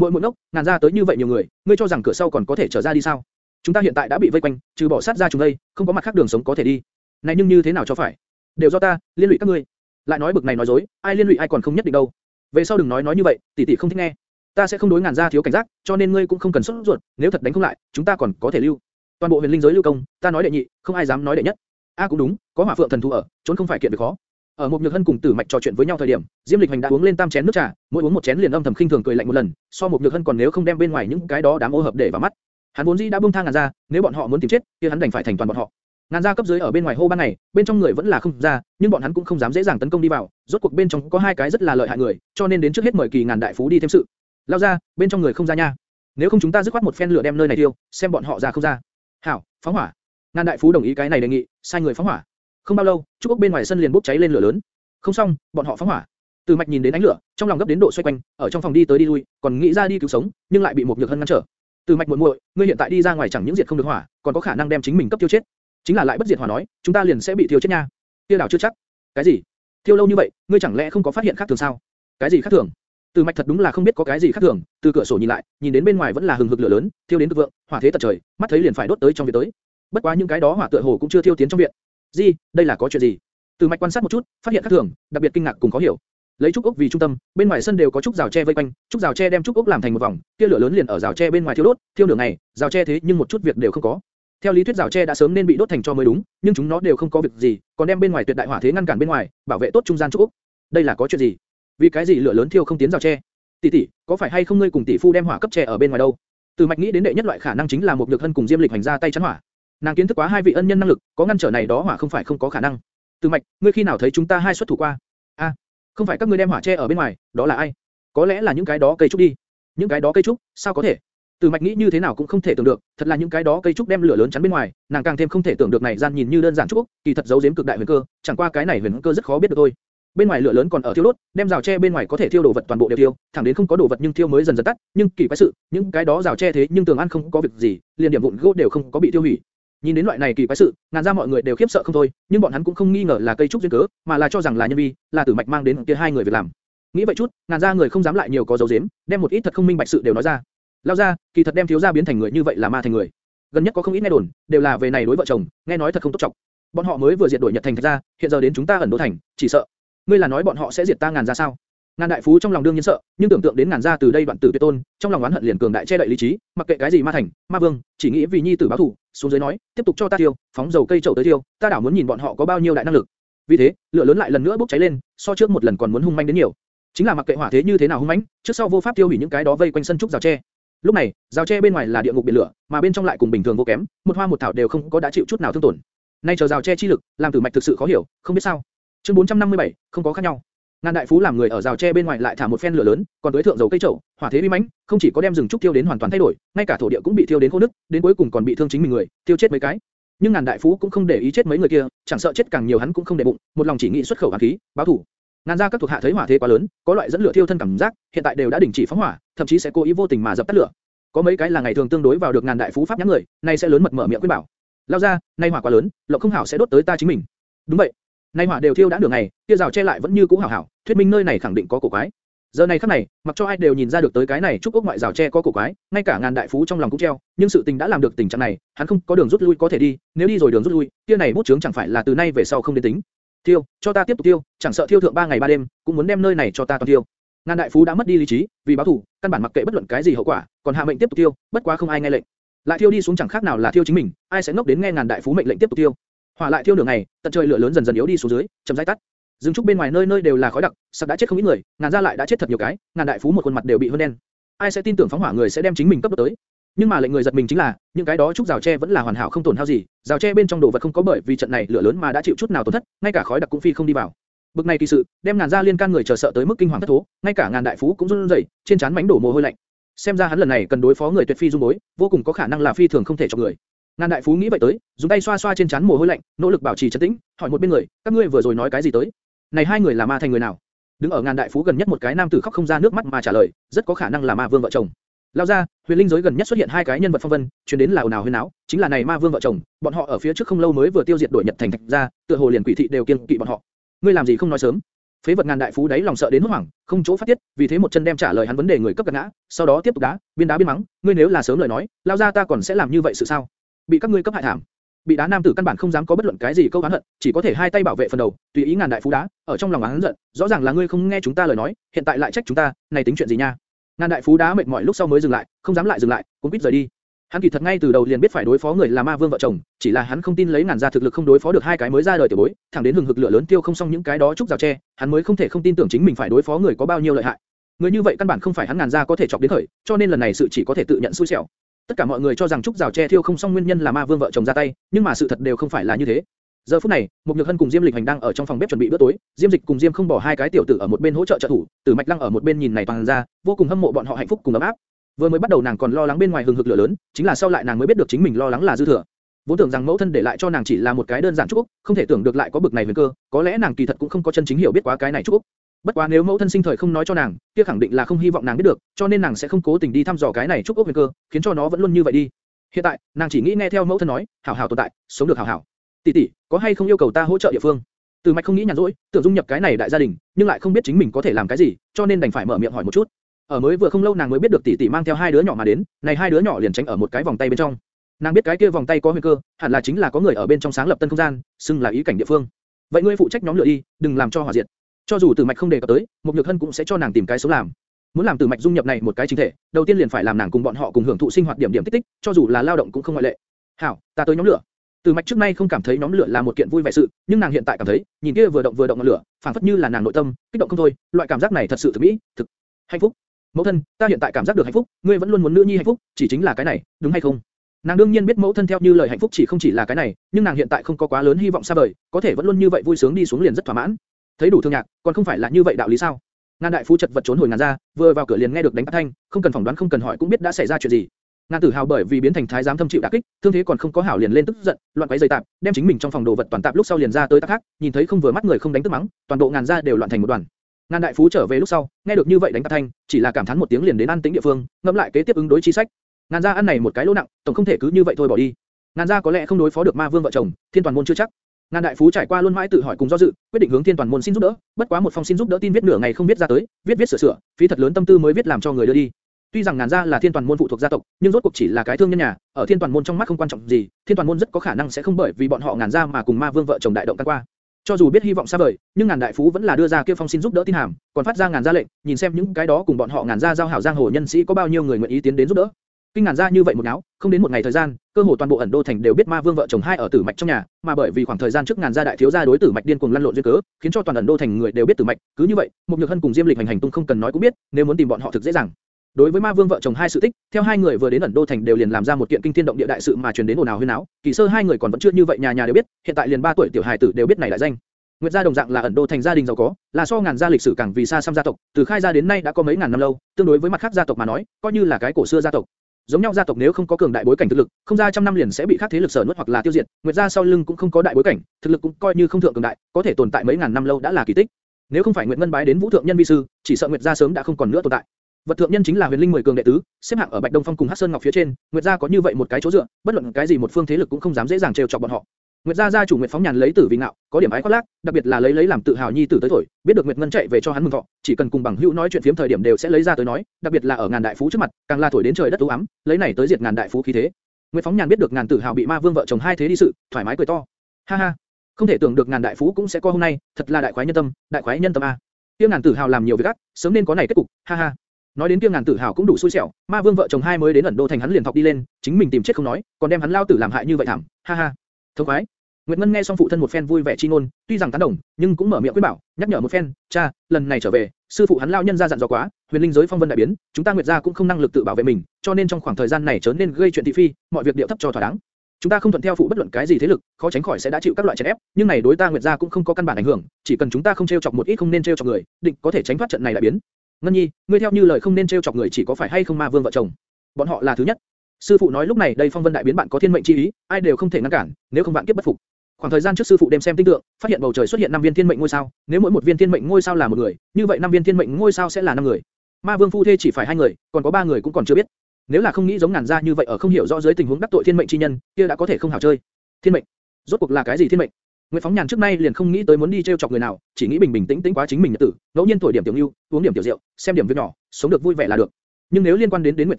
Muội muội ngốc, ngàn ra tới như vậy nhiều người, ngươi cho rằng cửa sau còn có thể trở ra đi sao? Chúng ta hiện tại đã bị vây quanh, trừ bỏ sát ra chúng đây, không có mặt khác đường sống có thể đi. Này nhưng như thế nào cho phải? Đều do ta, liên lụy các ngươi. Lại nói bực này nói dối, ai liên lụy ai còn không nhất định đâu. Về sau đừng nói nói như vậy, tỷ tỷ không thích nghe. Ta sẽ không đối ngàn ra thiếu cảnh giác, cho nên ngươi cũng không cần sốt ruột, nếu thật đánh không lại, chúng ta còn có thể lưu. Toàn bộ huyền linh giới lưu công, ta nói đệ nhị, không ai dám nói đệ nhất. A à, cũng đúng, có hỏa phượng thần thú ở, trốn không phải kiện việc khó. Ở một nhược hân cùng Tử Mạch trò chuyện với nhau thời điểm, Diêm Lịch Hành đã uống lên tam chén nước trà, mỗi uống một chén liền âm thầm khinh thường cười lạnh một lần, so một nhược hân còn nếu không đem bên ngoài những cái đó đám ô hợp để vào mắt. Hắn vốn dĩ đã buông thang ngàn ra, nếu bọn họ muốn tìm chết, thì hắn đành phải thành toàn bọn họ. Ngàn gia cấp dưới ở bên ngoài hô ban này bên trong người vẫn là không ra, nhưng bọn hắn cũng không dám dễ dàng tấn công đi vào, rốt cuộc bên trong có hai cái rất là lợi hại người, cho nên đến trước hết mời kỳ ngàn đại phú đi thêm sự. Lao ra, bên trong người không ra nha. Nếu không chúng ta dứt khoát một phen lửa đem nơi này tiêu, xem bọn họ ra không ra. Hảo, phóng hỏa. Ngàn đại phú đồng ý cái này đề nghị, sai người phóng hỏa. Không bao lâu, trúc ốc bên ngoài sân liền bốc cháy lên lửa lớn. Không xong, bọn họ phóng hỏa. Từ Mạch nhìn đến ánh lửa, trong lòng gấp đến độ xoay quanh, ở trong phòng đi tới đi lui, còn nghĩ ra đi cứu sống, nhưng lại bị một nhược hân ngăn trở. Từ Mạch muội muội, ngươi hiện tại đi ra ngoài chẳng những diệt không được hỏa, còn có khả năng đem chính mình cấp tiêu chết. Chính là lại bất diệt hỏa nói, chúng ta liền sẽ bị tiêu chết nha. Tiêu đảo chưa chắc. Cái gì? Tiêu lâu như vậy, ngươi chẳng lẽ không có phát hiện khác thường sao? Cái gì khác thường? Từ Mạch thật đúng là không biết có cái gì khác thường, từ cửa sổ nhìn lại, nhìn đến bên ngoài vẫn là hừng hực lửa lớn, thiêu đến cực vượng, hỏa thế tận trời, mắt thấy liền phải đốt tới trong viện tới. Bất quá những cái đó hỏa tựa hồ cũng chưa thiêu tiến trong viện. Gì? Đây là có chuyện gì? Từ Mạch quan sát một chút, phát hiện khác thường, đặc biệt kinh ngạc cùng khó hiểu. Lấy trúc ốc vì trung tâm, bên ngoài sân đều có trúc rào tre vây quanh, trúc rào tre đem trúc ốc làm thành một vòng, kia lửa lớn liền ở rào tre bên ngoài thiêu đốt, thiêu nửa ngày, rào tre thế nhưng một chút việc đều không có. Theo lý thuyết rào tre đã sớm nên bị đốt thành cho mới đúng, nhưng chúng nó đều không có việc gì, còn đem bên ngoài tuyệt đại hỏa thế ngăn cản bên ngoài, bảo vệ tốt trung gian trúc ốc. Đây là có chuyện gì? Vì cái gì lửa lớn thiêu không tiến rào tre? Tỷ tỷ, có phải hay không ngươi cùng tỷ phu đem hỏa cấp tre ở bên ngoài đâu? Từ mạch nghĩ đến đệ nhất loại khả năng chính là một nhược thân cùng diêm lịch hành ra tay chắn hỏa. Nàng kiến thức quá hai vị ân nhân năng lực, có ngăn trở này đó hỏa không phải không có khả năng. Từ mạch, ngươi khi nào thấy chúng ta hai xuất thủ qua? A, không phải các ngươi đem hỏa che ở bên ngoài, đó là ai? Có lẽ là những cái đó cây trúc đi. Những cái đó cây trúc, sao có thể? Từ mạch nghĩ như thế nào cũng không thể tưởng được, thật là những cái đó cây trúc đem lửa lớn chắn bên ngoài, nàng càng thêm không thể tưởng được này gian nhìn như đơn giản trúc, kỳ thật giấu giếm cực đại huyền cơ, chẳng qua cái này huyền cơ rất khó biết được thôi. Bên ngoài lửa lớn còn ở thiêu đốt, đem rào tre bên ngoài có thể thiêu đồ vật toàn bộ đều thiêu, thẳng đến không có đồ vật nhưng thiêu mới dần dần tắt, nhưng kỳ quái sự, những cái đó rào tre thế nhưng tường ăn không có việc gì, liền điểm vụn gỗ đều không có bị tiêu hủy. Nhìn đến loại này kỳ quái sự, ngàn ra mọi người đều khiếp sợ không thôi, nhưng bọn hắn cũng không nghi ngờ là cây trúc duyên cớ, mà là cho rằng là nhân vi, là tử mạch mang đến kia hai người việc làm. Nghĩ vậy chút, ngàn ra người không dám lại nhiều có dấu dếm, đem một ít thật không minh bạch sự đều nói ra. Lao ra, kỳ thật đem thiếu gia biến thành người như vậy là ma thành người. Gần nhất có không ít nghe đồn, đều là về này đối vợ chồng, nghe nói thật không tốt trọng. Bọn họ mới vừa diệt đuổi Nhật thành thạch ra, hiện giờ đến chúng ta ẩn đô thành, chỉ sợ. Ngươi là nói bọn họ sẽ diệt ta ngàn ra sao? Ngàn đại phú trong lòng đương nhiên sợ, nhưng tưởng tượng đến ngàn gia từ đây đoạn tử tuyệt tôn, trong lòng oán hận liền cường đại che đậy lý trí, mặc kệ cái gì ma thành, ma vương, chỉ nghĩ vì nhi tử báo thù, xuống dưới nói, tiếp tục cho ta tiêu, phóng dầu cây chậu tới tiêu, ta đảo muốn nhìn bọn họ có bao nhiêu đại năng lực. Vì thế, lửa lớn lại lần nữa bốc cháy lên, so trước một lần còn muốn hung manh đến nhiều. Chính là mặc kệ hỏa thế như thế nào hung mãnh, trước sau vô pháp tiêu hủy những cái đó vây quanh sân trúc rào tre. Lúc này, rào tre bên ngoài là địa ngục biển lửa, mà bên trong lại cùng bình thường vô kém, một hoa một thảo đều không có đã chịu chút nào thương tổn. Nay chờ rào tre chi lực, làm tử mạch thực sự khó hiểu, không biết sao. Chương 457, không có khác nhau. Ngàn đại phú làm người ở rào tre bên ngoài lại thả một phen lửa lớn, còn tới thượng dầu cây trậu, hỏa thế bi mãnh, không chỉ có đem rừng trúc thiêu đến hoàn toàn thay đổi, ngay cả thổ địa cũng bị thiêu đến khô nước, đến cuối cùng còn bị thương chính mình người, tiêu chết mấy cái. Nhưng ngàn đại phú cũng không để ý chết mấy người kia, chẳng sợ chết càng nhiều hắn cũng không để bụng, một lòng chỉ nghĩ xuất khẩu hàn khí, báo thủ. Ngàn gia các thuộc hạ thấy hỏa thế quá lớn, có loại dẫn lửa thiêu thân cảm giác, hiện tại đều đã đình chỉ phóng hỏa, thậm chí sẽ cố ý vô tình mà dập tắt lửa. Có mấy cái là ngày thường tương đối vào được ngàn đại phú pháp nhãn người, nay sẽ lớn mật mở miệng khuyên bảo. Lao ra, nay hỏa quá lớn, lộng không hảo sẽ đốt tới ta chính mình. Đúng vậy. Nay hỏa đều thiêu đã nửa ngày, kia rào che lại vẫn như cũ hảo hảo, thuyết minh nơi này khẳng định có cổ quái. Giờ này khắc này, mặc cho ai đều nhìn ra được tới cái này trúc ốc ngoại rào tre có cổ quái, ngay cả ngàn đại phú trong lòng cũng treo, nhưng sự tình đã làm được tình trạng này, hắn không có đường rút lui có thể đi, nếu đi rồi đường rút lui, kia này bút chướng chẳng phải là từ nay về sau không đến tính. Thiêu, cho ta tiếp tục tiêu, chẳng sợ thiêu thượng ba ngày ba đêm, cũng muốn đem nơi này cho ta toàn tiêu. Ngàn đại phú đã mất đi lý trí, vì báo thù, căn bản mặc kệ bất luận cái gì hậu quả, còn hạ mệnh tiếp tục tiêu, bất quá không ai nghe lệnh. Lại thiêu đi xuống chẳng khác nào là thiêu chính mình, ai sẽ ngốc đến nghe ngàn đại phú mệnh lệnh tiếp tục tiêu. Hỏa lại thiêu nửa ngày, tận trời lửa lớn dần dần yếu đi xuống dưới, chậm rãi tắt. Dương trúc bên ngoài nơi nơi đều là khói đặc, sắp đã chết không ít người, ngàn gia lại đã chết thật nhiều cái, ngàn đại phú một khuôn mặt đều bị hơn đen. Ai sẽ tin tưởng phóng hỏa người sẽ đem chính mình cấp tới? Nhưng mà lệnh người giật mình chính là, những cái đó trúc rào tre vẫn là hoàn hảo không tổn hao gì, rào tre bên trong đồ vật không có bởi vì trận này lửa lớn mà đã chịu chút nào tổn thất, ngay cả khói đặc cũng phi không đi vào. Bực này kỳ sự, đem ngàn gia liên can người chờ sợ tới mức kinh hoàng thất thố, ngay cả ngàn đại phú cũng run rẩy, trên trán mánh đổ mồ hôi lạnh. Xem ra hắn lần này cần đối phó người tuyệt phi dung bối, vô cùng có khả năng là phi thường không thể cho người. Ngàn đại phú nghĩ vậy tới, dùng tay xoa xoa trên trán mồ hôi lạnh, nỗ lực bảo trì trấn tĩnh, hỏi một bên người, các ngươi vừa rồi nói cái gì tới? Này hai người là ma thành người nào? Đứng ở ngàn đại phú gần nhất một cái nam tử khóc không ra nước mắt mà trả lời, rất có khả năng là ma vương vợ chồng. Lao ra, huyền linh giới gần nhất xuất hiện hai cái nhân vật phong vân, truyền đến là ồn ào huyên náo, chính là này ma vương vợ chồng, bọn họ ở phía trước không lâu mới vừa tiêu diệt đội nhật thành thạch ra, tựa hồ liền quỷ thị đều kiên kỵ bọn họ. Ngươi làm gì không nói sớm? Phế vật ngàn đại phú đấy lòng sợ đến hốt hoảng, không chỗ phát tiết, vì thế một chân đem trả lời hắn vấn đề người cấp gật ngã, sau đó tiếp tục đá, biên đá biên mắng, ngươi nếu là sớm lời nói, lao ra ta còn sẽ làm như vậy sự sao? Bị các ngươi cấp hại thảm. Bị đá nam tử căn bản không dám có bất luận cái gì câu oán hận, chỉ có thể hai tay bảo vệ phần đầu, tùy ý ngàn đại phú đá, ở trong lòng hắn giận, rõ ràng là ngươi không nghe chúng ta lời nói, hiện tại lại trách chúng ta, này tính chuyện gì nha? Ngàn đại phú đá mệt mỏi lúc sau mới dừng lại, không dám lại dừng lại, cũng biết rời đi. Hắn kỳ thật ngay từ đầu liền biết phải đối phó người là ma vương vợ chồng, chỉ là hắn không tin lấy ngàn gia thực lực không đối phó được hai cái mới ra đời tiểu bối, thẳng đến hừng hực lửa lớn tiêu không xong những cái đó trúc rào tre, hắn mới không thể không tin tưởng chính mình phải đối phó người có bao nhiêu lợi hại. Người như vậy căn bản không phải hắn ngàn gia có thể chọc đến khởi, cho nên lần này sự chỉ có thể tự nhận xui xẻo. Tất cả mọi người cho rằng trúc rào tre thiêu không xong nguyên nhân là ma vương vợ chồng ra tay, nhưng mà sự thật đều không phải là như thế. Giờ phút này, một Nhược Hân cùng Diêm Lịch Hành đang ở trong phòng bếp chuẩn bị bữa tối, Diêm Dịch cùng Diêm không bỏ hai cái tiểu tử ở một bên hỗ trợ trợ thủ, Tử Mạch Lăng ở một bên nhìn này toàn ra, vô cùng hâm mộ bọn họ hạnh phúc cùng ấm áp. Vừa mới bắt đầu nàng còn lo lắng bên ngoài hừng hực lửa lớn, chính là sau lại nàng mới biết được chính mình lo lắng là dư thừa. Vốn tưởng rằng mẫu thân để lại cho nàng chỉ là một cái đơn giản chúc không thể tưởng được lại có bực này huyền cơ, có lẽ nàng kỳ thật cũng không có chân chính hiểu biết quá cái này chúc Bất quá nếu mẫu thân sinh thời không nói cho nàng, kia khẳng định là không hy vọng nàng biết được, cho nên nàng sẽ không cố tình đi thăm dò cái này chúc huyền cơ, khiến cho nó vẫn luôn như vậy đi. Hiện tại, nàng chỉ nghĩ nghe theo mẫu thân nói, hảo hảo tồn tại, sống được hảo hảo. Tỷ tỷ, có hay không yêu cầu ta hỗ trợ địa phương? Từ Mạch không nghĩ nhàn rỗi, tưởng dung nhập cái này đại gia đình, nhưng lại không biết chính mình có thể làm cái gì, cho nên đành phải mở miệng hỏi một chút. Ở mới vừa không lâu nàng mới biết được tỷ tỷ mang theo hai đứa nhỏ mà đến, này hai đứa nhỏ liền tránh ở một cái vòng tay bên trong. Nàng biết cái kia vòng tay có nguy cơ, hẳn là chính là có người ở bên trong sáng lập tân không gian, xưng là ý cảnh địa phương. Vậy ngươi phụ trách nhóm lửa đi, đừng làm cho hỏa diệt. Cho dù Tử Mạch không đề cập tới, một nhược hân cũng sẽ cho nàng tìm cái số làm. Muốn làm Tử Mạch dung nhập này một cái chính thể, đầu tiên liền phải làm nàng cùng bọn họ cùng hưởng thụ sinh hoạt điểm điểm tích tích, cho dù là lao động cũng không ngoại lệ. Hảo, ta tới nhóm lửa. Từ Mạch trước nay không cảm thấy nhóm lửa là một kiện vui vẻ sự, nhưng nàng hiện tại cảm thấy, nhìn kia vừa động vừa động ngọn lửa, phảng phất như là nàng nội tâm, kích động không thôi, loại cảm giác này thật sự thực mỹ, thực hạnh phúc. Mẫu thân, ta hiện tại cảm giác được hạnh phúc, ngươi vẫn luôn muốn nữ nhi hạnh phúc, chỉ chính là cái này, đúng hay không? Nàng đương nhiên biết mẫu thân theo như lời hạnh phúc chỉ không chỉ là cái này, nhưng nàng hiện tại không có quá lớn hy vọng xa vời, có thể vẫn luôn như vậy vui sướng đi xuống liền rất thỏa mãn. Thấy đủ thương nhạc, còn không phải là như vậy đạo lý sao? Ngàn đại phú chật vật trốn hồi ngàn ra, vừa vào cửa liền nghe được đánh bắt thanh, không cần phỏng đoán không cần hỏi cũng biết đã xảy ra chuyện gì. Ngàn Tử Hào bởi vì biến thành thái giám thâm chịu đả kích, thương thế còn không có hảo liền lên tức giận, loạn quấy dây tạm, đem chính mình trong phòng đồ vật toàn tạp lúc sau liền ra tới tác khác, nhìn thấy không vừa mắt người không đánh tức mắng, toàn bộ ngàn gia đều loạn thành một đoàn. Ngàn đại phú trở về lúc sau, nghe được như vậy đánh tạp thanh, chỉ là cảm thán một tiếng liền đến an tĩnh địa phương, ngẫm lại kế tiếp ứng đối chi sách. Ngàn gia ăn này một cái lỗ nặng, tổng không thể cứ như vậy thôi bỏ đi. Ngàn gia có lẽ không đối phó được ma vương vợ chồng, thiên toàn môn chưa chắc. Ngàn đại phú trải qua luôn mãi tự hỏi cùng do dự, quyết định hướng thiên toàn môn xin giúp đỡ, bất quá một phong xin giúp đỡ tin viết nửa ngày không viết ra tới, viết viết sửa sửa, phí thật lớn tâm tư mới viết làm cho người đưa đi. Tuy rằng ngàn gia là thiên toàn môn phụ thuộc gia tộc, nhưng rốt cuộc chỉ là cái thương nhân nhà, ở thiên toàn môn trong mắt không quan trọng gì, thiên toàn môn rất có khả năng sẽ không bởi vì bọn họ ngàn gia mà cùng ma vương vợ chồng đại động can qua. Cho dù biết hy vọng xa vời, nhưng ngàn đại phú vẫn là đưa ra kia phong xin giúp đỡ tin hàm, còn phát ra ngàn gia lệnh, nhìn xem những cái đó cùng bọn họ ngàn gia giao hảo giang hồ nhân sĩ có bao nhiêu người nguyện ý tiến đến giúp đỡ. Kinh ngàn gia như vậy một náo, không đến một ngày thời gian, cơ hồ toàn bộ ẩn đô thành đều biết ma vương vợ chồng hai ở tử mạch trong nhà, mà bởi vì khoảng thời gian trước ngàn gia đại thiếu gia đối tử mạch điên cuồng lăn lộn duyên cớ, khiến cho toàn ẩn đô thành người đều biết tử mạch. Cứ như vậy, một nhược hân cùng diêm lịch hành hành tung không cần nói cũng biết, nếu muốn tìm bọn họ thực dễ dàng. Đối với ma vương vợ chồng hai sự tích, theo hai người vừa đến ẩn đô thành đều liền làm ra một kiện kinh thiên động địa đại sự mà truyền đến ồn ào huyên náo. Kỳ sơ hai người còn vẫn chưa như vậy nhà nhà đều biết, hiện tại liền ba tuổi tiểu hài tử đều biết này đại danh. Nguyệt gia đồng dạng là ẩn đô thành gia đình giàu có, là so ngàn gia lịch sử càng vì xa xăm gia tộc, từ khai gia đến nay đã có mấy ngàn năm lâu, tương đối với mặt khác gia tộc mà nói, coi như là cái cổ xưa gia tộc. Giống nhau gia tộc nếu không có cường đại bối cảnh thực lực, không ra trăm năm liền sẽ bị các thế lực sở nuốt hoặc là tiêu diệt. Nguyệt gia sau lưng cũng không có đại bối cảnh, thực lực cũng coi như không thượng cường đại, có thể tồn tại mấy ngàn năm lâu đã là kỳ tích. Nếu không phải Nguyệt Ngân bái đến Vũ thượng nhân vi sư, chỉ sợ Nguyệt gia sớm đã không còn nữa tồn tại. Vật thượng nhân chính là huyền linh mười cường đệ tứ, xếp hạng ở Bạch Đông Phong cùng Hắc Sơn Ngọc phía trên, Nguyệt gia có như vậy một cái chỗ dựa, bất luận cái gì một phương thế lực cũng không dám dễ dàng trêu chọc bọn họ. Nguyệt gia gia chủ Nguyệt Phóng nhàn lấy tử vì ngạo, có điểm ái khoác lác, đặc biệt là lấy lấy làm tự hào nhi tử tới thổi, biết được Nguyệt Ngân chạy về cho hắn mừng thọ, chỉ cần cùng bằng hữu nói chuyện phiếm thời điểm đều sẽ lấy ra tới nói, đặc biệt là ở ngàn đại phú trước mặt, càng là thổi đến trời đất u ám, lấy này tới diệt ngàn đại phú khí thế. Nguyệt Phóng nhàn biết được ngàn tử hào bị ma vương vợ chồng hai thế đi sự, thoải mái cười to. Ha ha, không thể tưởng được ngàn đại phú cũng sẽ có hôm nay, thật là đại khoái nhân tâm, đại khoái nhân tâm a. Tiêu ngàn tử hào làm nhiều việc ác, sớm nên có này kết cục, ha ha. Nói đến tiêu ngàn tử hào cũng đủ xui xẻo, ma vương vợ chồng hai mới đến ẩn đô thành hắn liền thọc đi lên, chính mình tìm chết không nói, còn đem hắn lao tử làm hại như vậy thảm, ha ha. Thông khoái. Nguyệt Ngân nghe xong phụ thân một phen vui vẻ chi ngôn, tuy rằng tán đồng, nhưng cũng mở miệng khuyên bảo, nhắc nhở một phen, cha, lần này trở về, sư phụ hắn lao nhân ra dặn dò quá, huyền linh giới phong vân đại biến, chúng ta Nguyệt gia cũng không năng lực tự bảo vệ mình, cho nên trong khoảng thời gian này chớ nên gây chuyện thị phi, mọi việc điệu thấp cho thỏa đáng. Chúng ta không thuận theo phụ bất luận cái gì thế lực, khó tránh khỏi sẽ đã chịu các loại chèn ép, nhưng này đối ta Nguyệt gia cũng không có căn bản ảnh hưởng, chỉ cần chúng ta không treo chọc một ít không nên treo chọc người, định có thể tránh thoát trận này đại biến. Ngân Nhi, ngươi theo như lời không nên treo chọc người chỉ có phải hay không ma vương vợ chồng? Bọn họ là thứ nhất. Sư phụ nói lúc này đây phong vân đại biến bạn có thiên mệnh chi ý, ai đều không thể ngăn cản, nếu không bạn kiếp bất phục. Khoảng thời gian trước sư phụ đem xem tinh tượng, phát hiện bầu trời xuất hiện năm viên thiên mệnh ngôi sao, nếu mỗi một viên thiên mệnh ngôi sao là một người, như vậy năm viên thiên mệnh ngôi sao sẽ là năm người. Ma Vương phu thê chỉ phải hai người, còn có ba người cũng còn chưa biết. Nếu là không nghĩ giống ngàn gia như vậy ở không hiểu rõ dưới tình huống đắc tội thiên mệnh chi nhân, kia đã có thể không hảo chơi. Thiên mệnh, rốt cuộc là cái gì thiên mệnh? Nguyệt Phóng Nhàn trước nay liền không nghĩ tới muốn đi treo chọc người nào, chỉ nghĩ bình bình tĩnh tĩnh quá chính mình nhật tử, ngẫu nhiên tuổi điểm tiểu lưu, uống điểm tiểu rượu, xem điểm việc nhỏ, sống được vui vẻ là được. Nhưng nếu liên quan đến đến Nguyệt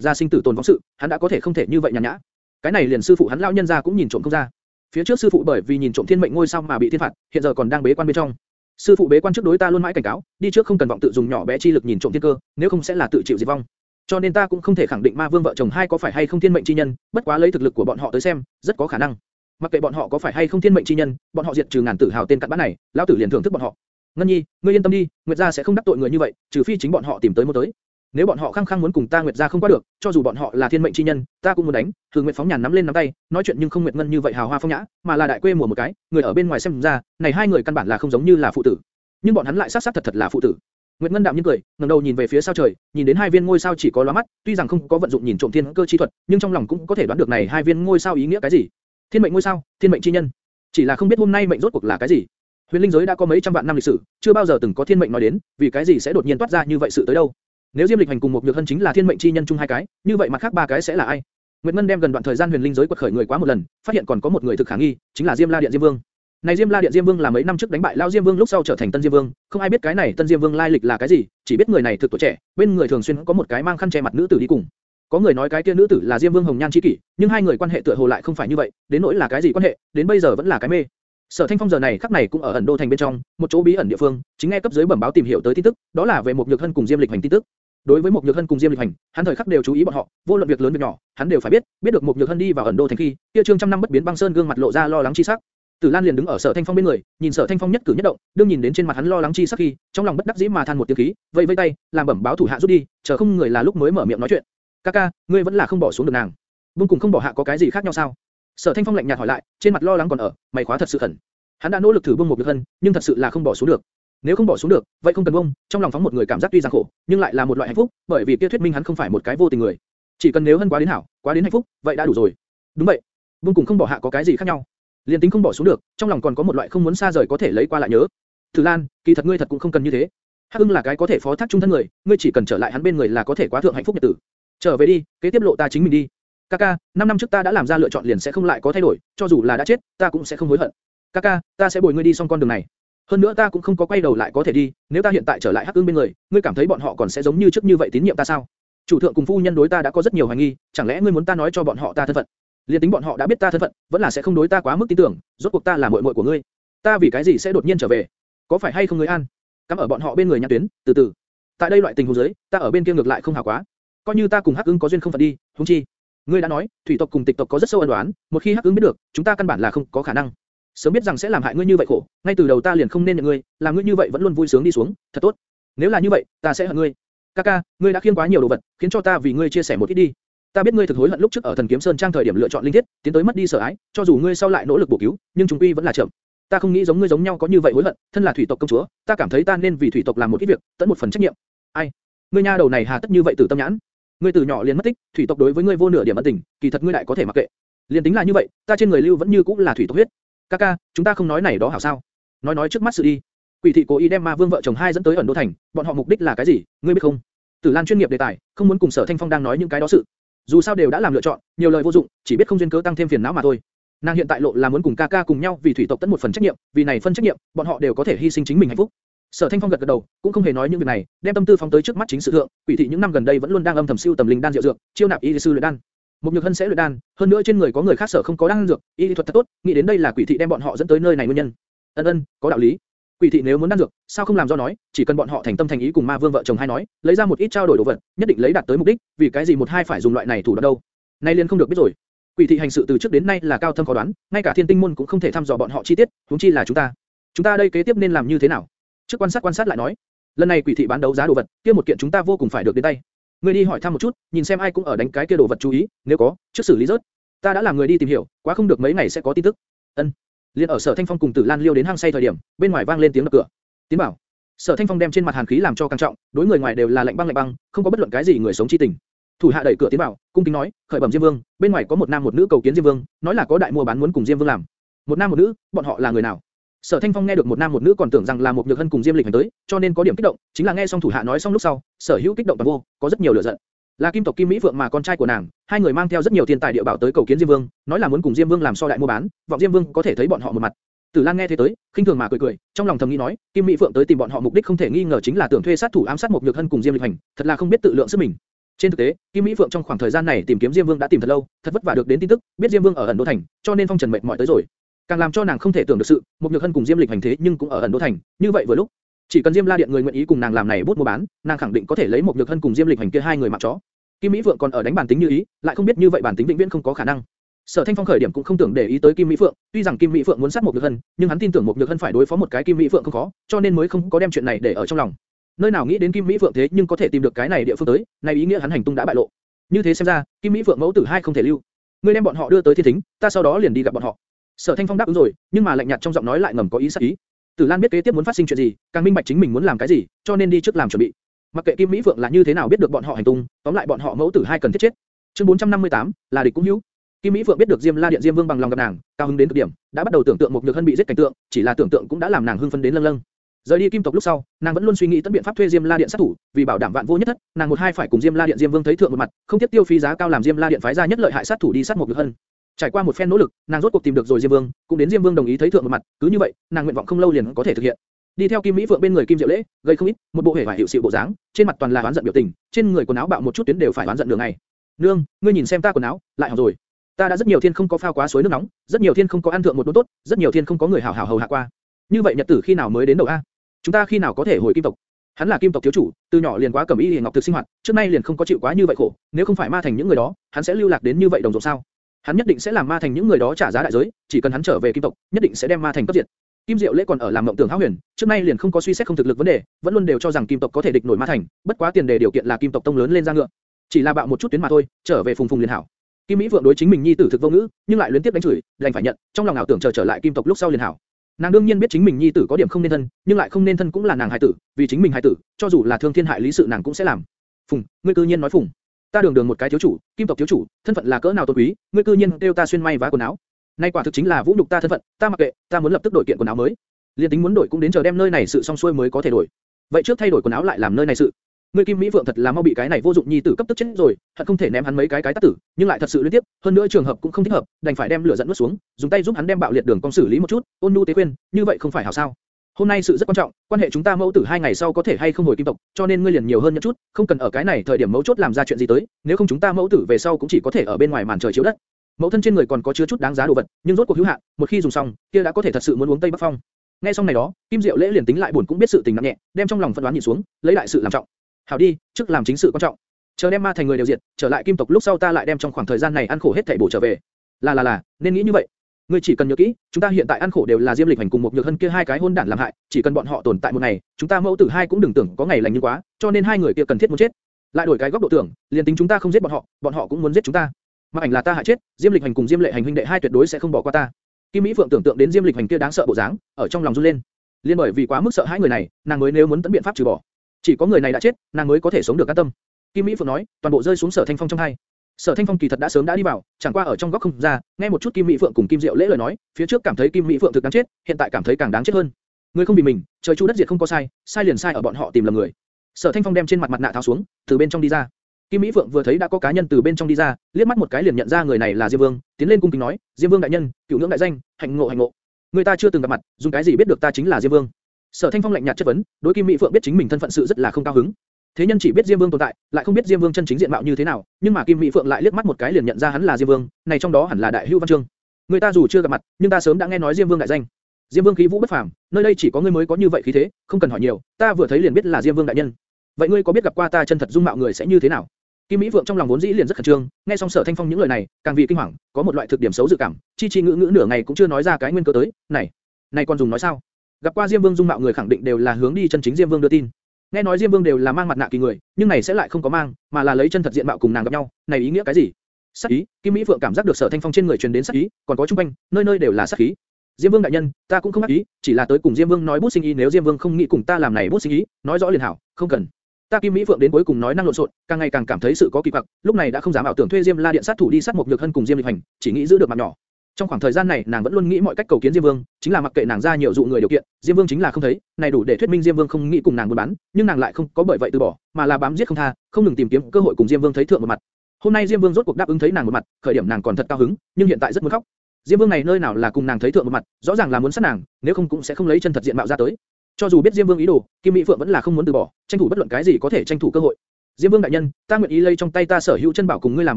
gia sinh tử tồn vong sự, hắn đã có thể không thể như vậy nhàn nhã. Cái này liền sư phụ hắn lão nhân gia cũng nhìn trộm không ra. Phía trước sư phụ bởi vì nhìn trộm thiên mệnh ngôi sao mà bị thiên phạt, hiện giờ còn đang bế quan bên trong. Sư phụ bế quan trước đối ta luôn mãi cảnh cáo, đi trước không cần vọng tự dùng nhỏ bé chi lực nhìn trộm thiên cơ, nếu không sẽ là tự chịu diệt vong. Cho nên ta cũng không thể khẳng định Ma Vương vợ chồng hai có phải hay không thiên mệnh chi nhân, bất quá lấy thực lực của bọn họ tới xem, rất có khả năng. Mặc kệ bọn họ có phải hay không thiên mệnh chi nhân, bọn họ diệt trừ ngàn tử hào tên cặn bã này, lão tử liền thưởng thức bọn họ. Ngân Nhi, ngươi yên tâm đi, Nguyệt gia sẽ không đắc tội người như vậy, trừ phi chính bọn họ tìm tới một tới. Nếu bọn họ khăng khăng muốn cùng ta Nguyệt gia không qua được, cho dù bọn họ là thiên mệnh chi nhân, ta cũng muốn đánh. Thường Nguyệt phóng nhàn nắm lên nắm tay, nói chuyện nhưng không Nguyệt Ngân như vậy hào hoa phong nhã, mà là đại quê mùa một cái, người ở bên ngoài xem ra, này hai người căn bản là không giống như là phụ tử, nhưng bọn hắn lại sát sát thật thật là phụ tử. Nguyệt Ngân đạm nhiên cười, ngẩng đầu nhìn về phía sao trời, nhìn đến hai viên ngôi sao chỉ có lóa mắt, tuy rằng không có vận dụng nhìn trộm thiên cơ chi thuật, nhưng trong lòng cũng có thể đoán được này hai viên ngôi sao ý nghĩa cái gì. Thiên mệnh ngôi sao, thiên mệnh chi nhân. Chỉ là không biết hôm nay mệnh rốt cuộc là cái gì. Huyền linh giới đã có mấy trăm vạn năm lịch sử, chưa bao giờ từng có thiên mệnh nói đến, vì cái gì sẽ đột nhiên toát ra như vậy sự tới đâu? Nếu Diêm Lịch Hành cùng một Nhược Hân chính là thiên mệnh chi nhân chung hai cái, như vậy mặt khác ba cái sẽ là ai? Nguyệt Ngân đem gần đoạn thời gian huyền linh giới quật khởi người quá một lần, phát hiện còn có một người thực khả nghi, chính là Diêm La Điện Diêm Vương. Này Diêm La Điện Diêm Vương là mấy năm trước đánh bại Lão Diêm Vương lúc sau trở thành Tân Diêm Vương, không ai biết cái này Tân Diêm Vương lai lịch là cái gì, chỉ biết người này thực tuổi trẻ, bên người thường xuyên có một cái mang khăn che mặt nữ tử đi cùng. Có người nói cái kia nữ tử là Diêm Vương Hồng Nhan chi kỷ, nhưng hai người quan hệ tựa hồ lại không phải như vậy, đến nỗi là cái gì quan hệ, đến bây giờ vẫn là cái mê. Sở Thanh Phong giờ này khắc này cũng ở ẩn đô thành bên trong, một chỗ bí ẩn địa phương, chính nghe cấp dưới bẩm báo tìm hiểu tới tin tức, đó là về một nhược thân cùng Diêm Lịch hành tin tức. Đối với một nhược hân cùng Diêm Lịch hành, hắn thời khắc đều chú ý bọn họ, vô luận việc lớn việc nhỏ, hắn đều phải biết, biết được một nhược hân đi vào ẩn đô thành khi, kia trương trăm năm bất biến băng sơn gương mặt lộ ra lo lắng chi sắc. Tử Lan liền đứng ở Sở Thanh Phong bên người, nhìn Sở Thanh Phong nhất cử nhất động, đương nhìn đến trên mặt hắn lo lắng chi sắc khi, trong lòng bất đắc dĩ mà than một tiếng khí, vẫy vẫy tay, làm bẩm báo thủ hạ rút đi, chờ không người là lúc mới mở miệng nói chuyện. "Kaka, ngươi vẫn là không bỏ xuống được nàng." Vương cùng không bỏ hạ có cái gì khác nhau sao? Sở Thanh Phong lạnh nhạt hỏi lại, trên mặt lo lắng còn ở, mày khóa thật sự khẩn. Hắn đã nỗ lực thử buông một được thân, nhưng thật sự là không bỏ xuống được. Nếu không bỏ xuống được, vậy không cần buông, trong lòng phóng một người cảm giác tuy gian khổ, nhưng lại là một loại hạnh phúc, bởi vì kia thuyết minh hắn không phải một cái vô tình người. Chỉ cần nếu hân quá đến hảo, quá đến hạnh phúc, vậy đã đủ rồi. Đúng vậy. Vương cùng không bỏ hạ có cái gì khác nhau? Liên tính không bỏ xuống được, trong lòng còn có một loại không muốn xa rời có thể lấy qua lại nhớ. Thử Lan, kỳ thật ngươi thật cũng không cần như thế. Hắc Ưng là cái có thể phó thác trung thân người, ngươi chỉ cần trở lại hắn bên người là có thể quá thượng hạnh phúc nhật tử. Trở về đi, kế tiếp lộ ta chính mình đi. Kaka, năm năm trước ta đã làm ra lựa chọn liền sẽ không lại có thay đổi, cho dù là đã chết, ta cũng sẽ không hối hận. Kaka, ta sẽ bồi ngươi đi xong con đường này. Hơn nữa ta cũng không có quay đầu lại có thể đi, nếu ta hiện tại trở lại Hắc Ưng bên người, ngươi cảm thấy bọn họ còn sẽ giống như trước như vậy tín nhiệm ta sao? Chủ thượng cùng phu nhân đối ta đã có rất nhiều hoài nghi, chẳng lẽ ngươi muốn ta nói cho bọn họ ta thân phận? Liên tính bọn họ đã biết ta thân phận, vẫn là sẽ không đối ta quá mức tin tưởng, rốt cuộc ta là muội muội của ngươi. Ta vì cái gì sẽ đột nhiên trở về? Có phải hay không ngươi an? Cắm ở bọn họ bên người nhãn tuyến, từ từ. Tại đây loại tình huống dưới, ta ở bên kia ngược lại không hảo quá. Coi như ta cùng Hắc Ưng có duyên không phận đi, huống chi. Ngươi đã nói, thủy tộc cùng tịch tộc có rất sâu ân oán, một khi Hắc Ưng biết được, chúng ta căn bản là không có khả năng. Sớm biết rằng sẽ làm hại ngươi như vậy khổ, ngay từ đầu ta liền không nên nhận ngươi, làm ngươi như vậy vẫn luôn vui sướng đi xuống, thật tốt. Nếu là như vậy, ta sẽ hận ngươi. Kaka, ngươi đã khiêng quá nhiều đồ vật, khiến cho ta vì ngươi chia sẻ một ít đi. Ta biết ngươi thực hối hận lúc trước ở Thần Kiếm Sơn trang thời điểm lựa chọn linh thiết, tiến tới mất đi sở ái, cho dù ngươi sau lại nỗ lực bổ cứu, nhưng chúng quy vẫn là chậm. Ta không nghĩ giống ngươi giống nhau có như vậy hối hận, thân là thủy tộc công chúa, ta cảm thấy ta nên vì thủy tộc làm một ít việc, tận một phần trách nhiệm. Ai? Ngươi nha đầu này hà tất như vậy tử tâm nhãn? Ngươi từ nhỏ liền mất tích, thủy tộc đối với ngươi vô nửa điểm ân tình, kỳ thật ngươi lại có thể mặc kệ. Liên tính là như vậy, ta trên người lưu vẫn như cũ là thủy tộc huyết. Kaka, chúng ta không nói này đó hảo sao? Nói nói trước mắt sự đi. Quỷ thị cố ý đem ma vương vợ chồng hai dẫn tới ẩn đô thành, bọn họ mục đích là cái gì? Ngươi biết không? Tử Lan chuyên nghiệp đề tài, không muốn cùng Sở Thanh Phong đang nói những cái đó sự. Dù sao đều đã làm lựa chọn, nhiều lời vô dụng, chỉ biết không duyên cớ tăng thêm phiền não mà thôi. Nàng hiện tại lộ là muốn cùng ca ca cùng nhau vì thủy tộc tận một phần trách nhiệm, vì này phân trách nhiệm, bọn họ đều có thể hy sinh chính mình hạnh phúc. Sở Thanh Phong gật gật đầu, cũng không hề nói những việc này, đem tâm tư phóng tới trước mắt chính sự thượng. Quỷ thị những năm gần đây vẫn luôn đang âm thầm siêu tầm linh đan diệu dược, chiêu nạp y sư luyện đan. Một nhược hân sẽ luyện đan, hơn nữa trên người có người khác sở không có đan dược, y lý thuật thật tốt, nghĩ đến đây là quỷ thị đem bọn họ dẫn tới nơi này nguyên nhân. Ân ân, có đạo lý. Quỷ thị nếu muốn đan dược, sao không làm do nói, chỉ cần bọn họ thành tâm thành ý cùng ma vương vợ chồng hai nói, lấy ra một ít trao đổi đồ vật, nhất định lấy đạt tới mục đích, vì cái gì một hai phải dùng loại này thủ đoạn đâu? Nay liền không được biết rồi. Quỷ thị hành sự từ trước đến nay là cao thâm khó đoán, ngay cả thiên tinh môn cũng không thể thăm dò bọn họ chi tiết, huống chi là chúng ta. Chúng ta đây kế tiếp nên làm như thế nào? Trước quan sát quan sát lại nói, lần này quỷ thị bán đấu giá đồ vật, kia một kiện chúng ta vô cùng phải được đến tay. Ngươi đi hỏi thăm một chút, nhìn xem ai cũng ở đánh cái kia đồ vật chú ý, nếu có, trước xử lý rớt. Ta đã làm người đi tìm hiểu, quá không được mấy ngày sẽ có tin tức. Ân. Liên ở Sở Thanh Phong cùng Tử Lan Liêu đến hang say thời điểm, bên ngoài vang lên tiếng đập cửa. Tiến bảo. Sở Thanh Phong đem trên mặt hàn khí làm cho căng trọng, đối người ngoài đều là lạnh băng lạnh băng, không có bất luận cái gì người sống chi tình. Thủ hạ đẩy cửa tiến vào, cung kính nói, khởi bẩm Diêm Vương, bên ngoài có một nam một nữ cầu kiến Diêm Vương, nói là có đại mua bán muốn cùng Diêm Vương làm. Một nam một nữ, bọn họ là người nào? Sở Thanh Phong nghe được một nam một nữ còn tưởng rằng là một nhược hân cùng Diêm Lịch hành tới, cho nên có điểm kích động, chính là nghe xong thủ hạ nói xong lúc sau, Sở Hữu kích động toàn vô, có rất nhiều lửa giận. Là Kim tộc Kim Mỹ Phượng mà con trai của nàng, hai người mang theo rất nhiều tiền tài địa bảo tới cầu kiến Diêm Vương, nói là muốn cùng Diêm Vương làm so đại mua bán, vọng Diêm Vương có thể thấy bọn họ một mặt. Tử Lan nghe thế tới, khinh thường mà cười cười, trong lòng thầm nghĩ nói, Kim Mỹ Phượng tới tìm bọn họ mục đích không thể nghi ngờ chính là tưởng thuê sát thủ ám sát một nhược hân cùng Diêm Lịch Hành, thật là không biết tự lượng sức mình. Trên thực tế, Kim Mỹ Phượng trong khoảng thời gian này tìm kiếm Diêm Vương đã tìm thật lâu, thật vất vả được đến tin tức, biết Diêm Vương ở ẩn đô thành, cho nên phong trần mệt mỏi tới rồi. Càng làm cho nàng không thể tưởng được sự, một nhược hân cùng Diêm Lịch Hành thế nhưng cũng ở ẩn đô thành, như vậy vừa lúc, chỉ cần Diêm La Điện người nguyện ý cùng nàng làm này bút mua bán, nàng khẳng định có thể lấy một nhược hân cùng Diêm Lịch Hành kia hai người mặc chó. Kim Mỹ vượng còn ở đánh bản tính như ý, lại không biết như vậy bản tính vĩnh viễn không có khả năng. Sở Thanh Phong khởi điểm cũng không tưởng để ý tới Kim Mỹ Phượng, tuy rằng Kim Mỹ Phượng muốn sát một Nhược Hân, nhưng hắn tin tưởng một Nhược Hân phải đối phó một cái Kim Mỹ Phượng không khó, cho nên mới không có đem chuyện này để ở trong lòng. Nơi nào nghĩ đến Kim Mỹ Phượng thế nhưng có thể tìm được cái này địa phương tới, này ý nghĩa hắn hành tung đã bại lộ. Như thế xem ra, Kim Mỹ Phượng mẫu tử hai không thể lưu. Ngươi đem bọn họ đưa tới thiên thính, ta sau đó liền đi gặp bọn họ. Sở Thanh Phong đáp ứng rồi, nhưng mà lạnh nhạt trong giọng nói lại ngầm có ý sát ý. Tử Lan biết kế tiếp muốn phát sinh chuyện gì, càng minh bạch chính mình muốn làm cái gì, cho nên đi trước làm chuẩn bị. Mặc kệ Kim Mỹ Phượng là như thế nào biết được bọn họ hành tung, tóm lại bọn họ mẫu tử hai cần thiết chết. Chương 458, là địch cũng hữu. Kim Mỹ Phượng biết được Diêm La Điện Diêm Vương bằng lòng gặp nàng, cao hứng đến cực điểm, đã bắt đầu tưởng tượng một nhược hân bị giết cảnh tượng, chỉ là tưởng tượng cũng đã làm nàng hưng phấn đến lâng lâng. Rời đi Kim tộc lúc sau, nàng vẫn luôn suy nghĩ tận biện pháp thuê Diêm La Điện sát thủ, vì bảo đảm vạn vô nhất thất, nàng một hai phải cùng Diêm La Điện Diêm Vương thấy thượng một mặt, không tiếc tiêu phí giá cao làm Diêm La Điện phái ra nhất lợi hại sát thủ đi sát một nhược hân. Trải qua một phen nỗ lực, nàng rốt cuộc tìm được rồi Diêm Vương, cũng đến Diêm Vương đồng ý thấy thượng một mặt, cứ như vậy, nàng nguyện vọng không lâu liền có thể thực hiện. Đi theo Kim Mỹ Phượng bên người Kim Diệu Lễ, gây không ít, một bộ hề vải hiệu sự bộ dáng, trên mặt toàn là oán giận biểu tình, trên người quần áo bạo một chút tuyến đều phải oán giận đường ngày. Nương, ngươi nhìn xem ta quần áo, lại hỏng rồi. Ta đã rất nhiều thiên không có phao quá suối nước nóng, rất nhiều thiên không có ăn thượng một đốn tốt, rất nhiều thiên không có người hảo hảo hầu hạ qua. Như vậy nhật tử khi nào mới đến đầu a? Chúng ta khi nào có thể hồi kim tộc? Hắn là kim tộc thiếu chủ, từ nhỏ liền quá cẩm y liền ngọc thực sinh hoạt, trước nay liền không có chịu quá như vậy khổ, nếu không phải ma thành những người đó, hắn sẽ lưu lạc đến như vậy đồng ruộng sao? Hắn nhất định sẽ làm ma thành những người đó trả giá đại giới, chỉ cần hắn trở về kim tộc, nhất định sẽ đem ma thành cấp diệt. Kim Diệu Lễ còn ở làm mộng tưởng hão huyền, trước nay liền không có suy xét không thực lực vấn đề, vẫn luôn đều cho rằng kim tộc có thể địch nổi ma thành, bất quá tiền đề điều kiện là kim tộc tông lớn lên ra ngựa, chỉ là bạo một chút tuyến mà thôi, trở về phùng phùng liền hảo. Kim Mỹ vượng đối chính mình nhi tử thực vô ngữ, nhưng lại liên tiếp đánh chửi, đành phải nhận, trong lòng ảo tưởng chờ trở lại kim tộc lúc sau liền hảo. Nàng đương nhiên biết chính mình nhi tử có điểm không nên thân, nhưng lại không nên thân cũng là nàng hài tử, vì chính mình hài tử, cho dù là thương thiên hại lý sự nàng cũng sẽ làm. Phùng, ngươi cư nhiên nói phùng, ta đường đường một cái thiếu chủ, kim tộc thiếu chủ, thân phận là cỡ nào tôn quý, ngươi cư nhiên kêu ta xuyên may vá quần áo. Nay quả thực chính là vũ nhục ta thân phận, ta mặc kệ, ta muốn lập tức đổi kiện quần áo mới. Liên tính muốn đổi cũng đến chờ đem nơi này sự xong xuôi mới có thể đổi. Vậy trước thay đổi quần áo lại làm nơi này sự. Ngươi Kim Mỹ vượng thật là mau bị cái này vô dụng nhi tử cấp tức chết rồi, thật không thể ném hắn mấy cái cái tát tử, nhưng lại thật sự liên tiếp, hơn nữa trường hợp cũng không thích hợp, đành phải đem lửa giận nuốt xuống, dùng tay giúp hắn đem bạo liệt đường công xử lý một chút, ôn nhu tế khuyên, như vậy không phải hảo sao? Hôm nay sự rất quan trọng, quan hệ chúng ta mẫu tử hai ngày sau có thể hay không hồi kim tộc, cho nên ngươi liền nhiều hơn một chút, không cần ở cái này thời điểm mấu chốt làm ra chuyện gì tới, nếu không chúng ta mẫu tử về sau cũng chỉ có thể ở bên ngoài màn trời chiếu đất. Mẫu thân trên người còn có chứa chút đáng giá đồ vật, nhưng rốt cuộc hữu hạn, một khi dùng xong, kia đã có thể thật sự muốn uống tây bắc phong. Nghe xong này đó, Kim Diệu Lễ liền tính lại buồn cũng biết sự tình nặng nhẹ, đem trong lòng phân đoán nhìn xuống, lấy lại sự làm trọng. Hảo đi, trước làm chính sự quan trọng. Chờ đem ma thành người đều diệt, trở lại kim tộc lúc sau ta lại đem trong khoảng thời gian này ăn khổ hết thảy bổ trở về. Là là là, nên nghĩ như vậy. Ngươi chỉ cần nhớ kỹ, chúng ta hiện tại ăn khổ đều là Diêm Lịch Hành cùng một nhược hân kia hai cái hôn đản làm hại, chỉ cần bọn họ tồn tại một ngày, chúng ta mẫu tử hai cũng đừng tưởng có ngày lành như quá, cho nên hai người kia cần thiết muốn chết. Lại đổi cái góc độ tưởng, liền tính chúng ta không giết bọn họ, bọn họ cũng muốn giết chúng ta. Mà ảnh là ta hại chết, Diêm Lịch Hành cùng Diêm Lệ Hành huynh đệ hai tuyệt đối sẽ không bỏ qua ta. Kim Mỹ Phượng tưởng tượng đến Diêm Lịch Hành kia đáng sợ bộ dáng, ở trong lòng run lên. Liên bởi vì quá mức sợ hãi người này, nàng mới nếu muốn tận biện pháp trừ bỏ. Chỉ có người này đã chết, nàng mới có thể sống được an tâm. Kim Mỹ Phượng nói, toàn bộ rơi xuống Sở Thanh Phong trong hai. Sở Thanh Phong kỳ thật đã sớm đã đi vào, chẳng qua ở trong góc không ra, nghe một chút Kim Mỹ Phượng cùng Kim Diệu lễ lời nói, phía trước cảm thấy Kim Mỹ Phượng thực đáng chết, hiện tại cảm thấy càng đáng chết hơn. Người không vì mình, trời chu đất diệt không có sai, sai liền sai ở bọn họ tìm lầm người. Sở Thanh Phong đem trên mặt mặt nạ tháo xuống, từ bên trong đi ra. Kim Mỹ Phượng vừa thấy đã có cá nhân từ bên trong đi ra, liếc mắt một cái liền nhận ra người này là Diêm Vương, tiến lên cung kính nói, Diêm Vương đại nhân, cửu ngưỡng đại danh, hạnh ngộ hạnh ngộ. Người ta chưa từng gặp mặt, dùng cái gì biết được ta chính là Diêm Vương? Sở Thanh Phong lạnh nhạt chất vấn, đối Kim Mỹ Phượng biết chính mình thân phận sự rất là không cao hứng. Thế nhân chỉ biết Diêm Vương tồn tại, lại không biết Diêm Vương chân chính diện mạo như thế nào, nhưng mà Kim Mỹ Phượng lại liếc mắt một cái liền nhận ra hắn là Diêm Vương, này trong đó hẳn là Đại Hưu Văn Trương. Người ta dù chưa gặp mặt, nhưng ta sớm đã nghe nói Diêm Vương đại danh. Diêm Vương khí vũ bất phàm, nơi đây chỉ có ngươi mới có như vậy khí thế, không cần hỏi nhiều, ta vừa thấy liền biết là Diêm Vương đại nhân. Vậy ngươi có biết gặp qua ta chân thật dung mạo người sẽ như thế nào? Kim Mỹ Phượng trong lòng vốn dĩ liền rất khẩn trương, nghe xong Sở Thanh Phong những lời này, càng vì kinh hoàng, có một loại thực điểm xấu dự cảm, chi chi ngữ ngữ nửa ngày cũng chưa nói ra cái nguyên cớ tới, này, này còn dùng nói sao? Gặp qua Diêm Vương dung mạo người khẳng định đều là hướng đi chân chính Diêm Vương đưa tin. Nghe nói Diêm Vương đều là mang mặt nạ kỳ người, nhưng này sẽ lại không có mang, mà là lấy chân thật diện mạo cùng nàng gặp nhau, này ý nghĩa cái gì? Sát ý, Kim Mỹ Phượng cảm giác được Sở Thanh Phong trên người truyền đến sát ý, còn có trung quanh, nơi nơi đều là sát khí. Diêm Vương đại nhân, ta cũng không ác ý, chỉ là tới cùng Diêm Vương nói bút sinh ý, nếu Diêm Vương không nghĩ cùng ta làm này bút sinh ý, nói rõ liền hảo, không cần. Ta Kim Mỹ Phượng đến cuối cùng nói năng lộn xộn, càng ngày càng cảm thấy sự có kỳ quặc, lúc này đã không dám ảo tưởng thuê Diêm La Điện sát thủ đi sát một nhược hân cùng Diêm Lịch Hành, chỉ nghĩ giữ được mặt nhỏ. Trong khoảng thời gian này, nàng vẫn luôn nghĩ mọi cách cầu kiến Diêm Vương, chính là mặc kệ nàng ra nhiều dụ người điều kiện, Diêm Vương chính là không thấy, này đủ để thuyết minh Diêm Vương không nghĩ cùng nàng buôn bán, nhưng nàng lại không có bởi vậy từ bỏ, mà là bám giết không tha, không ngừng tìm kiếm cơ hội cùng Diêm Vương thấy thượng một mặt. Hôm nay Diêm Vương rốt cuộc đáp ứng thấy nàng một mặt, khởi điểm nàng còn thật cao hứng, nhưng hiện tại rất muốn khóc. Diêm Vương này nơi nào là cùng nàng thấy thượng một mặt, rõ ràng là muốn sát nàng, nếu không cũng sẽ không lấy chân thật diện mạo ra tới. Cho dù biết Diêm Vương ý đồ, Kim Mỹ Phượng vẫn là không muốn từ bỏ, tranh thủ bất luận cái gì có thể tranh thủ cơ hội. Diêm Vương đại nhân, ta nguyện ý lấy trong tay ta sở hữu chân bảo cùng ngươi làm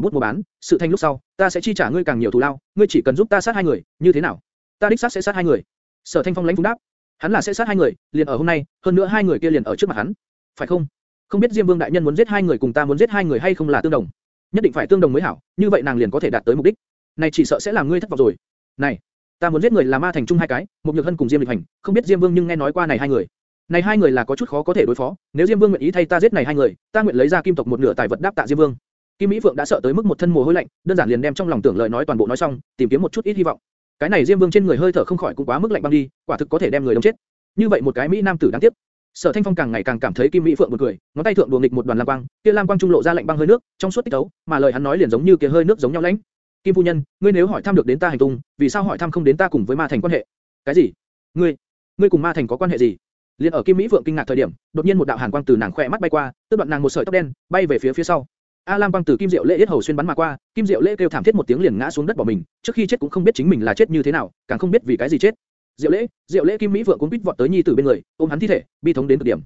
bút mua bán, sự thành lúc sau, ta sẽ chi trả ngươi càng nhiều thù lao, ngươi chỉ cần giúp ta sát hai người, như thế nào? Ta đích xác sẽ sát hai người. Sở Thanh Phong lãnh phúng đáp, hắn là sẽ sát hai người, liền ở hôm nay, hơn nữa hai người kia liền ở trước mặt hắn, phải không? Không biết Diêm Vương đại nhân muốn giết hai người cùng ta muốn giết hai người hay không là tương đồng? Nhất định phải tương đồng mới hảo, như vậy nàng liền có thể đạt tới mục đích. Này chỉ sợ sẽ làm ngươi thất vọng rồi. Này, ta muốn giết người là ma thành trung hai cái, một nhược hân cùng Diêm Lịch Hành, không biết Diêm Vương nhưng nghe nói qua này hai người. Này hai người là có chút khó có thể đối phó, nếu Diêm Vương nguyện ý thay ta giết này hai người, ta nguyện lấy ra kim tộc một nửa tài vật đáp tạ Diêm Vương. Kim Mỹ Phượng đã sợ tới mức một thân mồ hôi lạnh, đơn giản liền đem trong lòng tưởng lời nói toàn bộ nói xong, tìm kiếm một chút ít hy vọng. Cái này Diêm Vương trên người hơi thở không khỏi cũng quá mức lạnh băng đi, quả thực có thể đem người đông chết. Như vậy một cái mỹ nam tử đáng tiếc. Sở Thanh Phong càng ngày càng cảm thấy Kim Mỹ Phượng buồn cười, ngón tay thượng đùa nghịch một đoàn lam quang, kia lam quang trung lộ ra lạnh băng hơi nước, trong suốt tích tấu, mà lời hắn nói liền giống như kia hơi nước giống nhau lãnh. Kim phu nhân, ngươi nếu hỏi thăm được đến ta hành tung, vì sao hỏi thăm không đến ta cùng với Ma Thành quan hệ? Cái gì? Ngươi, ngươi cùng Ma Thành có quan hệ gì? Liên ở Kim Mỹ Vượng kinh ngạc thời điểm, đột nhiên một đạo hàn quang từ nàng khỏe mắt bay qua, tức đoạn nàng một sợi tóc đen, bay về phía phía sau. A Lam quang từ Kim Diệu Lễ yết hầu xuyên bắn mà qua, Kim Diệu Lễ kêu thảm thiết một tiếng liền ngã xuống đất bỏ mình, trước khi chết cũng không biết chính mình là chết như thế nào, càng không biết vì cái gì chết. Diệu Lễ, Diệu Lễ Kim Mỹ Vượng cũng quýt vọt tới nhi tử bên người, ôm hắn thi thể, bi thống đến cực điểm.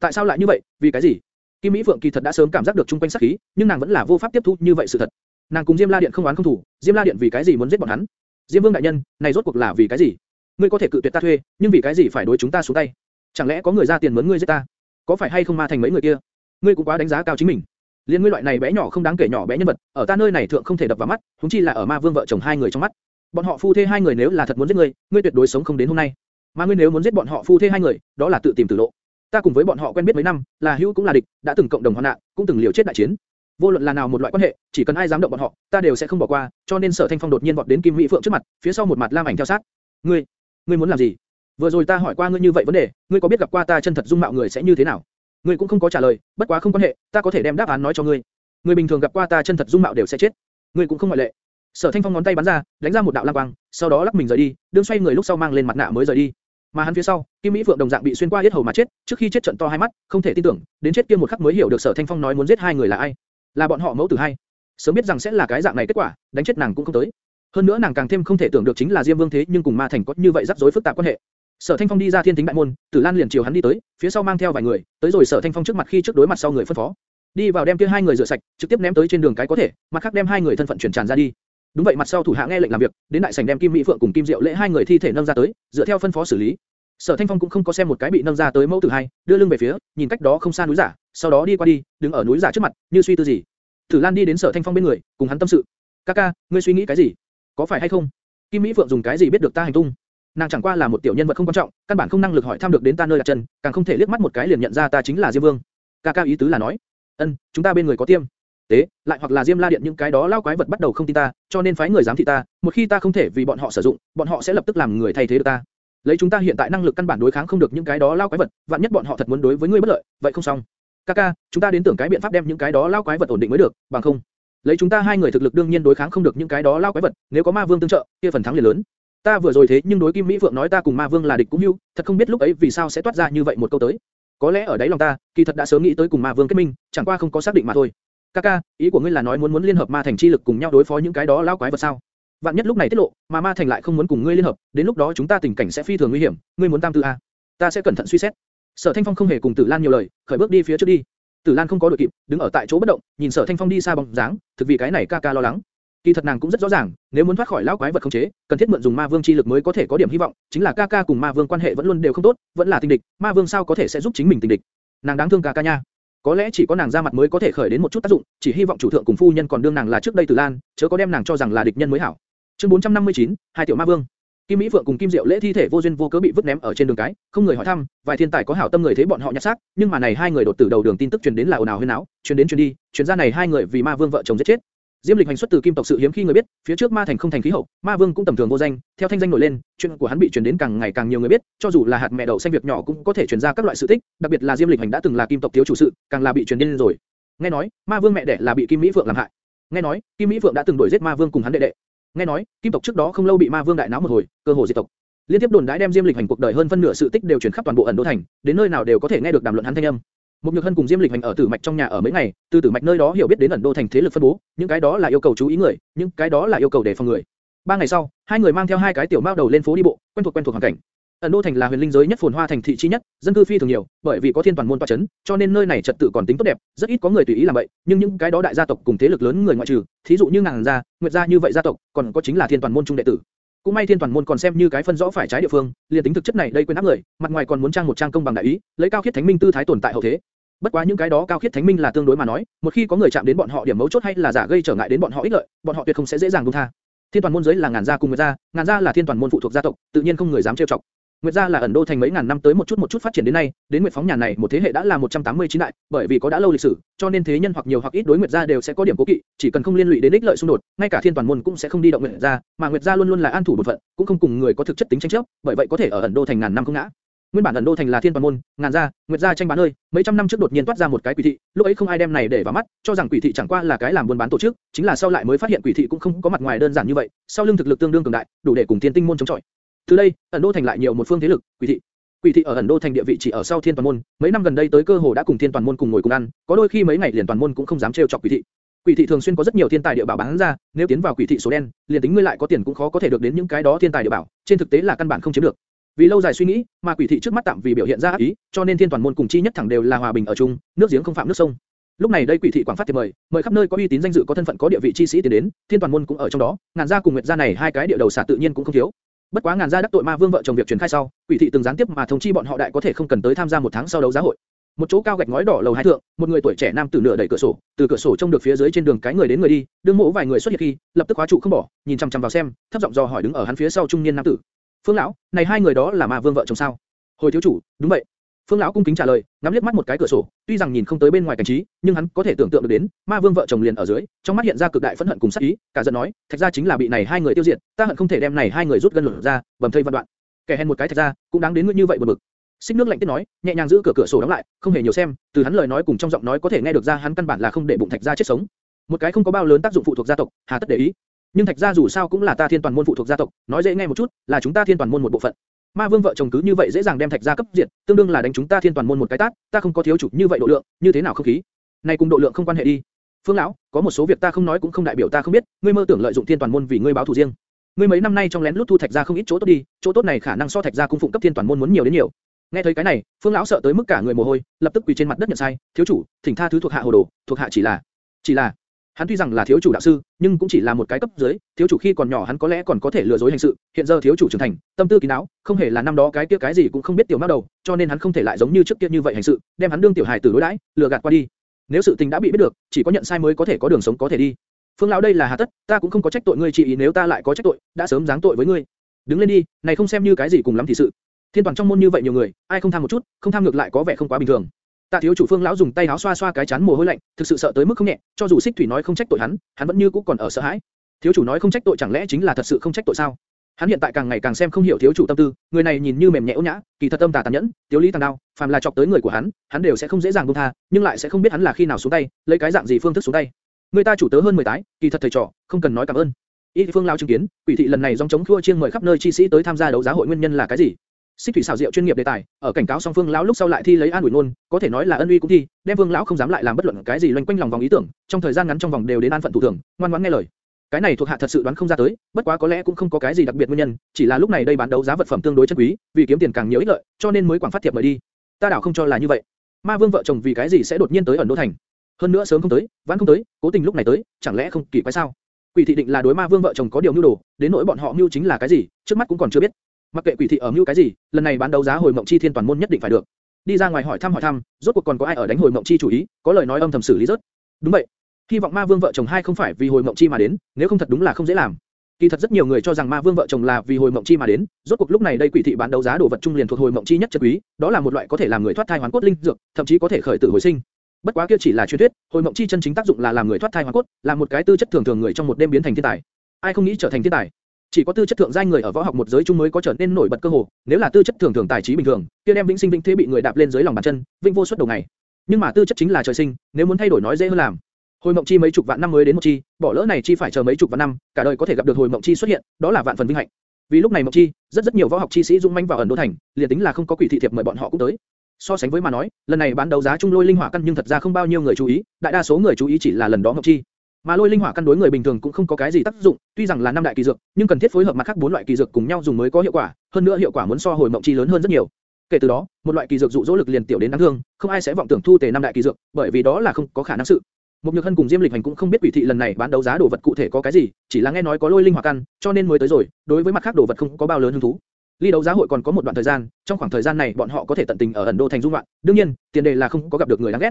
Tại sao lại như vậy? Vì cái gì? Kim Mỹ Vượng kỳ thật đã sớm cảm giác được trung quanh sát khí, nhưng nàng vẫn là vô pháp tiếp thu như vậy sự thật. Nàng cùng Diêm La Điện không oán không thủ, Diêm La Điện vì cái gì muốn giết bọn hắn? Diêm Vương đại nhân, này rốt cuộc là vì cái gì? Ngươi có thể cự tuyệt ta thuê, nhưng vì cái gì phải đối chúng ta xuống tay? Chẳng lẽ có người ra tiền mướn ngươi giết ta? Có phải hay không ma thành mấy người kia? Ngươi cũng quá đánh giá cao chính mình. Liên ngươi loại này bé nhỏ không đáng kể nhỏ bé nhân vật, ở ta nơi này thượng không thể đập vào mắt, huống chi là ở Ma Vương vợ chồng hai người trong mắt. Bọn họ phu thê hai người nếu là thật muốn giết ngươi, ngươi tuyệt đối sống không đến hôm nay. Mà ngươi nếu muốn giết bọn họ phu thê hai người, đó là tự tìm tử lộ. Ta cùng với bọn họ quen biết mấy năm, là hữu cũng là địch, đã từng cộng đồng hoạn nạn, cũng từng liều chết đại chiến. Vô luận là nào một loại quan hệ, chỉ cần ai dám động bọn họ, ta đều sẽ không bỏ qua. Cho nên Sở Thanh Phong đột nhiên vọt đến Kim Mỹ Phượng trước mặt, phía sau một mặt lam ảnh theo sát. Ngươi, ngươi muốn làm gì? Vừa rồi ta hỏi qua ngươi như vậy vấn đề, ngươi có biết gặp qua ta chân thật dung mạo người sẽ như thế nào? Ngươi cũng không có trả lời, bất quá không quan hệ, ta có thể đem đáp án nói cho ngươi. Ngươi bình thường gặp qua ta chân thật dung mạo đều sẽ chết, ngươi cũng không ngoại lệ. Sở Thanh Phong ngón tay bắn ra, đánh ra một đạo lam quang, sau đó lắc mình rời đi, đương xoay người lúc sau mang lên mặt nạ mới rời đi. Mà hắn phía sau, Kim Mỹ Phượng đồng dạng bị xuyên qua yết hầu mà chết, trước khi chết trận to hai mắt, không thể tin tưởng, đến chết kia một khắc mới hiểu được Sở Thanh Phong nói muốn giết hai người là ai, là bọn họ mẫu tử hai. Sớm biết rằng sẽ là cái dạng này kết quả, đánh chết nàng cũng không tới. Hơn nữa nàng càng thêm không thể tưởng được chính là Diêm Vương thế nhưng cùng Ma Thành có như vậy rắc rối phức tạp quan hệ. Sở Thanh Phong đi ra thiên tính đại môn, Tử Lan liền chiều hắn đi tới, phía sau mang theo vài người, tới rồi Sở Thanh Phong trước mặt khi trước đối mặt sau người phân phó, đi vào đem kia hai người rửa sạch, trực tiếp ném tới trên đường cái có thể, mặt khác đem hai người thân phận chuyển tràn ra đi. Đúng vậy mặt sau thủ hạ nghe lệnh làm việc, đến đại sảnh đem Kim Mỹ Phượng cùng Kim Diệu Lễ hai người thi thể nâng ra tới, dựa theo phân phó xử lý. Sở Thanh Phong cũng không có xem một cái bị nâng ra tới mẫu tử hai, đưa lưng về phía, nhìn cách đó không xa núi giả, sau đó đi qua đi, đứng ở núi giả trước mặt, như suy tư gì. Tử Lan đi đến Sở Thanh Phong bên người, cùng hắn tâm sự. "Ca ca, ngươi suy nghĩ cái gì? Có phải hay không? Kim Mỹ Phượng dùng cái gì biết được ta hành tung?" Nàng chẳng qua là một tiểu nhân vật không quan trọng, căn bản không năng lực hỏi thăm được đến ta nơi đặt chân, càng không thể liếc mắt một cái liền nhận ra ta chính là Diêm Vương. Ca ca ý tứ là nói, ân, chúng ta bên người có tiêm. Tế, lại hoặc là Diêm La Điện những cái đó lao quái vật bắt đầu không tin ta, cho nên phái người giám thị ta, một khi ta không thể vì bọn họ sử dụng, bọn họ sẽ lập tức làm người thay thế được ta. Lấy chúng ta hiện tại năng lực căn bản đối kháng không được những cái đó lao quái vật, vạn nhất bọn họ thật muốn đối với ngươi bất lợi, vậy không xong. Kaka, chúng ta đến tưởng cái biện pháp đem những cái đó lao quái vật ổn định mới được, bằng không, lấy chúng ta hai người thực lực đương nhiên đối kháng không được những cái đó lao quái vật, nếu có ma vương tương trợ, kia phần thắng liền lớn. Ta vừa rồi thế nhưng đối Kim Mỹ vượng nói ta cùng ma vương là địch cũng hưu, thật không biết lúc ấy vì sao sẽ toát ra như vậy một câu tới. Có lẽ ở đấy lòng ta, kỳ thật đã sớm nghĩ tới cùng ma vương kết minh, chẳng qua không có xác định mà thôi. Kaka, ý của ngươi là nói muốn muốn liên hợp ma thành chi lực cùng nhau đối phó những cái đó lao quái vật sao? Vạn nhất lúc này tiết lộ, mà ma thành lại không muốn cùng ngươi liên hợp, đến lúc đó chúng ta tình cảnh sẽ phi thường nguy hiểm, ngươi muốn tam tư a? Ta sẽ cẩn thận suy xét. Sở Thanh Phong không hề cùng Tử Lan nhiều lời, khởi bước đi phía trước đi. Tử Lan không có đội kịp, đứng ở tại chỗ bất động, nhìn Sở Thanh Phong đi xa bóng dáng, thực vì cái này ca ca lo lắng. Kỳ thật nàng cũng rất rõ ràng, nếu muốn thoát khỏi lão quái vật khống chế, cần thiết mượn dùng ma vương chi lực mới có thể có điểm hy vọng, chính là ca ca cùng ma vương quan hệ vẫn luôn đều không tốt, vẫn là tình địch, ma vương sao có thể sẽ giúp chính mình tình địch? Nàng đáng thương ca ca nha. Có lẽ chỉ có nàng ra mặt mới có thể khởi đến một chút tác dụng, chỉ hy vọng chủ thượng cùng phu nhân còn đương nàng là trước đây từ Lan, chớ có đem nàng cho rằng là địch nhân mới hảo. Chương 459, hai tiểu ma vương. Kim Mỹ Phượng cùng Kim Diệu Lễ thi thể vô duyên vô cớ bị vứt ném ở trên đường cái, không người hỏi thăm, vài thiên tài có hảo tâm người thấy bọn họ nhặt xác, nhưng mà này hai người đột tử đầu đường tin tức truyền đến là ồn ào huyên náo, truyền đến truyền đi, truyền ra này hai người vì Ma Vương vợ chồng giết chết. Diêm Lịch hành xuất từ Kim tộc sự hiếm khi người biết, phía trước Ma Thành không thành khí hậu, Ma Vương cũng tầm thường vô danh, theo thanh danh nổi lên, chuyện của hắn bị truyền đến càng ngày càng nhiều người biết, cho dù là hạt mẹ đậu xanh việc nhỏ cũng có thể truyền ra các loại sự tích, đặc biệt là Diêm Lịch hành đã từng là Kim tộc thiếu chủ sự, càng là bị truyền đến rồi. Nghe nói, Ma Vương mẹ đẻ là bị Kim Mỹ Phượng làm hại. Nghe nói, Kim Mỹ Phượng đã từng đuổi giết Ma Vương cùng hắn đệ đệ. Nghe nói, Kim tộc trước đó không lâu bị Ma Vương đại náo một hồi, cơ hồ diệt tộc. Liên tiếp đồn đãi đem Diêm Lịch hành cuộc đời hơn phân nửa sự tích đều truyền khắp toàn bộ ẩn đô thành, đến nơi nào đều có thể nghe được đàm luận hắn thanh âm. Một Nhược Hân cùng Diêm Lịch hành ở Tử Mạch trong nhà ở mấy ngày, từ Tử Mạch nơi đó hiểu biết đến ẩn đô thành thế lực phân bố, những cái đó là yêu cầu chú ý người, những cái đó là yêu cầu để phòng người. Ba ngày sau, hai người mang theo hai cái tiểu mao đầu lên phố đi bộ, quen thuộc quen thuộc hoàn cảnh. Ẩn Đô thành là huyền linh giới nhất phồn hoa thành thị chi nhất, dân cư phi thường nhiều, bởi vì có thiên toàn môn tọa chấn, cho nên nơi này trật tự còn tính tốt đẹp, rất ít có người tùy ý làm vậy. Nhưng những cái đó đại gia tộc cùng thế lực lớn người ngoại trừ, thí dụ như ngàn gia, nguyệt gia như vậy gia tộc, còn có chính là thiên toàn môn trung đệ tử. Cũng may thiên toàn môn còn xem như cái phân rõ phải trái địa phương, liền tính thực chất này đây quên áp người, mặt ngoài còn muốn trang một trang công bằng đại ý, lấy cao khiết thánh minh tư thái tồn tại hậu thế. Bất quá những cái đó cao khiết thánh minh là tương đối mà nói, một khi có người chạm đến bọn họ điểm mấu chốt hay là giả gây trở ngại đến bọn họ ích lợi, bọn họ tuyệt không sẽ dễ dàng buông tha. Thiên toàn môn giới là ngàn gia cùng nguyệt gia, ngàn gia là thiên toàn môn phụ thuộc gia tộc, tự nhiên không người dám trêu chọc. Nguyệt gia là ẩn đô thành mấy ngàn năm tới một chút một chút phát triển đến nay, đến Nguyệt phóng nhà này một thế hệ đã là 189 đại, bởi vì có đã lâu lịch sử, cho nên thế nhân hoặc nhiều hoặc ít đối Nguyệt gia đều sẽ có điểm cố kỵ, chỉ cần không liên lụy đến ích lợi xung đột, ngay cả thiên toàn môn cũng sẽ không đi động Nguyệt gia, mà Nguyệt gia luôn luôn là an thủ một phận, cũng không cùng người có thực chất tính tranh chấp, bởi vậy có thể ở ẩn đô thành ngàn năm không ngã. Nguyên bản ẩn đô thành là thiên toàn môn, ngàn gia, Nguyệt gia tranh bán ơi, mấy trăm năm trước đột nhiên toát ra một cái quỷ thị, lúc ấy không ai đem này để vào mắt, cho rằng quỷ thị chẳng qua là cái làm buôn bán tổ chức, chính là sau lại mới phát hiện quỷ thị cũng không có mặt ngoài đơn giản như vậy, sau lưng thực lực tương đương cường đại, đủ để cùng thiên tinh môn chống chọi. Từ đây, ẩn đô thành lại nhiều một phương thế lực, quỷ thị. Quỷ thị ở ẩn đô thành địa vị chỉ ở sau thiên toàn môn, mấy năm gần đây tới cơ hồ đã cùng thiên toàn môn cùng ngồi cùng ăn, có đôi khi mấy ngày liền toàn môn cũng không dám trêu chọc quỷ thị. Quỷ thị thường xuyên có rất nhiều thiên tài địa bảo bán ra, nếu tiến vào quỷ thị số đen, liền tính ngươi lại có tiền cũng khó có thể được đến những cái đó thiên tài địa bảo, trên thực tế là căn bản không chiếm được. Vì lâu dài suy nghĩ, mà quỷ thị trước mắt tạm vì biểu hiện ra ác ý, cho nên thiên toàn môn cùng chi nhất thẳng đều là hòa bình ở chung, nước giếng không phạm nước sông. Lúc này đây quỷ thị quảng phát thiệp mời, mời khắp nơi có uy tín danh dự có thân phận có địa vị chi sĩ tiến đến, thiên toàn môn cũng ở trong đó, ngàn gia cùng nguyệt gia này hai cái địa đầu xả tự nhiên cũng không thiếu. Bất quá ngàn gia đắc tội ma vương vợ chồng việc truyền khai sau, quỷ thị từng gián tiếp mà thông chi bọn họ đại có thể không cần tới tham gia một tháng sau đấu giá hội. Một chỗ cao gạch ngói đỏ lầu hai thượng, một người tuổi trẻ nam tử nửa đẩy cửa sổ, từ cửa sổ trông được phía dưới trên đường cái người đến người đi, đương mỗ vài người xuất hiện khi, lập tức khóa trụ không bỏ, nhìn chăm chăm vào xem, thấp giọng dò hỏi đứng ở hắn phía sau trung niên nam tử. Phương lão, này hai người đó là ma vương vợ chồng sao? Hồi thiếu chủ, đúng vậy. Phương lão cung kính trả lời, ngắm liếc mắt một cái cửa sổ, tuy rằng nhìn không tới bên ngoài cảnh trí, nhưng hắn có thể tưởng tượng được đến, ma vương vợ chồng liền ở dưới, trong mắt hiện ra cực đại phẫn hận cùng sát ý, cả giận nói, thạch gia chính là bị này hai người tiêu diệt, ta hận không thể đem này hai người rút gân lột ra, bầm thây văn đoạn. Kẻ hèn một cái thạch gia, cũng đáng đến ngươi như vậy buồn bực. Xích nước lạnh tiết nói, nhẹ nhàng giữ cửa cửa sổ đóng lại, không hề nhiều xem, từ hắn lời nói cùng trong giọng nói có thể nghe được ra hắn căn bản là không để bụng thạch gia chết sống. Một cái không có bao lớn tác dụng phụ thuộc gia tộc, hà tất để ý. Nhưng thạch gia dù sao cũng là ta thiên toàn môn phụ thuộc gia tộc, nói dễ nghe một chút, là chúng ta thiên toàn môn một bộ phận. Ma Vương vợ chồng cứ như vậy dễ dàng đem thạch gia cấp diệt, tương đương là đánh chúng ta thiên toàn môn một cái tát, ta không có thiếu chủ như vậy độ lượng, như thế nào không khí? Này cùng độ lượng không quan hệ đi. Phương lão, có một số việc ta không nói cũng không đại biểu ta không biết, ngươi mơ tưởng lợi dụng thiên toàn môn vì ngươi báo thù riêng. Ngươi mấy năm nay trong lén lút thu thạch gia không ít chỗ tốt đi, chỗ tốt này khả năng so thạch gia cung phụng cấp thiên toàn môn muốn nhiều đến nhiều. Nghe thấy cái này, Phương lão sợ tới mức cả người mồ hôi, lập tức quỳ trên mặt đất nhận sai, thiếu chủ, thỉnh tha thứ thuộc hạ hồ đồ, thuộc hạ chỉ là, chỉ là, hắn tuy rằng là thiếu chủ đạo sư, nhưng cũng chỉ là một cái cấp dưới, thiếu chủ khi còn nhỏ hắn có lẽ còn có thể lừa dối hành sự, hiện giờ thiếu chủ trưởng thành, tâm tư kín đáo, không hề là năm đó cái kia cái gì cũng không biết tiểu mao đầu, cho nên hắn không thể lại giống như trước kia như vậy hành sự, đem hắn đương tiểu hài tử đối đãi, lừa gạt qua đi. Nếu sự tình đã bị biết được, chỉ có nhận sai mới có thể có đường sống có thể đi. Phương lão đây là hà tất, ta cũng không có trách tội ngươi chỉ ý nếu ta lại có trách tội, đã sớm giáng tội với ngươi. Đứng lên đi, này không xem như cái gì cùng lắm thì sự. Thiên toàn trong môn như vậy nhiều người, ai không tham một chút, không tham ngược lại có vẻ không quá bình thường. Tạ thiếu chủ Phương lão dùng tay áo xoa xoa cái chán mồ hôi lạnh, thực sự sợ tới mức không nhẹ, cho dù Sích Thủy nói không trách tội hắn, hắn vẫn như cũ còn ở sợ hãi. Thiếu chủ nói không trách tội chẳng lẽ chính là thật sự không trách tội sao? Hắn hiện tại càng ngày càng xem không hiểu thiếu chủ tâm tư, người này nhìn như mềm nhẹ ôn nhã, kỳ thật tâm tà tàn nhẫn, thiếu lý tàn đao, phàm là chọc tới người của hắn, hắn đều sẽ không dễ dàng buông tha, nhưng lại sẽ không biết hắn là khi nào xuống tay, lấy cái dạng gì phương thức xuống tay. Người ta chủ tớ hơn 10 tái, kỳ thật thầy trò, không cần nói cảm ơn. Y Phương lão chứng kiến, quỷ thị lần này dòng chống khua chiêng mời khắp nơi chi sĩ tới tham gia đấu giá hội nguyên nhân là cái gì? Xích thủy xảo diệu chuyên nghiệp đề tài, ở cảnh cáo song phương lão lúc sau lại thi lấy an ủi luôn, có thể nói là ân uy cũng thi, đem vương lão không dám lại làm bất luận cái gì loanh quanh lòng vòng ý tưởng, trong thời gian ngắn trong vòng đều đến an phận thủ thường, ngoan ngoãn nghe lời. Cái này thuộc hạ thật sự đoán không ra tới, bất quá có lẽ cũng không có cái gì đặc biệt nguyên nhân, chỉ là lúc này đây bán đấu giá vật phẩm tương đối chân quý, vì kiếm tiền càng nhiều ích lợi, cho nên mới quảng phát thiệp mời đi. Ta đảo không cho là như vậy. Ma Vương vợ chồng vì cái gì sẽ đột nhiên tới ẩn đô thành? Hơn nữa sớm không tới, vãn không tới, cố tình lúc này tới, chẳng lẽ không kỳ quái sao? Quỷ thị định là đối Ma Vương vợ chồng có điều mưu đồ, đến nỗi bọn họ mưu chính là cái gì, trước mắt cũng còn chưa biết. Mặc kệ quỷ thị ở mưu cái gì, lần này bán đấu giá hồi mộng chi thiên toàn môn nhất định phải được. Đi ra ngoài hỏi thăm hỏi thăm, rốt cuộc còn có ai ở đánh hồi mộng chi chủ ý, có lời nói âm thầm xử lý rớt. Đúng vậy. Hy vọng Ma Vương vợ chồng hai không phải vì hồi mộng chi mà đến, nếu không thật đúng là không dễ làm. Kỳ thật rất nhiều người cho rằng Ma Vương vợ chồng là vì hồi mộng chi mà đến, rốt cuộc lúc này đây quỷ thị bán đấu giá đồ vật trung liền thuộc hồi mộng chi nhất chất quý, đó là một loại có thể làm người thoát thai hoàn cốt linh dược, thậm chí có thể khởi tử hồi sinh. Bất quá kia chỉ là truyền thuyết, hồi mộng chi chân chính tác dụng là làm người thoát thai hoàn cốt, làm một cái tư chất thường thường người trong một đêm biến thành thiên tài. Ai không nghĩ trở thành thiên tài? Chỉ có tư chất thượng giai người ở võ học một giới chung mới có trở nên nổi bật cơ hồ, nếu là tư chất thường thường tài trí bình thường, kia đem vĩnh sinh vĩnh thế bị người đạp lên dưới lòng bàn chân, vĩnh vô suất đầu ngày. Nhưng mà tư chất chính là trời sinh, nếu muốn thay đổi nói dễ hơn làm. Hồi mộng chi mấy chục vạn năm mới đến một chi, bỏ lỡ này chi phải chờ mấy chục vạn năm, cả đời có thể gặp được hồi mộng chi xuất hiện, đó là vạn phần vinh hạnh. Vì lúc này mộng chi, rất rất nhiều võ học chi sĩ dũng manh vào ẩn đô thành, liền tính là không có quỷ thị thiệp mời bọn họ cũng tới. So sánh với mà nói, lần này bán đấu giá trung lôi linh hỏa căn nhưng thật ra không bao nhiêu người chú ý, đại đa số người chú ý chỉ là lần đó mộng chi. Mà lôi linh hỏa căn đối người bình thường cũng không có cái gì tác dụng, tuy rằng là năm đại kỳ dược, nhưng cần thiết phối hợp mặt khác bốn loại kỳ dược cùng nhau dùng mới có hiệu quả, hơn nữa hiệu quả muốn so hồi mộng chi lớn hơn rất nhiều. Kể từ đó, một loại kỳ dược dụ dỗ lực liền tiểu đến đáng thương, không ai sẽ vọng tưởng thu tề năm đại kỳ dược, bởi vì đó là không có khả năng sự. Một Nhược Hân cùng Diêm Lịch Hành cũng không biết quỷ thị lần này bán đấu giá đồ vật cụ thể có cái gì, chỉ là nghe nói có lôi linh hỏa căn, cho nên mới tới rồi, đối với mặt khác đồ vật không có bao lớn hứng thú. Ly đấu giá hội còn có một đoạn thời gian, trong khoảng thời gian này bọn họ có thể tận tình ở ẩn đô thành dung loạn, đương nhiên, tiền đề là không có gặp được người đáng ghét.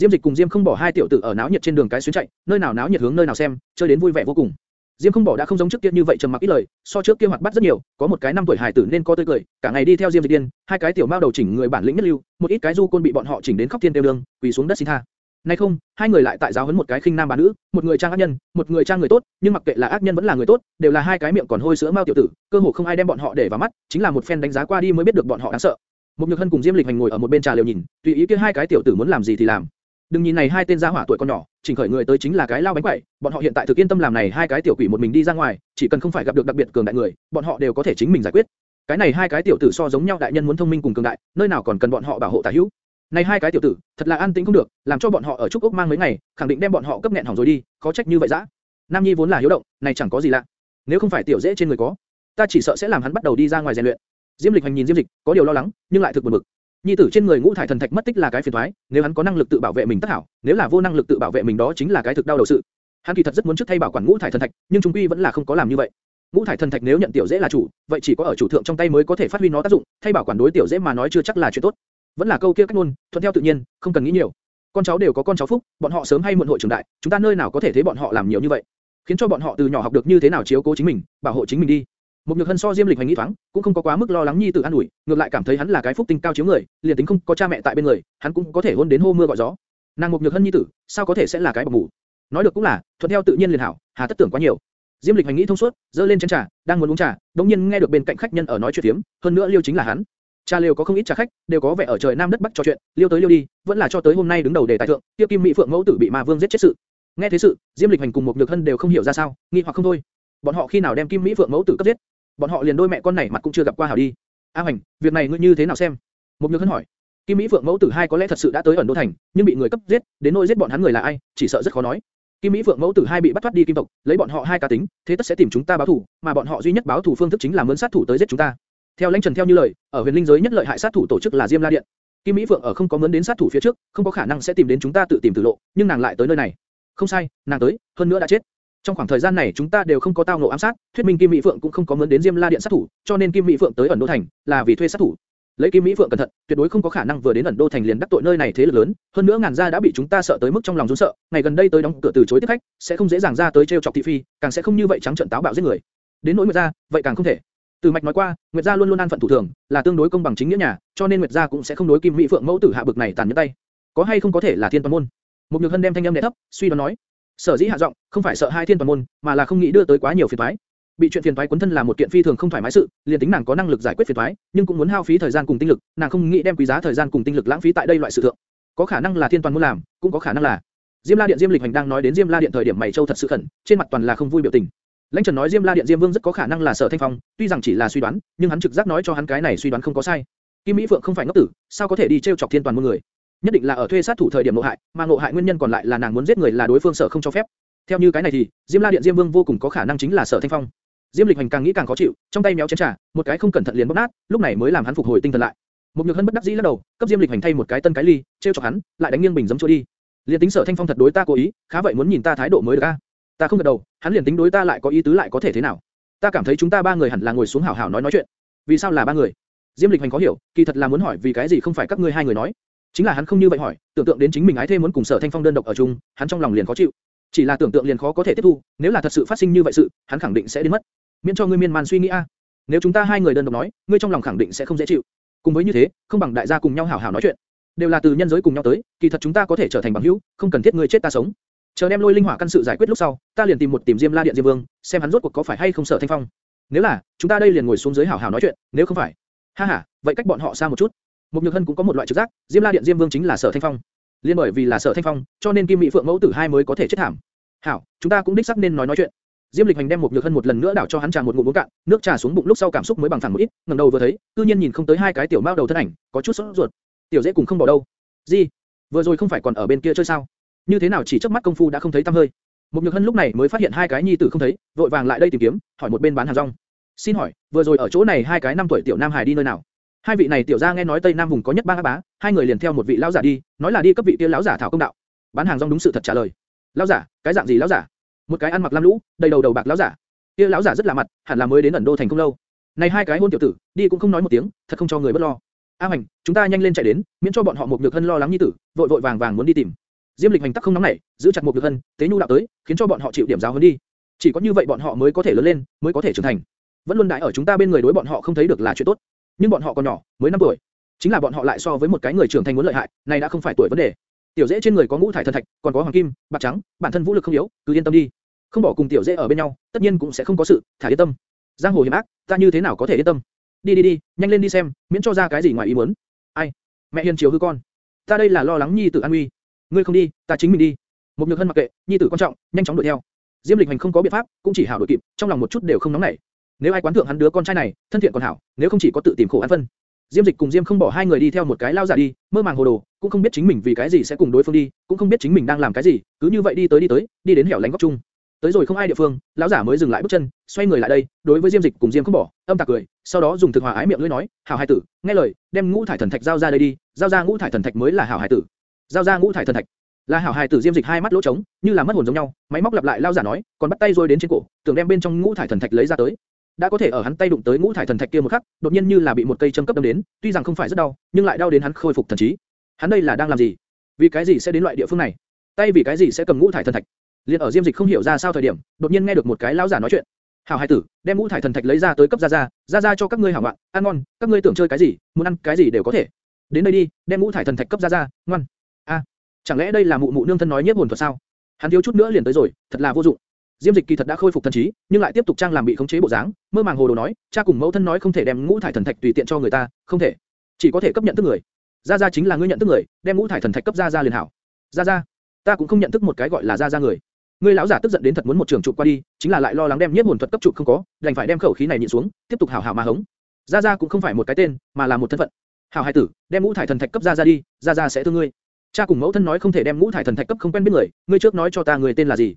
Diêm Dịch cùng Diêm không bỏ hai tiểu tử ở náo nhiệt trên đường cái xuyến chạy, nơi nào náo nhiệt hướng nơi nào xem, chơi đến vui vẻ vô cùng. Diêm không bỏ đã không giống trước kia như vậy trầm mặc ít lời, so trước kia hoạt bát rất nhiều, có một cái năm tuổi hài tử nên có tươi cười, cả ngày đi theo Diêm Dịch điên, hai cái tiểu mao đầu chỉnh người bản lĩnh nhất lưu, một ít cái du côn bị bọn họ chỉnh đến khóc thiên tiêu đường, quỳ xuống đất xin tha. Nay không, hai người lại tại giáo huấn một cái khinh nam bà nữ, một người trang ác nhân, một người trang người tốt, nhưng mặc kệ là ác nhân vẫn là người tốt, đều là hai cái miệng còn hôi sữa mao tiểu tử, cơ hồ không ai đem bọn họ để vào mắt, chính là một phen đánh giá qua đi mới biết được bọn họ đáng sợ. Một Nhược Hân cùng Diêm Lịch Hành ngồi ở một bên trà liều nhìn, tùy ý kia hai cái tiểu tử muốn làm gì thì làm. Đừng nhìn này hai tên gia hỏa tuổi còn nhỏ, chỉnh khởi người tới chính là cái lao bánh quẩy, bọn họ hiện tại thực yên tâm làm này hai cái tiểu quỷ một mình đi ra ngoài, chỉ cần không phải gặp được đặc biệt cường đại người, bọn họ đều có thể chính mình giải quyết. Cái này hai cái tiểu tử so giống nhau đại nhân muốn thông minh cùng cường đại, nơi nào còn cần bọn họ bảo hộ tả hữu. Này hai cái tiểu tử, thật là an tĩnh không được, làm cho bọn họ ở trúc ốc mang mấy ngày, khẳng định đem bọn họ cấp nghẹn hỏng rồi đi, khó trách như vậy dã. Nam Nhi vốn là hiếu động, này chẳng có gì lạ. Nếu không phải tiểu dễ trên người có, ta chỉ sợ sẽ làm hắn bắt đầu đi ra ngoài rèn luyện. Diêm Lịch hành nhìn Diêm Dịch, có điều lo lắng, nhưng lại thực buồn bực. Nhi tử trên người ngũ thải thần thạch mất tích là cái phiền toái, nếu hắn có năng lực tự bảo vệ mình tất hảo, nếu là vô năng lực tự bảo vệ mình đó chính là cái thực đau đầu sự. Hắn kỳ thật rất muốn trước thay bảo quản ngũ thải thần thạch, nhưng chúng quy vẫn là không có làm như vậy. Ngũ thải thần thạch nếu nhận tiểu dễ là chủ, vậy chỉ có ở chủ thượng trong tay mới có thể phát huy nó tác dụng, thay bảo quản đối tiểu dễ mà nói chưa chắc là chuyện tốt. Vẫn là câu kia cách luôn, thuận theo tự nhiên, không cần nghĩ nhiều. Con cháu đều có con cháu phúc, bọn họ sớm hay muộn hội trưởng đại, chúng ta nơi nào có thể thế bọn họ làm nhiều như vậy, khiến cho bọn họ từ nhỏ học được như thế nào chiếu cố chính mình, bảo hộ chính mình đi. Một nhược hân so diêm lịch hành nghĩ thoáng, cũng không có quá mức lo lắng nhi tử an ủi, ngược lại cảm thấy hắn là cái phúc tinh cao chiếu người, liền tính không có cha mẹ tại bên người, hắn cũng có thể hôn đến hô mưa gọi gió. Nàng một nhược hân nhi tử, sao có thể sẽ là cái bọc mù? Nói được cũng là, thuận theo tự nhiên liền hảo, hà tất tưởng quá nhiều. Diêm lịch hành nghĩ thông suốt, dơ lên chén trà, đang muốn uống trà, đống nhiên nghe được bên cạnh khách nhân ở nói chuyện tiếm hơn nữa liêu chính là hắn. Trà liêu có không ít trà khách, đều có vẻ ở trời nam đất bắc trò chuyện, liêu tới liêu đi, vẫn là cho tới hôm nay đứng đầu đề tài thượng, tiêu kim mỹ phượng mẫu tử bị ma vương giết chết sự. Nghe thế sự, Diêm lịch hành cùng một nhược hân đều không hiểu ra sao, nghi hoặc không thôi. Bọn họ khi nào đem kim mỹ phượng mẫu tử cấp giết? Bọn họ liền đôi mẹ con này mặt cũng chưa gặp qua hảo đi. A Hoành, việc này ngươi như thế nào xem? Một nhược hân hỏi. Kim Mỹ Phượng mẫu tử hai có lẽ thật sự đã tới ẩn đô thành, nhưng bị người cấp giết, đến nỗi giết bọn hắn người là ai, chỉ sợ rất khó nói. Kim Mỹ Phượng mẫu tử hai bị bắt thoát đi kim tộc, lấy bọn họ hai cá tính, thế tất sẽ tìm chúng ta báo thù, mà bọn họ duy nhất báo thù phương thức chính là mướn sát thủ tới giết chúng ta. Theo lãnh Trần theo như lời, ở huyền linh giới nhất lợi hại sát thủ tổ chức là Diêm La Điện. Kim Mỹ Phượng ở không có mướn đến sát thủ phía trước, không có khả năng sẽ tìm đến chúng ta tự tìm tử lộ, nhưng nàng lại tới nơi này. Không sai, nàng tới, hơn nữa đã chết. Trong khoảng thời gian này chúng ta đều không có tao ngộ ám sát, thuyết minh Kim Mỹ Phượng cũng không có mướn đến Diêm La Điện sát thủ, cho nên Kim Mỹ Phượng tới ẩn đô thành là vì thuê sát thủ. Lấy Kim Mỹ Phượng cẩn thận, tuyệt đối không có khả năng vừa đến ẩn đô thành liền đắc tội nơi này thế lực lớn, hơn nữa ngàn gia đã bị chúng ta sợ tới mức trong lòng run sợ, ngày gần đây tới đóng cửa từ chối tiếp khách, sẽ không dễ dàng ra tới treo chọc thị phi, càng sẽ không như vậy trắng trợn táo bạo giết người. Đến nỗi Nguyệt gia, vậy càng không thể. Từ mạch nói qua, Nguyệt gia luôn luôn an phận thủ thường, là tương đối công bằng chính nghĩa nhà, cho nên Nguyệt gia cũng sẽ không đối Kim Mỹ Phượng mẫu tử hạ bực này tàn nhẫn tay. Có hay không có thể là thiên toàn môn? Một nhược hân đem thanh âm đè thấp, suy đoán nói. Sở dĩ hạ giọng, không phải sợ hai thiên toàn môn, mà là không nghĩ đưa tới quá nhiều phiền toái. Bị chuyện phiền toái cuốn thân là một kiện phi thường không thoải mái sự, liền tính nàng có năng lực giải quyết phiền toái, nhưng cũng muốn hao phí thời gian cùng tinh lực, nàng không nghĩ đem quý giá thời gian cùng tinh lực lãng phí tại đây loại sự thượng. Có khả năng là thiên toàn môn làm, cũng có khả năng là Diêm La Điện Diêm Lịch Hành đang nói đến Diêm La Điện thời điểm mày châu thật sự khẩn, trên mặt toàn là không vui biểu tình. Lãnh Trần nói Diêm La Điện Diêm Vương rất có khả năng là Sở Thanh Phong, tuy rằng chỉ là suy đoán, nhưng hắn trực giác nói cho hắn cái này suy đoán không có sai. Kim Mỹ Phượng không phải ngốc tử, sao có thể đi trêu chọc thiên toàn môn người? Nhất định là ở thuê sát thủ thời điểm ngộ hại, mà ngộ hại nguyên nhân còn lại là nàng muốn giết người là đối phương sở không cho phép. Theo như cái này thì, Diêm La Điện Diêm Vương vô cùng có khả năng chính là Sở Thanh Phong. Diêm Lịch Hành càng nghĩ càng khó chịu, trong tay méo chén trà, một cái không cẩn thận liền bóp nát, lúc này mới làm hắn phục hồi tinh thần lại. Một nhược hân bất đắc dĩ lắc đầu, cấp Diêm Lịch Hành thay một cái tân cái ly, treo cho hắn, lại đánh nghiêng bình giấm chỗ đi. Liên tính Sở Thanh Phong thật đối ta cố ý, khá vậy muốn nhìn ta thái độ mới được a. Ta không gật đầu, hắn liền tính đối ta lại có ý tứ lại có thể thế nào? Ta cảm thấy chúng ta ba người hẳn là ngồi xuống hảo hảo nói nói chuyện. Vì sao là ba người? Diêm Lịch Hành khó hiểu, kỳ thật là muốn hỏi vì cái gì không phải các ngươi hai người nói. Chính là hắn không như vậy hỏi, tưởng tượng đến chính mình ái thê muốn cùng Sở Thanh Phong đơn độc ở chung, hắn trong lòng liền khó chịu. Chỉ là tưởng tượng liền khó có thể tiếp thu, nếu là thật sự phát sinh như vậy sự, hắn khẳng định sẽ đến mất. Miễn cho ngươi miên man suy nghĩ a. Nếu chúng ta hai người đơn độc nói, ngươi trong lòng khẳng định sẽ không dễ chịu. Cùng với như thế, không bằng đại gia cùng nhau hảo hảo nói chuyện. Đều là từ nhân giới cùng nhau tới, kỳ thật chúng ta có thể trở thành bằng hữu, không cần thiết ngươi chết ta sống. Chờ đem lôi linh hỏa căn sự giải quyết lúc sau, ta liền tìm một tìm Diêm La Điện Diêm Vương, xem hắn rốt cuộc có phải hay không sở Thanh Phong. Nếu là, chúng ta đây liền ngồi xuống dưới hảo hảo nói chuyện, nếu không phải, ha ha, vậy cách bọn họ xa một chút. Mục Nhược Hân cũng có một loại trực giác, Diêm La Điện Diêm Vương chính là Sở Thanh Phong. Liên bởi vì là Sở Thanh Phong, cho nên Kim Mỹ Phượng mẫu tử hai mới có thể chết thảm. Hảo, chúng ta cũng đích xác nên nói nói chuyện. Diêm Lịch Hành đem một Nhược Hân một lần nữa đảo cho hắn trà một ngụm uống cạn, nước trà xuống bụng lúc sau cảm xúc mới bằng phẳng một ít, ngẩng đầu vừa thấy, tự nhiên nhìn không tới hai cái tiểu mao đầu thân ảnh, có chút sốt ruột. Tiểu dễ cùng không bỏ đâu. Gì? Vừa rồi không phải còn ở bên kia chơi sao? Như thế nào chỉ chớp mắt công phu đã không thấy tăm hơi? Một Nhược Hân lúc này mới phát hiện hai cái nhi tử không thấy, vội vàng lại đây tìm kiếm, hỏi một bên bán hàng rong. Xin hỏi, vừa rồi ở chỗ này hai cái năm tuổi tiểu nam hài đi nơi nào? Hai vị này tiểu gia nghe nói Tây Nam vùng có nhất bang bá, hai người liền theo một vị lão giả đi, nói là đi cấp vị kia lão giả thảo công đạo. Bán hàng rong đúng sự thật trả lời. Lão giả, cái dạng gì lão giả? Một cái ăn mặc lam lũ, đầy đầu đầu bạc lão giả. Kia lão giả rất là mặt, hẳn là mới đến ẩn đô thành không lâu. Này hai cái hôn tiểu tử, đi cũng không nói một tiếng, thật không cho người bất lo. A Hoành, chúng ta nhanh lên chạy đến, miễn cho bọn họ một nhược hân lo lắng như tử, vội vội vàng vàng muốn đi tìm. Diêm Lịch hành tắc không nóng nảy, giữ chặt một nhược hân, tế nhu đạo tới, khiến cho bọn họ chịu điểm giáo huấn đi. Chỉ có như vậy bọn họ mới có thể lớn lên, mới có thể trưởng thành. Vẫn luôn đại ở chúng ta bên người đối bọn họ không thấy được là chuyện tốt, nhưng bọn họ còn nhỏ, mới 5 tuổi, chính là bọn họ lại so với một cái người trưởng thành muốn lợi hại, này đã không phải tuổi vấn đề. Tiểu dễ trên người có ngũ thải thần thạch, còn có hoàng kim, bạc trắng, bản thân vũ lực không yếu, cứ yên tâm đi. Không bỏ cùng tiểu dễ ở bên nhau, tất nhiên cũng sẽ không có sự, thả yên tâm. Giang hồ hiểm ác, ta như thế nào có thể yên tâm? Đi đi đi, nhanh lên đi xem, miễn cho ra cái gì ngoài ý muốn. Ai? Mẹ hiền chiều hư con. Ta đây là lo lắng nhi tử an nguy. Ngươi không đi, ta chính mình đi. Một nhược hân mặc kệ, nhi tử quan trọng, nhanh chóng đuổi theo. Diêm Lịch Hành không có biện pháp, cũng chỉ hảo đuổi kịp, trong lòng một chút đều không nóng nảy. Nếu ai quán thượng hắn đứa con trai này, thân thiện còn hảo, nếu không chỉ có tự tìm khổ ăn phân. Diêm Dịch cùng Diêm không bỏ hai người đi theo một cái lao giả đi, mơ màng hồ đồ, cũng không biết chính mình vì cái gì sẽ cùng đối phương đi, cũng không biết chính mình đang làm cái gì, cứ như vậy đi tới đi tới, đi đến hẻo lánh góc chung. Tới rồi không ai địa phương, lão giả mới dừng lại bước chân, xoay người lại đây, đối với Diêm Dịch cùng Diêm không bỏ, âm tạc cười, sau đó dùng thực hòa ái miệng lưỡi nói, hảo hài tử, nghe lời, đem ngũ thải thần thạch giao ra đây đi, giao ra ngũ thải thần thạch mới là hảo hài tử, giao ra ngũ thải thần thạch. Là hảo hài tử Diêm Dịch hai mắt lỗ trống, như là mất hồn giống nhau, máy móc lặp lại lão giả nói, còn bắt tay rồi đến trên cổ, tưởng đem bên trong ngũ thải thần thạch lấy ra tới. Đã có thể ở hắn tay đụng tới ngũ thải thần thạch kia một khắc, đột nhiên như là bị một cây châm cấp đâm đến, tuy rằng không phải rất đau, nhưng lại đau đến hắn khôi phục thần trí. Hắn đây là đang làm gì? Vì cái gì sẽ đến loại địa phương này? Tay vì cái gì sẽ cầm ngũ thải thần thạch? Liên ở Diêm Dịch không hiểu ra sao thời điểm, đột nhiên nghe được một cái lão giả nói chuyện. Hảo hài tử, đem ngũ thải thần thạch lấy ra tới cấp gia gia, gia gia cho các ngươi hảo ngoạn, ăn ngon, các ngươi tưởng chơi cái gì, muốn ăn cái gì đều có thể. Đến đây đi, đem ngũ thải thần thạch cấp gia gia, ngoan. A, chẳng lẽ đây là mụ mụ nương thân nói nhiếp hồn thuật sao? Hắn thiếu chút nữa liền tới rồi, thật là vô dụng. Diêm Dịch kỳ thật đã khôi phục thần trí, nhưng lại tiếp tục trang làm bị khống chế bộ dáng, mơ màng hồ đồ nói, cha cùng mẫu thân nói không thể đem ngũ thải thần thạch tùy tiện cho người ta, không thể, chỉ có thể cấp nhận thức người. Gia Gia chính là ngươi nhận thức người, đem ngũ thải thần thạch cấp Gia Gia liền hảo. Gia Gia, ta cũng không nhận thức một cái gọi là Gia Gia người. Ngươi lão giả tức giận đến thật muốn một trường trụ qua đi, chính là lại lo lắng đem nhiếp hồn thuật cấp trụ không có, đành phải đem khẩu khí này nhịn xuống, tiếp tục hảo hảo mà hống. Gia Gia cũng không phải một cái tên, mà là một thân phận. Hảo hài tử, đem ngũ thải thần thạch cấp Gia Gia đi, Gia Gia sẽ thương ngươi. Cha cùng mẫu thân nói không thể đem ngũ thải thần thạch cấp không quen biết người, ngươi trước nói cho ta người tên là gì?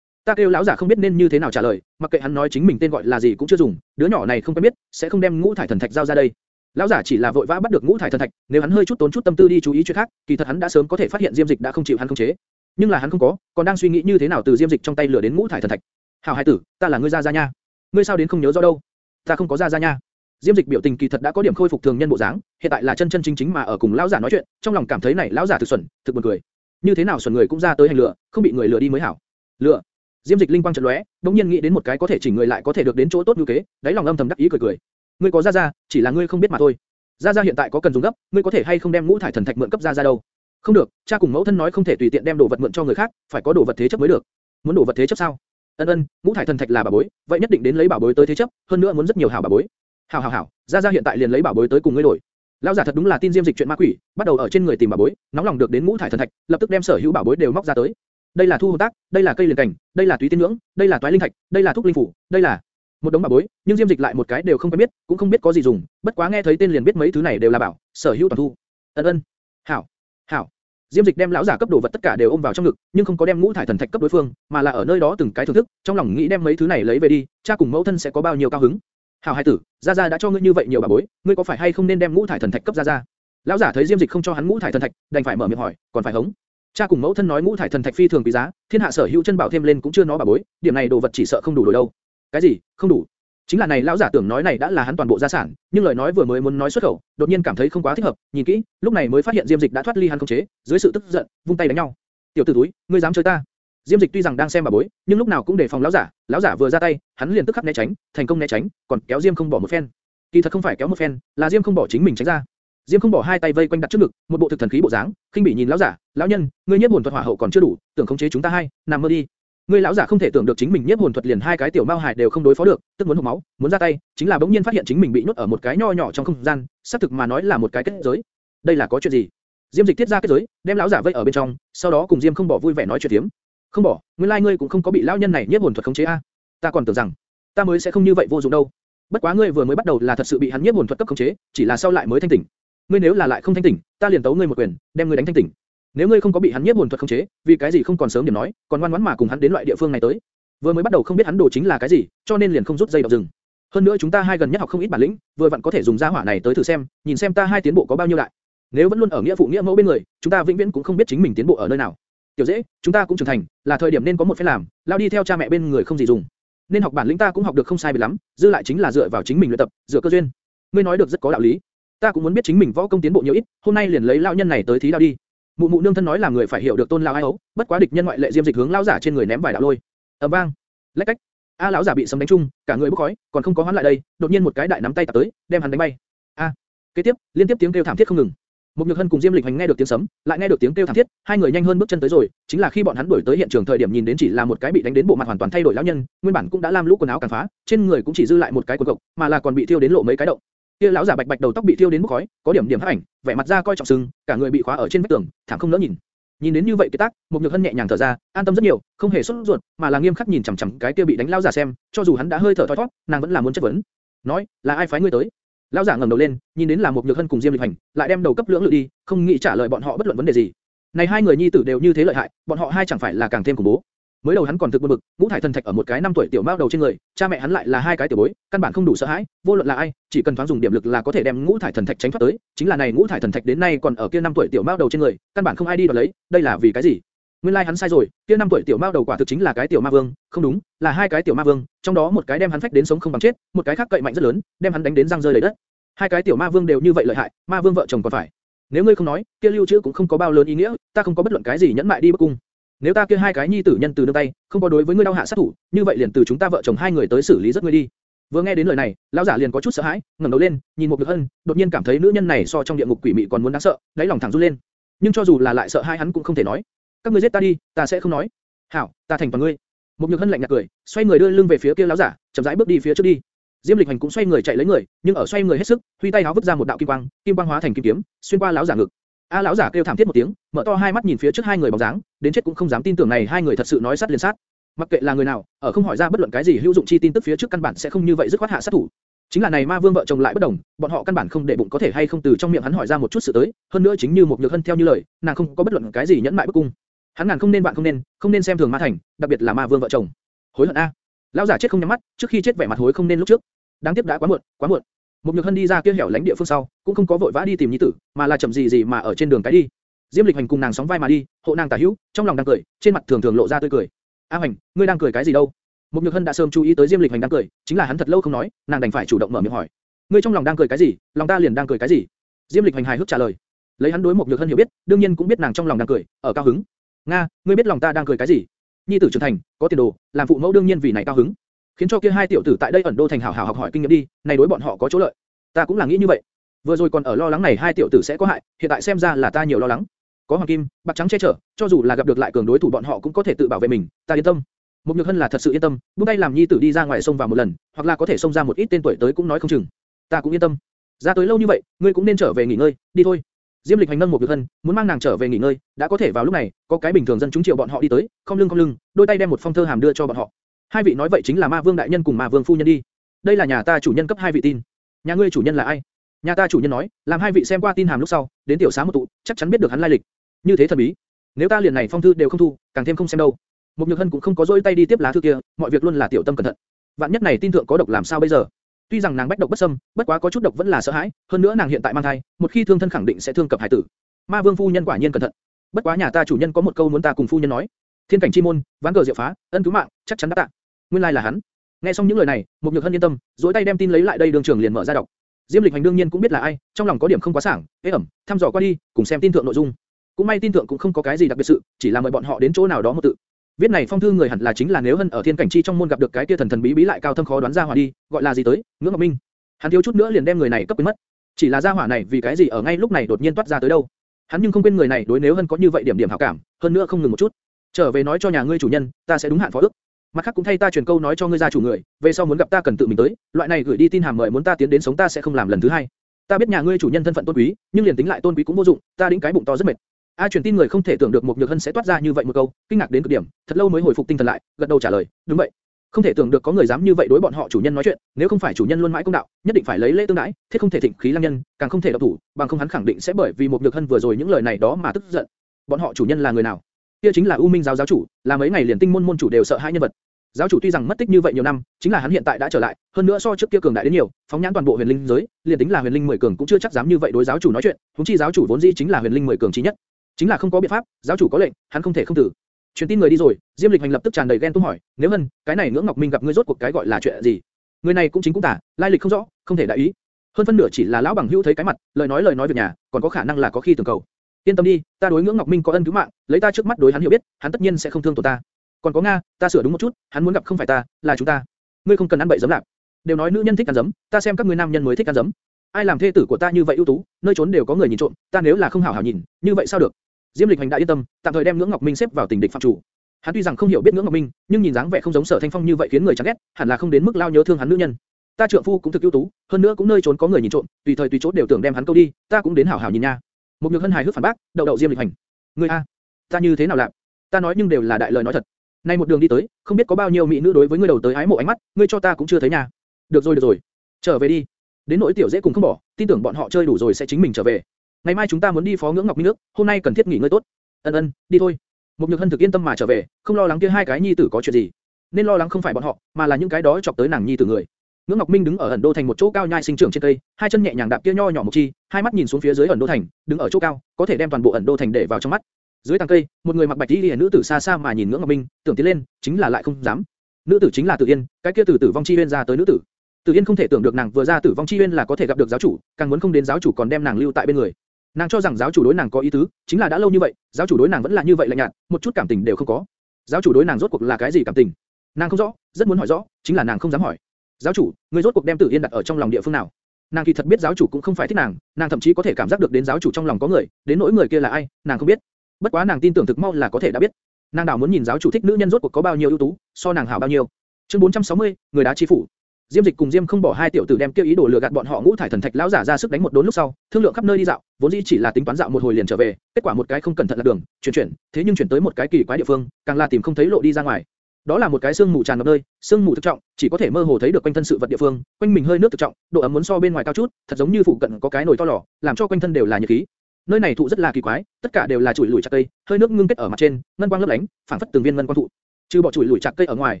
Ta, kêu lão giả không biết nên như thế nào trả lời, mặc kệ hắn nói chính mình tên gọi là gì cũng chưa dùng, đứa nhỏ này không quen biết, sẽ không đem ngũ thải thần thạch giao ra đây. Lão giả chỉ là vội vã bắt được ngũ thải thần thạch, nếu hắn hơi chút tốn chút tâm tư đi chú ý chuyện khác, kỳ thật hắn đã sớm có thể phát hiện Diêm Dịch đã không chịu hắn khống chế. Nhưng là hắn không có, còn đang suy nghĩ như thế nào từ Diêm Dịch trong tay lừa đến ngũ thải thần thạch. Hảo Hải tử, ta là ngươi gia gia nha. Ngươi sao đến không nhớ rõ đâu? Ta không có gia gia nha. Diêm Dịch biểu tình kỳ thật đã có điểm khôi phục thường nhân bộ dáng, hiện tại là chân chân chính chính mà ở cùng lão giả nói chuyện, trong lòng cảm thấy này lão giả thực xuẩn, thực buồn cười. Như thế nào xuẩn người cũng ra tới hành lừa, không bị người lừa đi mới hảo. Lừa. Diêm Dịch linh quang chợt lóe, đống nhiên nghĩ đến một cái có thể chỉnh người lại có thể được đến chỗ tốt như kế, đáy lòng âm thầm đắc ý cười cười. Ngươi có gia gia, chỉ là ngươi không biết mà thôi. Gia Gia hiện tại có cần dùng gấp, ngươi có thể hay không đem ngũ thải thần thạch mượn cấp Gia Gia đâu? Không được, cha cùng mẫu thân nói không thể tùy tiện đem đồ vật mượn cho người khác, phải có đồ vật thế chấp mới được. Muốn đồ vật thế chấp sao? Ân ân, ngũ thải thần thạch là bảo bối, vậy nhất định đến lấy bảo bối tới thế chấp, hơn nữa muốn rất nhiều hảo bảo bối. Hảo hảo hảo, Gia Gia hiện tại liền lấy bảo bối tới cùng ngươi đổi. Lão giả thật đúng là tin diêm dịch chuyện ma quỷ, bắt đầu ở trên người tìm bảo bối, nóng lòng được đến ngũ thải thần thạch, lập tức đem sở hữu bảo bối đều móc ra tới. Đây là thu hồn tác, đây là cây liền cảnh, đây là túy tiên ngưỡng, đây là toái linh thạch, đây là thuốc linh phủ, đây là một đống bảo bối, nhưng Diêm Dịch lại một cái đều không quen biết, cũng không biết có gì dùng, bất quá nghe thấy tên liền biết mấy thứ này đều là bảo, sở hữu toàn thu. Ân ân, hảo, hảo. Diêm Dịch đem lão giả cấp đồ vật tất cả đều ôm vào trong ngực, nhưng không có đem ngũ thải thần thạch cấp đối phương, mà là ở nơi đó từng cái thưởng thức, trong lòng nghĩ đem mấy thứ này lấy về đi, cha cùng mẫu thân sẽ có bao nhiêu cao hứng. Hảo hai tử, gia gia đã cho ngươi như vậy nhiều bảo bối, ngươi có phải hay không nên đem ngũ thải thần thạch cấp gia gia? Lão giả thấy Diêm Dịch không cho hắn ngũ thải thần thạch, đành phải mở miệng hỏi, còn phải hống. Cha cùng mẫu thân nói ngũ thải thần thạch phi thường quý giá, thiên hạ sở hữu chân bảo thêm lên cũng chưa nó bảo bối, điểm này đồ vật chỉ sợ không đủ đổi đâu. Cái gì? Không đủ? Chính là này lão giả tưởng nói này đã là hắn toàn bộ gia sản, nhưng lời nói vừa mới muốn nói xuất khẩu, đột nhiên cảm thấy không quá thích hợp, nhìn kỹ, lúc này mới phát hiện Diêm Dịch đã thoát ly hắn khống chế, dưới sự tức giận, vung tay đánh nhau. Tiểu tử túi, ngươi dám chơi ta? Diêm Dịch tuy rằng đang xem bà bối, nhưng lúc nào cũng đề phòng lão giả, lão giả vừa ra tay, hắn liền tức khắc né tránh, thành công né tránh, còn kéo Diêm không bỏ một phen. Kỳ thật không phải kéo một phen, là Diêm không bỏ chính mình tránh ra. Diêm không bỏ hai tay vây quanh đặt trước ngực, một bộ thực thần khí bộ dáng, khinh bỉ nhìn lão giả, lão nhân, ngươi nhiếp hồn thuật hỏa hậu còn chưa đủ, tưởng khống chế chúng ta hai, nằm mơ đi. Ngươi lão giả không thể tưởng được chính mình nhiếp hồn thuật liền hai cái tiểu mao hài đều không đối phó được, tức muốn hộc máu, muốn ra tay, chính là bỗng nhiên phát hiện chính mình bị nhốt ở một cái nho nhỏ trong không gian, xác thực mà nói là một cái kết giới. Đây là có chuyện gì? Diêm Dịch tiết ra kết giới, đem lão giả vây ở bên trong, sau đó cùng Diêm không bỏ vui vẻ nói chuyện tiếm. Không bỏ, nguyên lai like ngươi cũng không có bị lão nhân này nhiếp hồn thuật khống chế a. Ta còn tưởng rằng, ta mới sẽ không như vậy vô dụng đâu. Bất quá ngươi vừa mới bắt đầu là thật sự bị hắn nhiếp hồn thuật cấp khống chế, chỉ là sau lại mới thanh tỉnh. Ngươi nếu là lại không thanh tỉnh, ta liền tấu ngươi một quyền, đem ngươi đánh thanh tỉnh. Nếu ngươi không có bị hắn nhiếp hồn thuật khống chế, vì cái gì không còn sớm điểm nói, còn ngoan ngoãn mà cùng hắn đến loại địa phương này tới? Vừa mới bắt đầu không biết hắn đồ chính là cái gì, cho nên liền không rút dây động rừng. Hơn nữa chúng ta hai gần nhất học không ít bản lĩnh, vừa vặn có thể dùng gia hỏa này tới thử xem, nhìn xem ta hai tiến bộ có bao nhiêu đại. Nếu vẫn luôn ở nghĩa phụ nghĩa mẫu bên người, chúng ta vĩnh viễn cũng không biết chính mình tiến bộ ở nơi nào. Tiểu dễ, chúng ta cũng trưởng thành, là thời điểm nên có một phép làm, lao đi theo cha mẹ bên người không gì dùng. Nên học bản lĩnh ta cũng học được không sai biệt lắm, dư lại chính là dựa vào chính mình luyện tập, dựa cơ duyên. Ngươi nói được rất có đạo lý. Ta cũng muốn biết chính mình võ công tiến bộ nhiều ít, hôm nay liền lấy lão nhân này tới thí đạo đi. Mụ mụ nương thân nói là người phải hiểu được tôn lão ai ấu, bất quá địch nhân ngoại lệ diêm dịch hướng lão giả trên người ném vài đạo lôi. ầm vang, lách cách. A lão giả bị sấm đánh trung, cả người bốc khói, còn không có hoán lại đây, đột nhiên một cái đại nắm tay tạt tới, đem hắn đánh bay. A. Kế tiếp, liên tiếp tiếng kêu thảm thiết không ngừng. mục Nhược Hân cùng Diêm Lịch Hành nghe được tiếng sấm, lại nghe được tiếng kêu thảm thiết, hai người nhanh hơn bước chân tới rồi, chính là khi bọn hắn đuổi tới hiện trường thời điểm nhìn đến chỉ là một cái bị đánh đến bộ mặt hoàn toàn thay đổi lão nhân, nguyên bản cũng đã lam lũ quần áo càng phá, trên người cũng chỉ dư lại một cái quần cộc, mà là còn bị thiêu đến lộ mấy cái động. Kia lão giả bạch bạch đầu tóc bị thiêu đến bốc khói, có điểm điểm hắc ảnh, vẻ mặt da coi trọng sưng, cả người bị khóa ở trên vách tường, thảm không nỡ nhìn. Nhìn đến như vậy cái tác, một nhược hân nhẹ nhàng thở ra, an tâm rất nhiều, không hề sốt ruột, mà là nghiêm khắc nhìn chằm chằm cái kia bị đánh lão giả xem, cho dù hắn đã hơi thở thoi thoát, nàng vẫn là muốn chất vấn. Nói, là ai phái ngươi tới? Lão giả ngẩng đầu lên, nhìn đến là một nhược hân cùng Diêm Lịch Hành, lại đem đầu cấp lưỡng lự đi, không nghĩ trả lời bọn họ bất luận vấn đề gì. Này hai người nhi tử đều như thế lợi hại, bọn họ hai chẳng phải là càng thêm khủng bố. Mới đầu hắn còn thực buồn bực, ngũ thải thần thạch ở một cái năm tuổi tiểu mao đầu trên người, cha mẹ hắn lại là hai cái tiểu bối, căn bản không đủ sợ hãi, vô luận là ai, chỉ cần thoáng dùng điểm lực là có thể đem ngũ thải thần thạch tránh thoát tới, chính là này ngũ thải thần thạch đến nay còn ở kia năm tuổi tiểu mao đầu trên người, căn bản không ai đi đoạt lấy, đây là vì cái gì? Nguyên lai like hắn sai rồi, kia năm tuổi tiểu mao đầu quả thực chính là cái tiểu ma vương, không đúng, là hai cái tiểu ma vương, trong đó một cái đem hắn phách đến sống không bằng chết, một cái khác cậy mạnh rất lớn, đem hắn đánh đến răng rơi đầy đất. Hai cái tiểu ma vương đều như vậy lợi hại, ma vương vợ chồng còn phải. Nếu ngươi không nói, kia lưu trữ cũng không có bao lớn ý nghĩa, ta không có bất luận cái gì nhẫn mại đi bức cung. Nếu ta kia hai cái nhi tử nhân từ nương tay, không có đối với ngươi đau hạ sát thủ, như vậy liền từ chúng ta vợ chồng hai người tới xử lý rất ngươi đi. Vừa nghe đến lời này, lão giả liền có chút sợ hãi, ngẩng đầu lên, nhìn một Nhược Hân, đột nhiên cảm thấy nữ nhân này so trong địa ngục quỷ mị còn muốn đáng sợ, đáy lòng thẳng run lên. Nhưng cho dù là lại sợ hai hắn cũng không thể nói. Các ngươi giết ta đi, ta sẽ không nói. Hảo, ta thành toàn ngươi. Một Nhược Hân lạnh nhạt cười, xoay người đưa lưng về phía kia lão giả, chậm rãi bước đi phía trước đi. Diêm Lịch Hành cũng xoay người chạy lấy người, nhưng ở xoay người hết sức, huy tay áo vứt ra một đạo kim quang, kim quang hóa thành kim kiếm, xuyên qua lão giả ngực. A lão giả kêu thảm thiết một tiếng, mở to hai mắt nhìn phía trước hai người bóng dáng, đến chết cũng không dám tin tưởng này hai người thật sự nói sát liền sát. Mặc kệ là người nào, ở không hỏi ra bất luận cái gì hữu dụng chi tin tức phía trước căn bản sẽ không như vậy dứt khoát hạ sát thủ. Chính là này ma vương vợ chồng lại bất đồng, bọn họ căn bản không để bụng có thể hay không từ trong miệng hắn hỏi ra một chút sự tới, hơn nữa chính như một nhược hân theo như lời, nàng không có bất luận cái gì nhẫn mại bức cung. Hắn ngàn không nên bạn không nên, không nên xem thường ma thành, đặc biệt là ma vương vợ chồng. Hối hận a. Lão giả chết không nhắm mắt, trước khi chết vẻ mặt hối không nên lúc trước. Đáng tiếc đã quá muộn, quá muộn. Một nhược hân đi ra kia hẻo lánh địa phương sau, cũng không có vội vã đi tìm nhi tử, mà là chậm gì gì mà ở trên đường cái đi. Diêm Lịch Hành cùng nàng sóng vai mà đi, hộ nàng tả hữu, trong lòng đang cười, trên mặt thường thường lộ ra tươi cười. A Hành, ngươi đang cười cái gì đâu? Một Nhược Hân đã sớm chú ý tới Diêm Lịch Hành đang cười, chính là hắn thật lâu không nói, nàng đành phải chủ động mở miệng hỏi. Ngươi trong lòng đang cười cái gì? Lòng ta liền đang cười cái gì? Diêm Lịch Hành hài hước trả lời. Lấy hắn đối một Nhược Hân hiểu biết, đương nhiên cũng biết nàng trong lòng đang cười, ở cao hứng. Nga, ngươi biết lòng ta đang cười cái gì? Nhi tử trưởng thành, có tiền đồ, làm phụ mẫu đương nhiên vì này cao hứng. Khiến cho kia hai tiểu tử tại đây ẩn đô thành hảo hảo học hỏi kinh nghiệm đi, này đối bọn họ có chỗ lợi. Ta cũng là nghĩ như vậy. Vừa rồi còn ở lo lắng này hai tiểu tử sẽ có hại, hiện tại xem ra là ta nhiều lo lắng. Có hoàng kim, bạc trắng che chở, cho dù là gặp được lại cường đối thủ bọn họ cũng có thể tự bảo vệ mình, ta yên tâm. Một nhược hân là thật sự yên tâm, buông tay làm nhi tử đi ra ngoài sông vào một lần, hoặc là có thể xông ra một ít tên tuổi tới cũng nói không chừng. Ta cũng yên tâm. Ra tới lâu như vậy, ngươi cũng nên trở về nghỉ ngơi, đi thôi. Diêm Lịch hành nâng một nhược hân, muốn mang nàng trở về nghỉ ngơi, đã có thể vào lúc này, có cái bình thường dân chúng triệu bọn họ đi tới, không lưng không lưng, đôi tay đem một phong thơ hàm đưa cho bọn họ. Hai vị nói vậy chính là Ma Vương đại nhân cùng Ma Vương phu nhân đi. Đây là nhà ta chủ nhân cấp hai vị tin. Nhà ngươi chủ nhân là ai? Nhà ta chủ nhân nói, làm hai vị xem qua tin hàm lúc sau, đến tiểu xá một tụ, chắc chắn biết được hắn lai lịch. Như thế thần bí. Nếu ta liền này phong thư đều không thu, càng thêm không xem đâu. mục Nhược Hân cũng không có dỗi tay đi tiếp lá thư kia, mọi việc luôn là tiểu tâm cẩn thận. Vạn nhất này tin thượng có độc làm sao bây giờ? Tuy rằng nàng bách độc bất xâm, bất quá có chút độc vẫn là sợ hãi, hơn nữa nàng hiện tại mang thai, một khi thương thân khẳng định sẽ thương cập hải tử. Ma Vương phu nhân quả nhiên cẩn thận. Bất quá nhà ta chủ nhân có một câu muốn ta cùng phu nhân nói. Thiên cảnh chi môn, ván cờ diệu phá, ân cứu mạng, chắc chắn đã tạ. Nguyên lai là hắn. Nghe xong những lời này, một Nhược Hân yên tâm, duỗi tay đem tin lấy lại đây đường trưởng liền mở ra đọc. Diêm Lịch Hành đương nhiên cũng biết là ai, trong lòng có điểm không quá sảng, ế ẩm, thăm dò qua đi, cùng xem tin thượng nội dung. Cũng may tin thượng cũng không có cái gì đặc biệt sự, chỉ là mời bọn họ đến chỗ nào đó một tự. Viết này phong thư người hẳn là chính là nếu hân ở thiên cảnh chi trong môn gặp được cái kia thần thần bí bí lại cao thâm khó đoán ra hỏa đi, gọi là gì tới, ngưỡng ngọc minh. Hắn thiếu chút nữa liền đem người này cấp quên mất. Chỉ là gia hỏa này vì cái gì ở ngay lúc này đột nhiên toát ra tới đâu? Hắn nhưng không quên người này đối nếu hân có như vậy điểm điểm hảo cảm, hơn nữa không ngừng một chút. Trở về nói cho nhà ngươi chủ nhân, ta sẽ đúng hạn phó ước. Mặt khác cũng thay ta truyền câu nói cho ngươi gia chủ người, về sau muốn gặp ta cần tự mình tới, loại này gửi đi tin hàm mời muốn ta tiến đến sống ta sẽ không làm lần thứ hai. Ta biết nhà ngươi chủ nhân thân phận tôn quý, nhưng liền tính lại tôn quý cũng vô dụng, ta đĩnh cái bụng to rất mệt. A truyền tin người không thể tưởng được một nhược hân sẽ toát ra như vậy một câu, kinh ngạc đến cực điểm, thật lâu mới hồi phục tinh thần lại, gật đầu trả lời, đúng vậy. Không thể tưởng được có người dám như vậy đối bọn họ chủ nhân nói chuyện, nếu không phải chủ nhân luôn mãi công đạo, nhất định phải lấy lễ tương đãi, thiết không thể thịnh khí lăng nhân, càng không thể độc thủ, bằng không hắn khẳng định sẽ bởi vì một nhược hân vừa rồi những lời này đó mà tức giận. bọn họ chủ nhân là người nào? Kia chính là U Minh giáo giáo chủ, là mấy ngày liền tinh môn môn chủ đều sợ hãi nhân vật. Giáo chủ tuy rằng mất tích như vậy nhiều năm, chính là hắn hiện tại đã trở lại, hơn nữa so trước kia cường đại đến nhiều, phóng nhãn toàn bộ huyền linh giới, liền tính là huyền linh mười cường cũng chưa chắc dám như vậy đối giáo chủ nói chuyện, huống chi giáo chủ vốn dĩ chính là huyền linh mười cường chí nhất. Chính là không có biện pháp, giáo chủ có lệnh, hắn không thể không tử. Truyền tin người đi rồi, Diêm Lịch Hành lập tức tràn đầy ghen tuông hỏi, nếu hân, cái này ngưỡng Ngọc Minh gặp ngươi rốt cuộc cái gọi là chuyện gì? Người này cũng chính cũng tả, lai lịch không rõ, không thể đại ý. Hơn phân nửa chỉ là lão bằng hữu thấy cái mặt, lời nói lời nói việc nhà, còn có khả năng là có khi tưởng cầu. Yên tâm đi, ta đối ngưỡng Ngọc Minh có ân cứu mạng, lấy ta trước mắt đối hắn hiểu biết, hắn tất nhiên sẽ không thương tổn ta. Còn có Nga, ta sửa đúng một chút, hắn muốn gặp không phải ta, là chúng ta. Ngươi không cần ăn bậy giấm lạc. Đều nói nữ nhân thích ăn giấm, ta xem các ngươi nam nhân mới thích ăn giấm. Ai làm thê tử của ta như vậy ưu tú, nơi trốn đều có người nhìn trộm, ta nếu là không hảo hảo nhìn, như vậy sao được? Diêm Lịch Hành đã yên tâm, tạm thời đem ngưỡng Ngọc Minh xếp vào tình địch phạm chủ. Hắn tuy rằng không hiểu biết ngưỡng Ngọc Minh, nhưng nhìn dáng vẻ không giống Sở Thanh Phong như vậy khiến người chán ghét, hẳn là không đến mức lao nhớ thương hắn nữ nhân. Ta Trưởng phu cũng thực ưu tú, hơn nữa cũng nơi trốn có người nhìn trộm, tùy thời tùy chỗ đều tưởng đem hắn câu đi, ta cũng đến hảo hảo nhìn nha. Một nhược hân hài hước phản bác, đậu đậu Diêm Lịch Hành. Ngươi a, ta như thế nào làm? Ta nói nhưng đều là đại lời nói thật. Nay một đường đi tới, không biết có bao nhiêu mỹ nữ đối với ngươi đầu tới ái mộ ánh mắt, ngươi cho ta cũng chưa thấy nhà. Được rồi được rồi, trở về đi. Đến nỗi tiểu dễ cùng không bỏ, tin tưởng bọn họ chơi đủ rồi sẽ chính mình trở về. Ngày mai chúng ta muốn đi phó ngưỡng ngọc minh nước, hôm nay cần thiết nghỉ ngơi tốt. Ân ân, đi thôi. Một nhược hân thực yên tâm mà trở về, không lo lắng kia hai cái nhi tử có chuyện gì. Nên lo lắng không phải bọn họ, mà là những cái đó chọc tới nàng nhi tử người. Ngưỡng Ngọc Minh đứng ở ẩn đô thành một chỗ cao nhai sinh trưởng trên cây, hai chân nhẹ nhàng đạp kia nho nhỏ một chi, hai mắt nhìn xuống phía dưới ẩn đô thành, đứng ở chỗ cao, có thể đem toàn bộ ẩn đô thành để vào trong mắt. Dưới tàng cây, một người mặc bạch y nữ tử xa xa mà nhìn Ngưỡng Ngọc Minh, tưởng tiến lên, chính là lại không dám. Nữ tử chính là Tử Yên, cái kia tử tử vong chi uyên ra tới nữ tử. Tử Yên không thể tưởng được nàng vừa ra tử vong chi uyên là có thể gặp được giáo chủ, càng muốn không đến giáo chủ còn đem nàng lưu tại bên người. Nàng cho rằng giáo chủ đối nàng có ý tứ, chính là đã lâu như vậy, giáo chủ đối nàng vẫn là như vậy lạnh nhạt, một chút cảm tình đều không có. Giáo chủ đối nàng rốt cuộc là cái gì cảm tình? Nàng không rõ, rất muốn hỏi rõ, chính là nàng không dám hỏi. Giáo chủ, ngươi rốt cuộc đem Tử Yên đặt ở trong lòng địa phương nào? Nàng kỳ thật biết giáo chủ cũng không phải thích nàng, nàng thậm chí có thể cảm giác được đến giáo chủ trong lòng có người, đến nỗi người kia là ai, nàng không biết. Bất quá nàng tin tưởng thực mau là có thể đã biết. Nàng đảo muốn nhìn giáo chủ thích nữ nhân rốt cuộc có bao nhiêu ưu tú, so nàng hảo bao nhiêu. Chương 460, người đá chi phủ. Diêm Dịch cùng Diêm không bỏ hai tiểu tử đem kia ý đồ lừa gạt bọn họ ngũ thải thần thạch lão giả ra sức đánh một đốn lúc sau, thương lượng khắp nơi đi dạo, vốn dĩ chỉ là tính toán dạo một hồi liền trở về, kết quả một cái không cẩn thận là đường, chuyển chuyển, thế nhưng chuyển tới một cái kỳ quái địa phương, càng là tìm không thấy lộ đi ra ngoài. Đó là một cái sương mù tràn ngập nơi, sương mù thực trọng, chỉ có thể mơ hồ thấy được quanh thân sự vật địa phương, quanh mình hơi nước thực trọng, độ ấm muốn so bên ngoài cao chút, thật giống như phụ cận có cái nồi to lò, làm cho quanh thân đều là nhiệt khí. Nơi này thụ rất là kỳ quái, tất cả đều là chuỗi lùi chặt cây, hơi nước ngưng kết ở mặt trên, ngân quang lấp lánh, phản phất từng viên ngân quang thụ. Trừ bỏ chuỗi lùi chặt cây ở ngoài,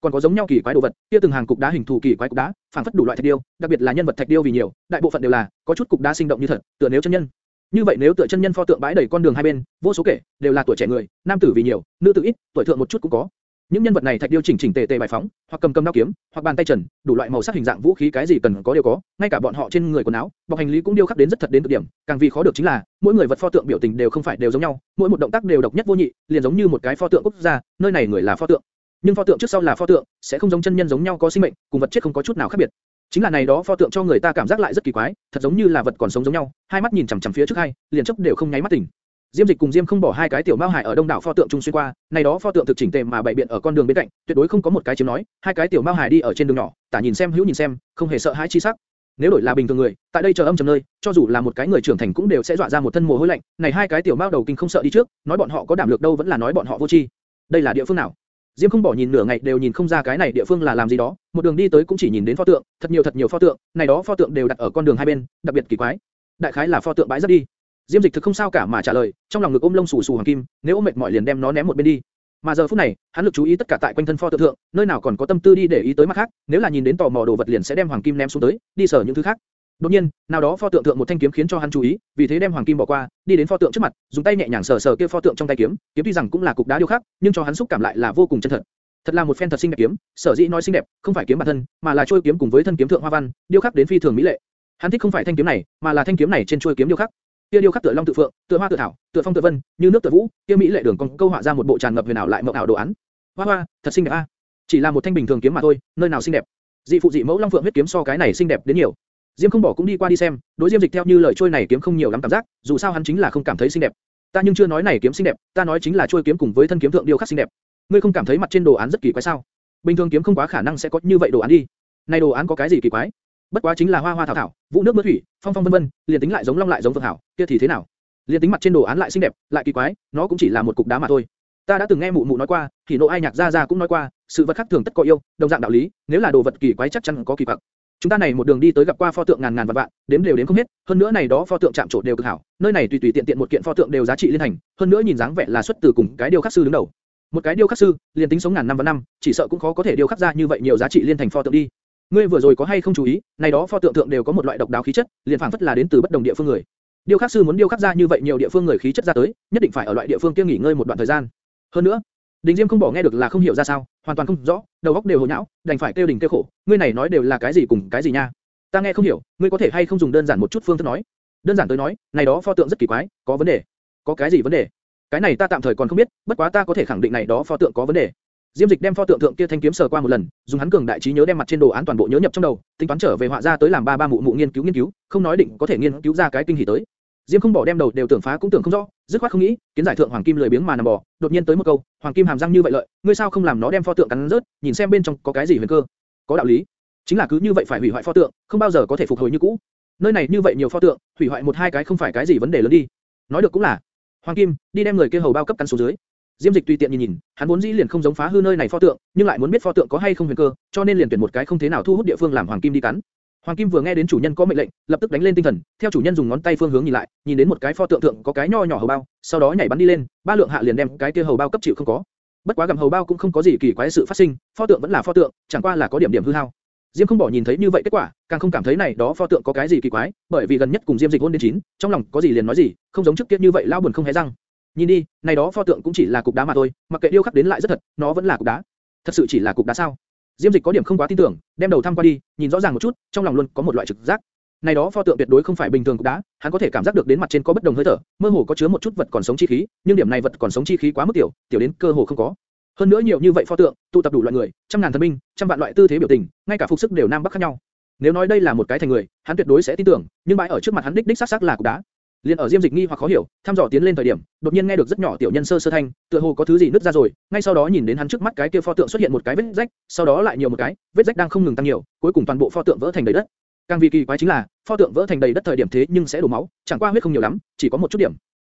còn có giống nhau kỳ quái đồ vật, kia từng hàng cục đá hình thù kỳ quái cục đá, phản phất đủ loại thạch điêu, đặc biệt là nhân vật thạch điêu vì nhiều, đại bộ phận đều là có chút cục đá sinh động như thật, tựa nếu chân nhân. Như vậy nếu tựa chân nhân pho tượng bãi đầy con đường hai bên, vô số kể, đều là tuổi trẻ người, nam tử vì nhiều, nữ tử ít, tuổi thượng một chút cũng có. Những nhân vật này thạch điêu chỉnh chỉnh tề tề bài phóng, hoặc cầm cầm đao kiếm, hoặc bàn tay trần, đủ loại màu sắc hình dạng vũ khí cái gì cần có đều có, ngay cả bọn họ trên người quần áo, bọc hành lý cũng điêu khắc đến rất thật đến cực điểm, càng vì khó được chính là, mỗi người vật pho tượng biểu tình đều không phải đều giống nhau, mỗi một động tác đều độc nhất vô nhị, liền giống như một cái pho tượng quốc gia, nơi này người là pho tượng, nhưng pho tượng trước sau là pho tượng, sẽ không giống chân nhân giống nhau có sinh mệnh, cùng vật chết không có chút nào khác biệt. Chính là này đó pho tượng cho người ta cảm giác lại rất kỳ quái, thật giống như là vật còn sống giống nhau, hai mắt nhìn chằm chằm phía trước hai, liền chớp đều không nháy mắt tỉnh. Diêm Dịch cùng Diêm không bỏ hai cái tiểu mao hải ở đông đảo pho tượng trung xuyên qua, này đó pho tượng thực chỉnh tề mà bày biện ở con đường bên cạnh, tuyệt đối không có một cái chiếm nói, hai cái tiểu mao hải đi ở trên đường nhỏ, tả nhìn xem hữu nhìn xem, không hề sợ hãi chi sắc. Nếu đổi là bình thường người, tại đây chờ âm trầm nơi, cho dù là một cái người trưởng thành cũng đều sẽ dọa ra một thân mồ hôi lạnh. Này hai cái tiểu mao đầu kinh không sợ đi trước, nói bọn họ có đảm lược đâu vẫn là nói bọn họ vô tri. Đây là địa phương nào? Diêm không bỏ nhìn nửa ngày đều nhìn không ra cái này địa phương là làm gì đó, một đường đi tới cũng chỉ nhìn đến pho tượng, thật nhiều thật nhiều pho tượng, này đó pho tượng đều đặt ở con đường hai bên, đặc biệt kỳ quái. Đại khái là pho tượng bãi rất đi. Diêm Dịch thực không sao cả mà trả lời, trong lòng ngực ôm lông xù xù hoàng kim, nếu ôm mệt mỏi liền đem nó ném một bên đi. Mà giờ phút này, hắn lực chú ý tất cả tại quanh thân pho tượng thượng, nơi nào còn có tâm tư đi để ý tới mặt khác, nếu là nhìn đến tò mò đồ vật liền sẽ đem hoàng kim ném xuống tới, đi sở những thứ khác. Đột nhiên, nào đó pho tượng thượng một thanh kiếm khiến cho hắn chú ý, vì thế đem hoàng kim bỏ qua, đi đến pho tượng trước mặt, dùng tay nhẹ nhàng sờ sờ kia pho tượng trong tay kiếm, kiếm tuy rằng cũng là cục đá điêu khắc, nhưng cho hắn xúc cảm lại là vô cùng chân thật. Thật là một phen thật xinh đẹp kiếm, sở dĩ nói xinh đẹp, không phải kiếm bản thân, mà là chuôi kiếm cùng với thân kiếm thượng hoa văn, điêu khắc đến phi thường mỹ lệ. Hắn thích không phải thanh kiếm này, mà là thanh kiếm này trên chuôi kiếm điêu khắc. Kia điêu khắc tựa long tự phượng, tựa hoa tựa thảo, tựa phong tựa vân, như nước tựa vũ, kia mỹ lệ đường cong câu họa ra một bộ tràn ngập huyền ảo lại mộng ảo đồ án. Hoa hoa, thật xinh đẹp a. Chỉ là một thanh bình thường kiếm mà thôi, nơi nào xinh đẹp. Dị phụ dị mẫu long phượng huyết kiếm so cái này xinh đẹp đến nhiều. Diêm không bỏ cũng đi qua đi xem, đối Diêm Dịch theo như lời trôi này kiếm không nhiều lắm cảm giác, dù sao hắn chính là không cảm thấy xinh đẹp. Ta nhưng chưa nói này kiếm xinh đẹp, ta nói chính là trôi kiếm cùng với thân kiếm thượng điêu khắc xinh đẹp. Ngươi không cảm thấy mặt trên đồ án rất kỳ quái sao? Bình thường kiếm không quá khả năng sẽ có như vậy đồ án đi. Này đồ án có cái gì kỳ quái? Bất quá chính là hoa hoa thảo thảo, vũ nước mưa thủy, phong phong vân vân, liền tính lại giống long lại giống vương hảo, kia thì thế nào? Liền tính mặt trên đồ án lại xinh đẹp, lại kỳ quái, nó cũng chỉ là một cục đá mà thôi. Ta đã từng nghe mụ mụ nói qua, thì nộ ai nhạc ra ra cũng nói qua, sự vật khác thường tất có yêu, đồng dạng đạo lý, nếu là đồ vật kỳ quái chắc chắn có kỳ quặc. Chúng ta này một đường đi tới gặp qua pho tượng ngàn ngàn vạn vạn, đếm đều đếm không hết, hơn nữa này đó pho tượng chạm trổ đều cực hảo, nơi này tùy tùy tiện tiện một kiện pho tượng đều giá trị liên thành, hơn nữa nhìn dáng vẻ là xuất từ cùng cái điêu khắc sư đứng đầu. Một cái điêu khắc sư, liền tính sống ngàn năm và năm, chỉ sợ cũng khó có thể điêu khắc ra như vậy nhiều giá trị liên thành pho tượng đi. Ngươi vừa rồi có hay không chú ý, này đó pho tượng tượng đều có một loại độc đáo khí chất, liền phảng phất là đến từ bất đồng địa phương người. Điêu khắc sư muốn điêu khắc ra như vậy nhiều địa phương người khí chất ra tới, nhất định phải ở loại địa phương kia nghỉ ngơi một đoạn thời gian. Hơn nữa, Đình Diêm không bỏ nghe được là không hiểu ra sao, hoàn toàn không rõ, đầu óc đều hồ nhão, đành phải kêu đỉnh kêu khổ, ngươi này nói đều là cái gì cùng cái gì nha? Ta nghe không hiểu, ngươi có thể hay không dùng đơn giản một chút phương thức nói? Đơn giản tới nói, này đó pho tượng rất kỳ quái, có vấn đề. Có cái gì vấn đề? Cái này ta tạm thời còn không biết, bất quá ta có thể khẳng định này đó pho tượng có vấn đề. Diêm Dịch đem pho tượng thượng kia thanh kiếm sờ qua một lần, dùng hắn cường đại trí nhớ đem mặt trên đồ án toàn bộ nhớ nhập trong đầu, tính toán trở về họa ra tới làm ba ba mụ mụ nghiên cứu nghiên cứu, không nói định có thể nghiên cứu ra cái kinh hỉ tới. Diêm không bỏ đem đầu đều tưởng phá cũng tưởng không rõ, dứt khoát không nghĩ, kiến giải thượng hoàng kim lười biếng mà nằm bò, đột nhiên tới một câu, hoàng kim hàm răng như vậy lợi, ngươi sao không làm nó đem pho tượng cắn rớt, nhìn xem bên trong có cái gì huyền cơ. Có đạo lý, chính là cứ như vậy phải hủy hoại pho tượng, không bao giờ có thể phục hồi như cũ. Nơi này như vậy nhiều pho tượng, hủy hoại một hai cái không phải cái gì vấn đề lớn đi. Nói được cũng là, hoàng kim, đi đem người kia hầu bao cấp cắn xuống dưới. Diêm Dịch tùy tiện nhìn nhìn, hắn vốn dĩ liền không giống phá hư nơi này pho tượng, nhưng lại muốn biết pho tượng có hay không huyền cơ, cho nên liền tuyển một cái không thế nào thu hút địa phương làm hoàng kim đi cắn. Hoàng Kim vừa nghe đến chủ nhân có mệnh lệnh, lập tức đánh lên tinh thần, theo chủ nhân dùng ngón tay phương hướng nhìn lại, nhìn đến một cái pho tượng tượng có cái nho nhỏ hầu bao, sau đó nhảy bắn đi lên, ba lượng hạ liền đem cái kia hầu bao cấp chịu không có. Bất quá gầm hầu bao cũng không có gì kỳ quái sự phát sinh, pho tượng vẫn là pho tượng, chẳng qua là có điểm điểm hư hao. Diêm không bỏ nhìn thấy như vậy kết quả, càng không cảm thấy này đó pho tượng có cái gì kỳ quái, bởi vì gần nhất cùng Diêm Dịch hôn đến chín, trong lòng có gì liền nói gì, không giống trước kia như vậy lao buồn không hé răng. Nhìn đi, này đó pho tượng cũng chỉ là cục đá mà thôi, mặc kệ điêu khắc đến lại rất thật, nó vẫn là cục đá. Thật sự chỉ là cục đá sao? Diêm Dịch có điểm không quá tin tưởng, đem đầu thăm qua đi, nhìn rõ ràng một chút, trong lòng luôn có một loại trực giác. Này đó pho tượng tuyệt đối không phải bình thường cục đá, hắn có thể cảm giác được đến mặt trên có bất đồng hơi thở, mơ hồ có chứa một chút vật còn sống chi khí, nhưng điểm này vật còn sống chi khí quá mức tiểu, tiểu đến cơ hồ không có. Hơn nữa nhiều như vậy pho tượng, tụ tập đủ loại người, trăm ngàn thần binh, trăm vạn loại tư thế biểu tình, ngay cả phục sức đều nam bắc khác nhau. Nếu nói đây là một cái thành người, hắn tuyệt đối sẽ tin tưởng, nhưng bãi ở trước mặt hắn đích đích xác xác là cục đá. Liên ở Diêm Dịch nghi hoặc khó hiểu, thăm dò tiến lên thời điểm, đột nhiên nghe được rất nhỏ tiểu nhân sơ sơ thanh, tựa hồ có thứ gì nứt ra rồi, ngay sau đó nhìn đến hắn trước mắt cái kia pho tượng xuất hiện một cái vết rách, sau đó lại nhiều một cái, vết rách đang không ngừng tăng nhiều, cuối cùng toàn bộ pho tượng vỡ thành đầy đất. Càng vì kỳ quái chính là, pho tượng vỡ thành đầy đất thời điểm thế nhưng sẽ đổ máu, chẳng qua huyết không nhiều lắm, chỉ có một chút điểm.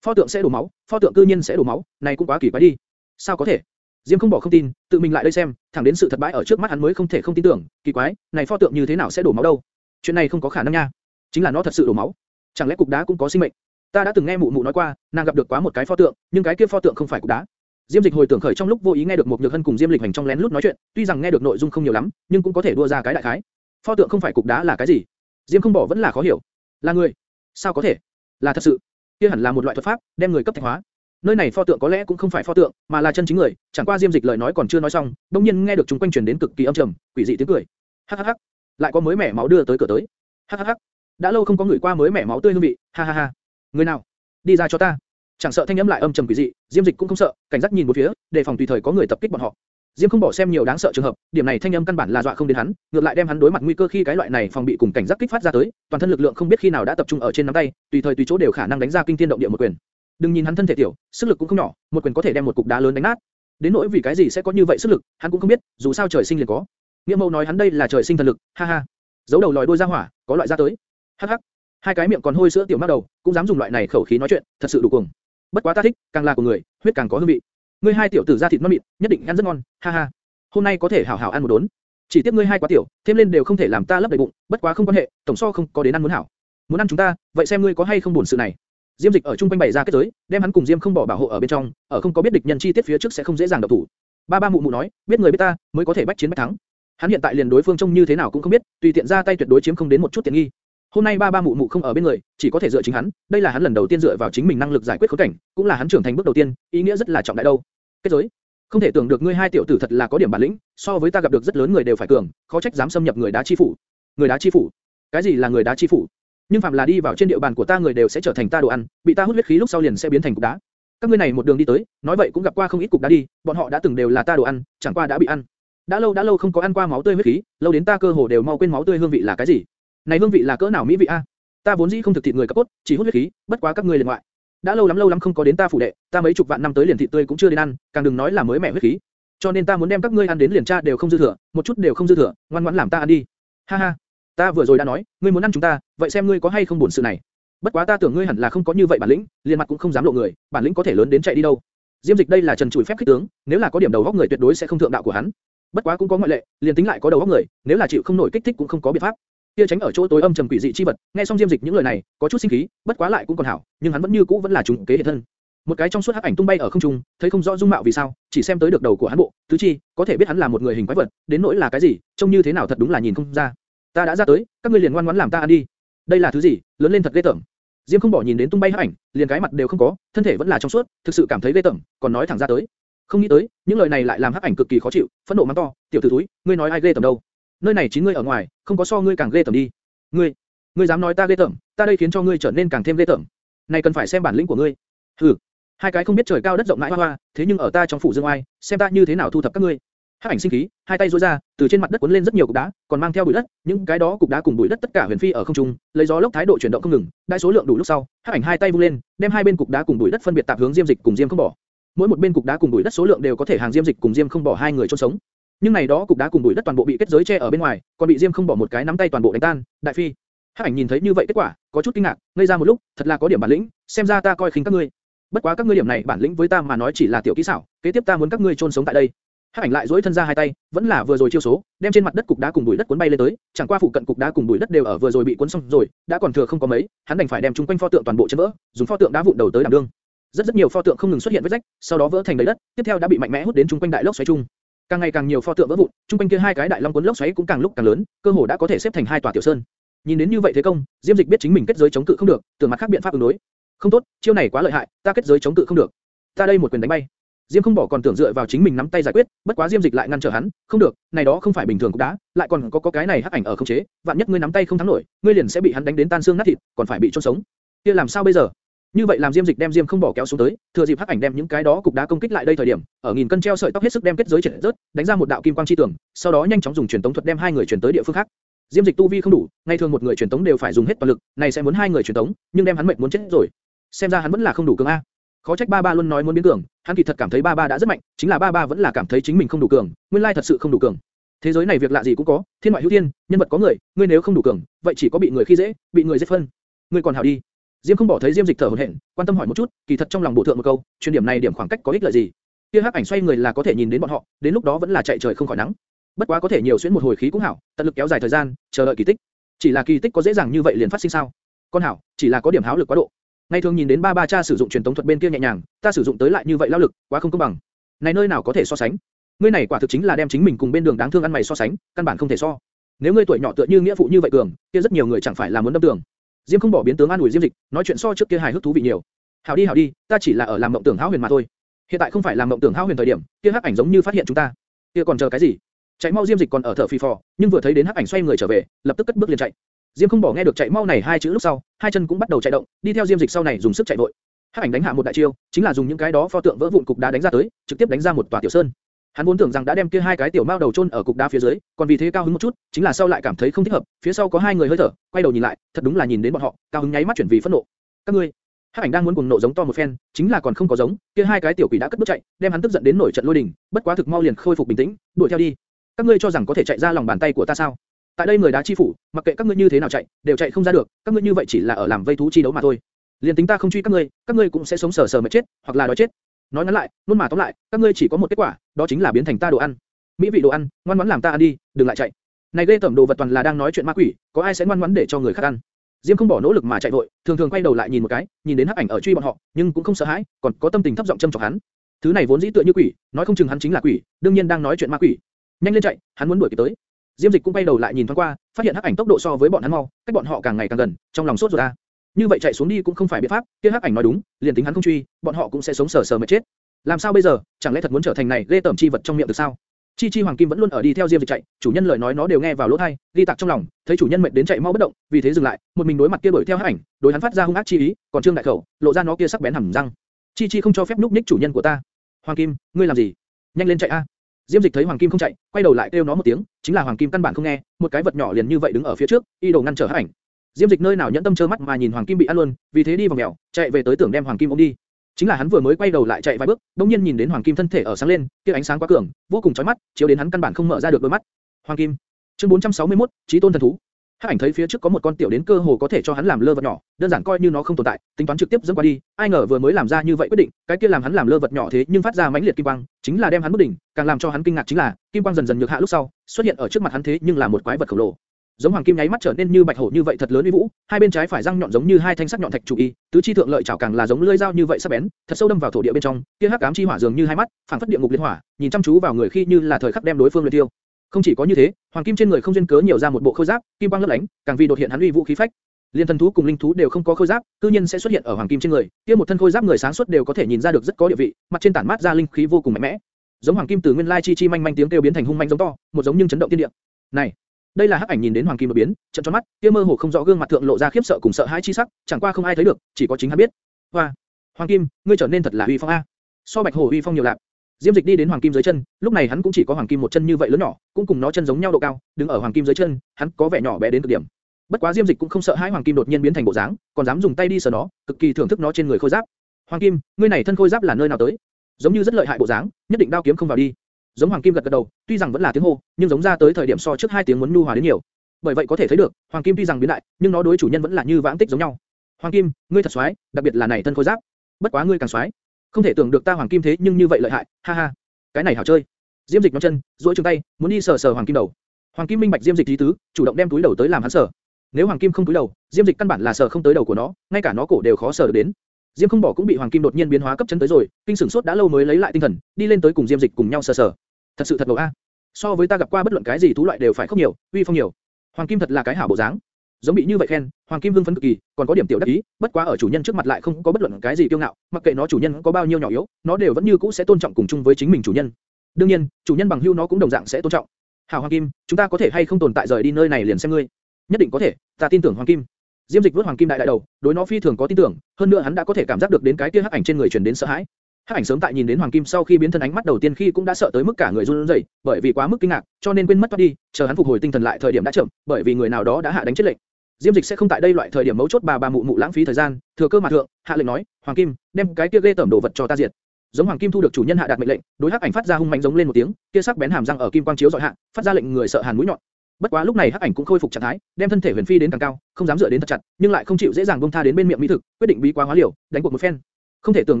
Pho tượng sẽ đổ máu, pho tượng cư nhiên sẽ đổ máu, này cũng quá kỳ quái đi. Sao có thể? Diêm không bỏ không tin, tự mình lại đây xem, thẳng đến sự thật bãi ở trước mắt hắn mới không thể không tin tưởng, kỳ quái, này pho tượng như thế nào sẽ đổ máu đâu? Chuyện này không có khả năng nha. Chính là nó thật sự đổ máu. Chẳng lẽ cục đá cũng có sinh mệnh? Ta đã từng nghe mụ mụ nói qua, nàng gặp được quá một cái pho tượng, nhưng cái kia pho tượng không phải cục đá. Diêm Dịch hồi tưởng khởi trong lúc vô ý nghe được một nhược hân cùng Diêm Lịch hành trong lén lút nói chuyện, tuy rằng nghe được nội dung không nhiều lắm, nhưng cũng có thể đua ra cái đại khái. Pho tượng không phải cục đá là cái gì? Diêm không bỏ vẫn là khó hiểu. Là người? Sao có thể? Là thật sự? Kia hẳn là một loại thuật pháp, đem người cấp thạch hóa. Nơi này pho tượng có lẽ cũng không phải pho tượng, mà là chân chính người. Chẳng qua Diêm Dịch lời nói còn chưa nói xong, đông nhiên nghe được chúng quanh truyền đến cực kỳ âm trầm, quỷ dị tiếng cười. Hắc hắc hắc, lại có mới mẻ máu đưa tới cửa tới. Hắc hắc hắc, đã lâu không có người qua mới mẻ máu tươi hương vị. Ha ha ha, người nào? đi ra cho ta. Chẳng sợ thanh âm lại âm trầm quỷ dị, Diêm Dịch cũng không sợ, cảnh giác nhìn một phía, đề phòng tùy thời có người tập kích bọn họ. Diêm không bỏ xem nhiều đáng sợ trường hợp, điểm này thanh âm căn bản là dọa không đến hắn, ngược lại đem hắn đối mặt nguy cơ khi cái loại này phòng bị cùng cảnh giác kích phát ra tới, toàn thân lực lượng không biết khi nào đã tập trung ở trên nắm tay, tùy thời tùy chỗ đều khả năng đánh ra kinh thiên động địa một quyền. Đừng nhìn hắn thân thể tiểu, sức lực cũng không nhỏ, một quyền có thể đem một cục đá lớn đánh nát. Đến nỗi vì cái gì sẽ có như vậy sức lực, hắn cũng không biết, dù sao trời sinh liền có. Nghĩa Mâu nói hắn đây là trời sinh thần lực, ha ha. Giấu đầu lòi đuôi ra hỏa, có loại ra tới. Hắc hắc. Hai cái miệng còn hôi sữa tiểu mắc đầu, cũng dám dùng loại này khẩu khí nói chuyện, thật sự đủ cuồng. Bất quá ta thích, càng là của người, huyết càng có hương vị. Ngươi hai tiểu tử ra thịt non mịn, nhất định ăn rất ngon, ha ha. Hôm nay có thể hảo hảo ăn một đốn. Chỉ tiếc ngươi hai quá tiểu, thêm lên đều không thể làm ta lấp đầy bụng, bất quá không quan hệ, tổng so không có đến ăn muốn hảo. Muốn ăn chúng ta, vậy xem ngươi có hay không buồn sự này. Diêm Dịch ở trung quanh bày ra kết giới, đem hắn cùng Diêm không bỏ bảo hộ ở bên trong, ở không có biết địch nhân chi tiết phía trước sẽ không dễ dàng động thủ. Ba ba mụ mụ nói, biết người biết ta, mới có thể bách chiến bách thắng. Hắn hiện tại liền đối phương trông như thế nào cũng không biết, tùy tiện ra tay tuyệt đối chiếm không đến một chút tiện nghi. Hôm nay ba ba mụ mụ không ở bên người, chỉ có thể dựa chính hắn, đây là hắn lần đầu tiên dựa vào chính mình năng lực giải quyết khốn cảnh, cũng là hắn trưởng thành bước đầu tiên, ý nghĩa rất là trọng đại đâu. Kết giới. Không thể tưởng được ngươi hai tiểu tử thật là có điểm bản lĩnh, so với ta gặp được rất lớn người đều phải cường, khó trách dám xâm nhập người đá chi phủ. Người đá chi phủ? Cái gì là người đá chi phủ? Nhưng phạm là đi vào trên địa bàn của ta người đều sẽ trở thành ta đồ ăn, bị ta hút huyết khí lúc sau liền sẽ biến thành cục đá. Các ngươi này một đường đi tới, nói vậy cũng gặp qua không ít cục đá đi, bọn họ đã từng đều là ta đồ ăn, chẳng qua đã bị ăn. Đã lâu đã lâu không có ăn qua máu tươi huyết khí, lâu đến ta cơ hồ đều mau quên máu tươi hương vị là cái gì. Này hương vị là cỡ nào mỹ vị a? Ta vốn dĩ không thực thịt người cấp cốt, chỉ hút huyết khí, bất quá các ngươi liền ngoại. Đã lâu lắm lâu lắm không có đến ta phủ đệ, ta mấy chục vạn năm tới liền thịt tươi cũng chưa đến ăn, càng đừng nói là mới mẻ huyết khí. Cho nên ta muốn đem các ngươi ăn đến liền cha đều không dư thừa, một chút đều không dư thừa, ngoan ngoãn làm ta ăn đi. Ha ha, ta vừa rồi đã nói, ngươi muốn ăn chúng ta, vậy xem ngươi có hay không buồn sự này. Bất quá ta tưởng ngươi hẳn là không có như vậy bản lĩnh, liền mặt cũng không dám lộ người, bản lĩnh có thể lớn đến chạy đi đâu. Diêm Dịch đây là trần chuỗi phép khích tướng, nếu là có điểm đầu góc người tuyệt đối sẽ không thượng đạo của hắn. Bất quá cũng có ngoại lệ, liền tính lại có đầu óc người, nếu là chịu không nổi kích thích cũng không có biện pháp kia tránh ở chỗ tối âm trầm quỷ dị chi vật, nghe xong Diêm Dịch những lời này, có chút sinh khí, bất quá lại cũng còn hảo, nhưng hắn vẫn như cũ vẫn là trùng kế hiện thân. Một cái trong suốt hắc ảnh tung bay ở không trung, thấy không rõ dung mạo vì sao, chỉ xem tới được đầu của hắn bộ, tứ chi, có thể biết hắn là một người hình quái vật, đến nỗi là cái gì, trông như thế nào thật đúng là nhìn không ra. Ta đã ra tới, các ngươi liền ngoan ngoãn làm ta ăn đi. Đây là thứ gì, lớn lên thật ghê tởm. Diêm không bỏ nhìn đến tung bay hắc ảnh, liền cái mặt đều không có, thân thể vẫn là trong suốt, thực sự cảm thấy ghê tởm, còn nói thẳng ra tới. Không nghĩ tới, những lời này lại làm hắc ảnh cực kỳ khó chịu, phẫn nộ mắng to, tiểu tử túi, ngươi nói ai ghê tởm đâu? Nơi này chín ngươi ở ngoài, không có so ngươi càng ghê tởm đi. Ngươi, ngươi dám nói ta ghê tởm, ta đây khiến cho ngươi trở nên càng thêm ghê tởm. Này cần phải xem bản lĩnh của ngươi. Hừ, hai cái không biết trời cao đất rộng mãi hoa hoa, thế nhưng ở ta trong phủ dương oai, xem ta như thế nào thu thập các ngươi. Hắc ảnh sinh khí, hai tay duỗi ra, từ trên mặt đất cuốn lên rất nhiều cục đá, còn mang theo bụi đất, những cái đó cục đá cùng bụi đất tất cả huyền phi ở không trung, lấy gió lốc thái độ chuyển động không ngừng, đại số lượng đủ lúc sau, Hắc ảnh hai tay vung lên, đem hai bên cục đá cùng bụi đất phân biệt tạp hướng Diêm Dịch cùng Diêm không bỏ. Mỗi một bên cục đá cùng bụi đất số lượng đều có thể hàng Diêm Dịch cùng Diêm không bỏ hai người chôn sống. Nhưng này đó cục đá cùng bụi đất toàn bộ bị kết giới che ở bên ngoài, còn bị Diêm không bỏ một cái nắm tay toàn bộ đánh tan. Đại phi, Hắc ảnh nhìn thấy như vậy kết quả, có chút kinh ngạc, ngây ra một lúc, thật là có điểm bản lĩnh, xem ra ta coi khinh các ngươi. Bất quá các ngươi điểm này bản lĩnh với ta mà nói chỉ là tiểu kỹ xảo, kế tiếp ta muốn các ngươi chôn sống tại đây. Hắc ảnh lại duỗi thân ra hai tay, vẫn là vừa rồi chiêu số, đem trên mặt đất cục đá cùng bụi đất cuốn bay lên tới, chẳng qua phụ cận cục đá cùng bụi đất đều ở vừa rồi bị cuốn xong rồi, đã còn thừa không có mấy, hắn đành phải đem chúng quanh pho tượng toàn bộ chấn vỡ, dùng pho tượng đá vụn đầu tới đảm đương. Rất rất nhiều pho tượng không ngừng xuất hiện vết rách, sau đó vỡ thành đầy đất, tiếp theo đã bị mạnh mẽ hút đến chúng quanh đại lốc xoáy chung. Càng ngày càng nhiều pho tượng vỡ vụn, trung quanh kia hai cái đại long cuốn lốc xoáy cũng càng lúc càng lớn, cơ hồ đã có thể xếp thành hai tòa tiểu sơn. Nhìn đến như vậy thế công, Diêm Dịch biết chính mình kết giới chống cự không được, tưởng mặt khác biện pháp ứng đối. Không tốt, chiêu này quá lợi hại, ta kết giới chống cự không được. Ta đây một quyền đánh bay. Diêm không bỏ còn tưởng dựa vào chính mình nắm tay giải quyết, bất quá Diêm Dịch lại ngăn trở hắn, không được, này đó không phải bình thường cũng đá, lại còn có có cái này hắc ảnh ở không chế, vạn nhất ngươi nắm tay không thắng nổi, ngươi liền sẽ bị hắn đánh đến tan xương nát thịt, còn phải bị chôn sống. Kia làm sao bây giờ? Như vậy làm Diêm Dịch đem Diêm không bỏ kéo xuống tới, thừa dịp hắc ảnh đem những cái đó cục đá công kích lại đây thời điểm, ở nghìn cân treo sợi tóc hết sức đem kết giới triệt rớt, đánh ra một đạo kim quang chi tưởng, sau đó nhanh chóng dùng truyền tống thuật đem hai người truyền tới địa phương khác. Diêm Dịch tu vi không đủ, ngày thường một người truyền tống đều phải dùng hết toàn lực, này sẽ muốn hai người truyền tống, nhưng đem hắn mệt muốn chết rồi. Xem ra hắn vẫn là không đủ cường a. Khó trách ba ba luôn nói muốn biến cường, hắn kỳ thật cảm thấy ba ba đã rất mạnh, chính là ba ba vẫn là cảm thấy chính mình không đủ cường, nguyên lai thật sự không đủ cường. Thế giới này việc lạ gì cũng có, thiên ngoại hữu thiên, nhân vật có người, ngươi nếu không đủ cường, vậy chỉ có bị người khi dễ, bị người giết phân. Ngươi còn hảo đi. Diêm không bỏ thấy Diêm Dịch thở hổn hển, quan tâm hỏi một chút, kỳ thật trong lòng bổ thượng một câu, chuyên điểm này điểm khoảng cách có ích lợi gì? Kia hắc ảnh xoay người là có thể nhìn đến bọn họ, đến lúc đó vẫn là chạy trời không khỏi nắng. Bất quá có thể nhiều xuyên một hồi khí cũng hảo, tận lực kéo dài thời gian, chờ đợi kỳ tích. Chỉ là kỳ tích có dễ dàng như vậy liền phát sinh sao? Con hảo, chỉ là có điểm háo lực quá độ. Ngày thường nhìn đến ba ba cha sử dụng truyền tống thuật bên kia nhẹ nhàng, ta sử dụng tới lại như vậy lao lực, quá không công bằng. Này nơi nào có thể so sánh? Ngươi này quả thực chính là đem chính mình cùng bên đường đáng thương ăn mày so sánh, căn bản không thể so. Nếu ngươi tuổi nhỏ tựa như nghĩa phụ như vậy cường, kia rất nhiều người chẳng phải là muốn đâm tường. Diêm không bỏ biến tướng an ủi Diêm Dịch, nói chuyện so trước kia hài hước thú vị nhiều. Hảo đi hảo đi, ta chỉ là ở làm mộng tưởng hao huyền mà thôi. Hiện tại không phải làm mộng tưởng hao huyền thời điểm, kia hắc ảnh giống như phát hiện chúng ta. Kia còn chờ cái gì? Chạy mau Diêm Dịch còn ở thở phì phò, nhưng vừa thấy đến hắc ảnh xoay người trở về, lập tức cất bước liền chạy. Diêm không bỏ nghe được chạy mau này hai chữ lúc sau, hai chân cũng bắt đầu chạy động, đi theo Diêm Dịch sau này dùng sức chạy vội. Hắc ảnh đánh hạ một đại chiêu, chính là dùng những cái đó pho tượng vỡ vụn cục đá đánh ra tới, trực tiếp đánh ra một tòa tiểu sơn. Hắn vốn tưởng rằng đã đem kia hai cái tiểu mao đầu chôn ở cục đá phía dưới, còn vì thế cao hứng một chút, chính là sau lại cảm thấy không thích hợp, phía sau có hai người hơi thở, quay đầu nhìn lại, thật đúng là nhìn đến bọn họ, cao hứng nháy mắt chuyển vì phẫn nộ. Các ngươi, Hắc ảnh đang muốn cuồng nộ giống to một phen, chính là còn không có giống, kia hai cái tiểu quỷ đã cất bước chạy, đem hắn tức giận đến nổi trận lôi đình, bất quá thực mau liền khôi phục bình tĩnh, đuổi theo đi. Các ngươi cho rằng có thể chạy ra lòng bàn tay của ta sao? Tại đây người đá chi phủ, mặc kệ các ngươi như thế nào chạy, đều chạy không ra được, các ngươi như vậy chỉ là ở làm vây thú chi đấu mà thôi. Liên tính ta không truy các ngươi, các ngươi cũng sẽ sống sờ sờ mà chết, hoặc là đói chết. Nói ngắn lại, luôn mà tóm lại, các ngươi chỉ có một kết quả, đó chính là biến thành ta đồ ăn. Mỹ vị đồ ăn, ngoan ngoãn làm ta ăn đi, đừng lại chạy. Này ghê tởm đồ vật toàn là đang nói chuyện ma quỷ, có ai sẽ ngoan ngoãn để cho người khác ăn? Diêm không bỏ nỗ lực mà chạy vội, thường thường quay đầu lại nhìn một cái, nhìn đến hắc ảnh ở truy bọn họ, nhưng cũng không sợ hãi, còn có tâm tình thấp giọng châm chọc hắn. Thứ này vốn dĩ tựa như quỷ, nói không chừng hắn chính là quỷ, đương nhiên đang nói chuyện ma quỷ. Nhanh lên chạy, hắn muốn đuổi kịp tới. Diêm Dịch cũng quay đầu lại nhìn thoáng qua, phát hiện hắc ảnh tốc độ so với bọn hắn mau, cách bọn họ càng ngày càng gần, trong lòng sốt ruột ra. Như vậy chạy xuống đi cũng không phải biện pháp, kia hắc ảnh nói đúng, liền tính hắn không truy, bọn họ cũng sẽ sống sờ sờ mà chết. Làm sao bây giờ, chẳng lẽ thật muốn trở thành này ghê tởm chi vật trong miệng được sao? Chi Chi Hoàng Kim vẫn luôn ở đi theo Diêm Dịch chạy, chủ nhân lời nói nó đều nghe vào lỗ tai, ghi tạc trong lòng, thấy chủ nhân mệt đến chạy mau bất động, vì thế dừng lại, một mình đối mặt kia đuổi theo hắc ảnh, đối hắn phát ra hung ác chi ý, còn trương đại khẩu, lộ ra nó kia sắc bén hầm răng. Chi Chi không cho phép núp ních chủ nhân của ta. Hoàng Kim, ngươi làm gì? Nhanh lên chạy a! Diêm Dịch thấy Hoàng Kim không chạy, quay đầu lại kêu nó một tiếng, chính là Hoàng Kim căn bản không nghe, một cái vật nhỏ liền như vậy đứng ở phía trước, y đồ ngăn trở hắc ảnh. Diêm Dịch nơi nào nhẫn tâm trơ mắt mà nhìn Hoàng Kim bị ăn luôn, vì thế đi vòng mèo, chạy về tới tưởng đem Hoàng Kim ôm đi. Chính là hắn vừa mới quay đầu lại chạy vài bước, đột nhiên nhìn đến Hoàng Kim thân thể ở sáng lên, kia ánh sáng quá cường, vô cùng chói mắt, chiếu đến hắn căn bản không mở ra được đôi mắt. Hoàng Kim. Chương 461, Chí tôn thần thú. Hắc ảnh thấy phía trước có một con tiểu đến cơ hồ có thể cho hắn làm lơ vật nhỏ, đơn giản coi như nó không tồn tại, tính toán trực tiếp dẫn qua đi, ai ngờ vừa mới làm ra như vậy quyết định, cái kia làm hắn làm lơ vật nhỏ thế nhưng phát ra mãnh liệt kim quang, chính là đem hắn bất đỉnh, càng làm cho hắn kinh ngạc chính là, kim quang dần dần nhược hạ lúc sau, xuất hiện ở trước mặt hắn thế nhưng là một quái vật khổng lồ giống hoàng kim nháy mắt trở nên như bạch hổ như vậy thật lớn uy vũ, hai bên trái phải răng nhọn giống như hai thanh sắc nhọn thạch chủ y, tứ chi thượng lợi chảo càng là giống lưỡi dao như vậy sắc bén, thật sâu đâm vào thổ địa bên trong, kia hắc ám chi hỏa dường như hai mắt, phảng phất địa ngục liên hỏa, nhìn chăm chú vào người khi như là thời khắc đem đối phương luyện tiêu. Không chỉ có như thế, hoàng kim trên người không duyên cớ nhiều ra một bộ khôi giáp, kim quang lấp lánh, càng vì đột hiện hắn uy vũ khí phách. Liên thần thú cùng linh thú đều không có khôi giáp, tự nhiên sẽ xuất hiện ở hoàng kim trên người, kia một thân khôi giáp người sáng suốt đều có thể nhìn ra được rất có địa vị, mặt trên tản mát ra linh khí vô cùng mạnh mẽ. Giống hoàng kim từ nguyên lai chi chi manh manh tiếng kêu biến thành hung manh giống to, một giống nhưng chấn động thiên địa. Này, đây là hắc ảnh nhìn đến hoàng kim đột biến, trợn tròn mắt, kia mơ hồ không rõ gương mặt thượng lộ ra khiếp sợ cùng sợ hãi chi sắc, chẳng qua không ai thấy được, chỉ có chính hắn biết. Hoa, hoàng kim, ngươi trở nên thật là uy phong a. So bạch hổ uy phong nhiều lạc. Diêm Dịch đi đến hoàng kim dưới chân, lúc này hắn cũng chỉ có hoàng kim một chân như vậy lớn nhỏ, cũng cùng nó chân giống nhau độ cao, đứng ở hoàng kim dưới chân, hắn có vẻ nhỏ bé đến cực điểm. Bất quá Diêm Dịch cũng không sợ hãi hoàng kim đột nhiên biến thành bộ dáng, còn dám dùng tay đi sờ nó, cực kỳ thưởng thức nó trên người khôi giáp. Hoàng kim, ngươi này thân khôi giáp là nơi nào tới? Giống như rất lợi hại bộ dáng, nhất định đao kiếm không vào đi. Giống hoàng kim gật gật đầu, tuy rằng vẫn là tiếng hô, nhưng giống ra tới thời điểm so trước hai tiếng muốn nhu hòa đến nhiều. Bởi vậy có thể thấy được, hoàng kim tuy rằng biến đại, nhưng nó đối chủ nhân vẫn là như vãng tích giống nhau. Hoàng kim, ngươi thật xoái, đặc biệt là này thân khôi giáp. Bất quá ngươi càng xoái. Không thể tưởng được ta hoàng kim thế nhưng như vậy lợi hại, ha ha. Cái này hảo chơi. Diêm Dịch nhón chân, duỗi trường tay, muốn đi sờ sờ hoàng kim đầu. Hoàng kim minh bạch Diêm Dịch trí tứ, chủ động đem túi đầu tới làm hắn sờ. Nếu hoàng kim không túi đầu, Diêm Dịch căn bản là sờ không tới đầu của nó, ngay cả nó cổ đều khó sờ được đến. Diêm không bỏ cũng bị hoàng kim đột nhiên biến hóa cấp chấn tới rồi, kinh sửng sốt đã lâu mới lấy lại tinh thần, đi lên tới cùng Diêm Dịch cùng nhau sờ sờ. Thật sự thật ngầu a. So với ta gặp qua bất luận cái gì thú loại đều phải không nhiều, uy phong nhiều. Hoàng kim thật là cái hảo bộ dáng. Giống bị như vậy khen, Hoàng kim vương phấn cực kỳ, còn có điểm tiểu đắc ý, bất quá ở chủ nhân trước mặt lại không có bất luận cái gì kiêu ngạo, mặc kệ nó chủ nhân có bao nhiêu nhỏ yếu, nó đều vẫn như cũ sẽ tôn trọng cùng chung với chính mình chủ nhân. đương nhiên, chủ nhân bằng hưu nó cũng đồng dạng sẽ tôn trọng. Hảo Hoàng kim, chúng ta có thể hay không tồn tại rời đi nơi này liền xem ngươi. Nhất định có thể, ta tin tưởng Hoàng kim. Diêm Dịch vớt Hoàng kim đại đại đầu, đối nó phi thường có tin tưởng, hơn nữa hắn đã có thể cảm giác được đến cái kia hắc ảnh trên người truyền đến sợ hãi. Hắc ảnh sớm tại nhìn đến Hoàng Kim sau khi biến thân ánh mắt đầu tiên khi cũng đã sợ tới mức cả người run rẩy, bởi vì quá mức kinh ngạc, cho nên quên mất thoát đi, chờ hắn phục hồi tinh thần lại thời điểm đã chậm, bởi vì người nào đó đã hạ đánh chết lệnh. Diêm Dịch sẽ không tại đây loại thời điểm mấu chốt bà bà mụ mụ lãng phí thời gian, thừa cơ mà thượng, hạ lệnh nói, Hoàng Kim, đem cái kia ghê tởm đồ vật cho ta diệt. Giống Hoàng Kim thu được chủ nhân hạ đạt mệnh lệnh, đối Hắc ảnh phát ra hung mãnh giống lên một tiếng, kia sắc bén hàm răng ở kim quang chiếu dọi hạ, phát ra lệnh người sợ hàn mũi nhọn. Bất quá lúc này Hắc ảnh cũng khôi phục trạng thái, đem thân thể huyền phi đến càng cao, không dám dựa đến thật chặt, nhưng lại không chịu dễ dàng buông tha đến bên miệng mỹ thực, quyết định bí quá hóa liều, đánh cuộc một phen. Không thể tưởng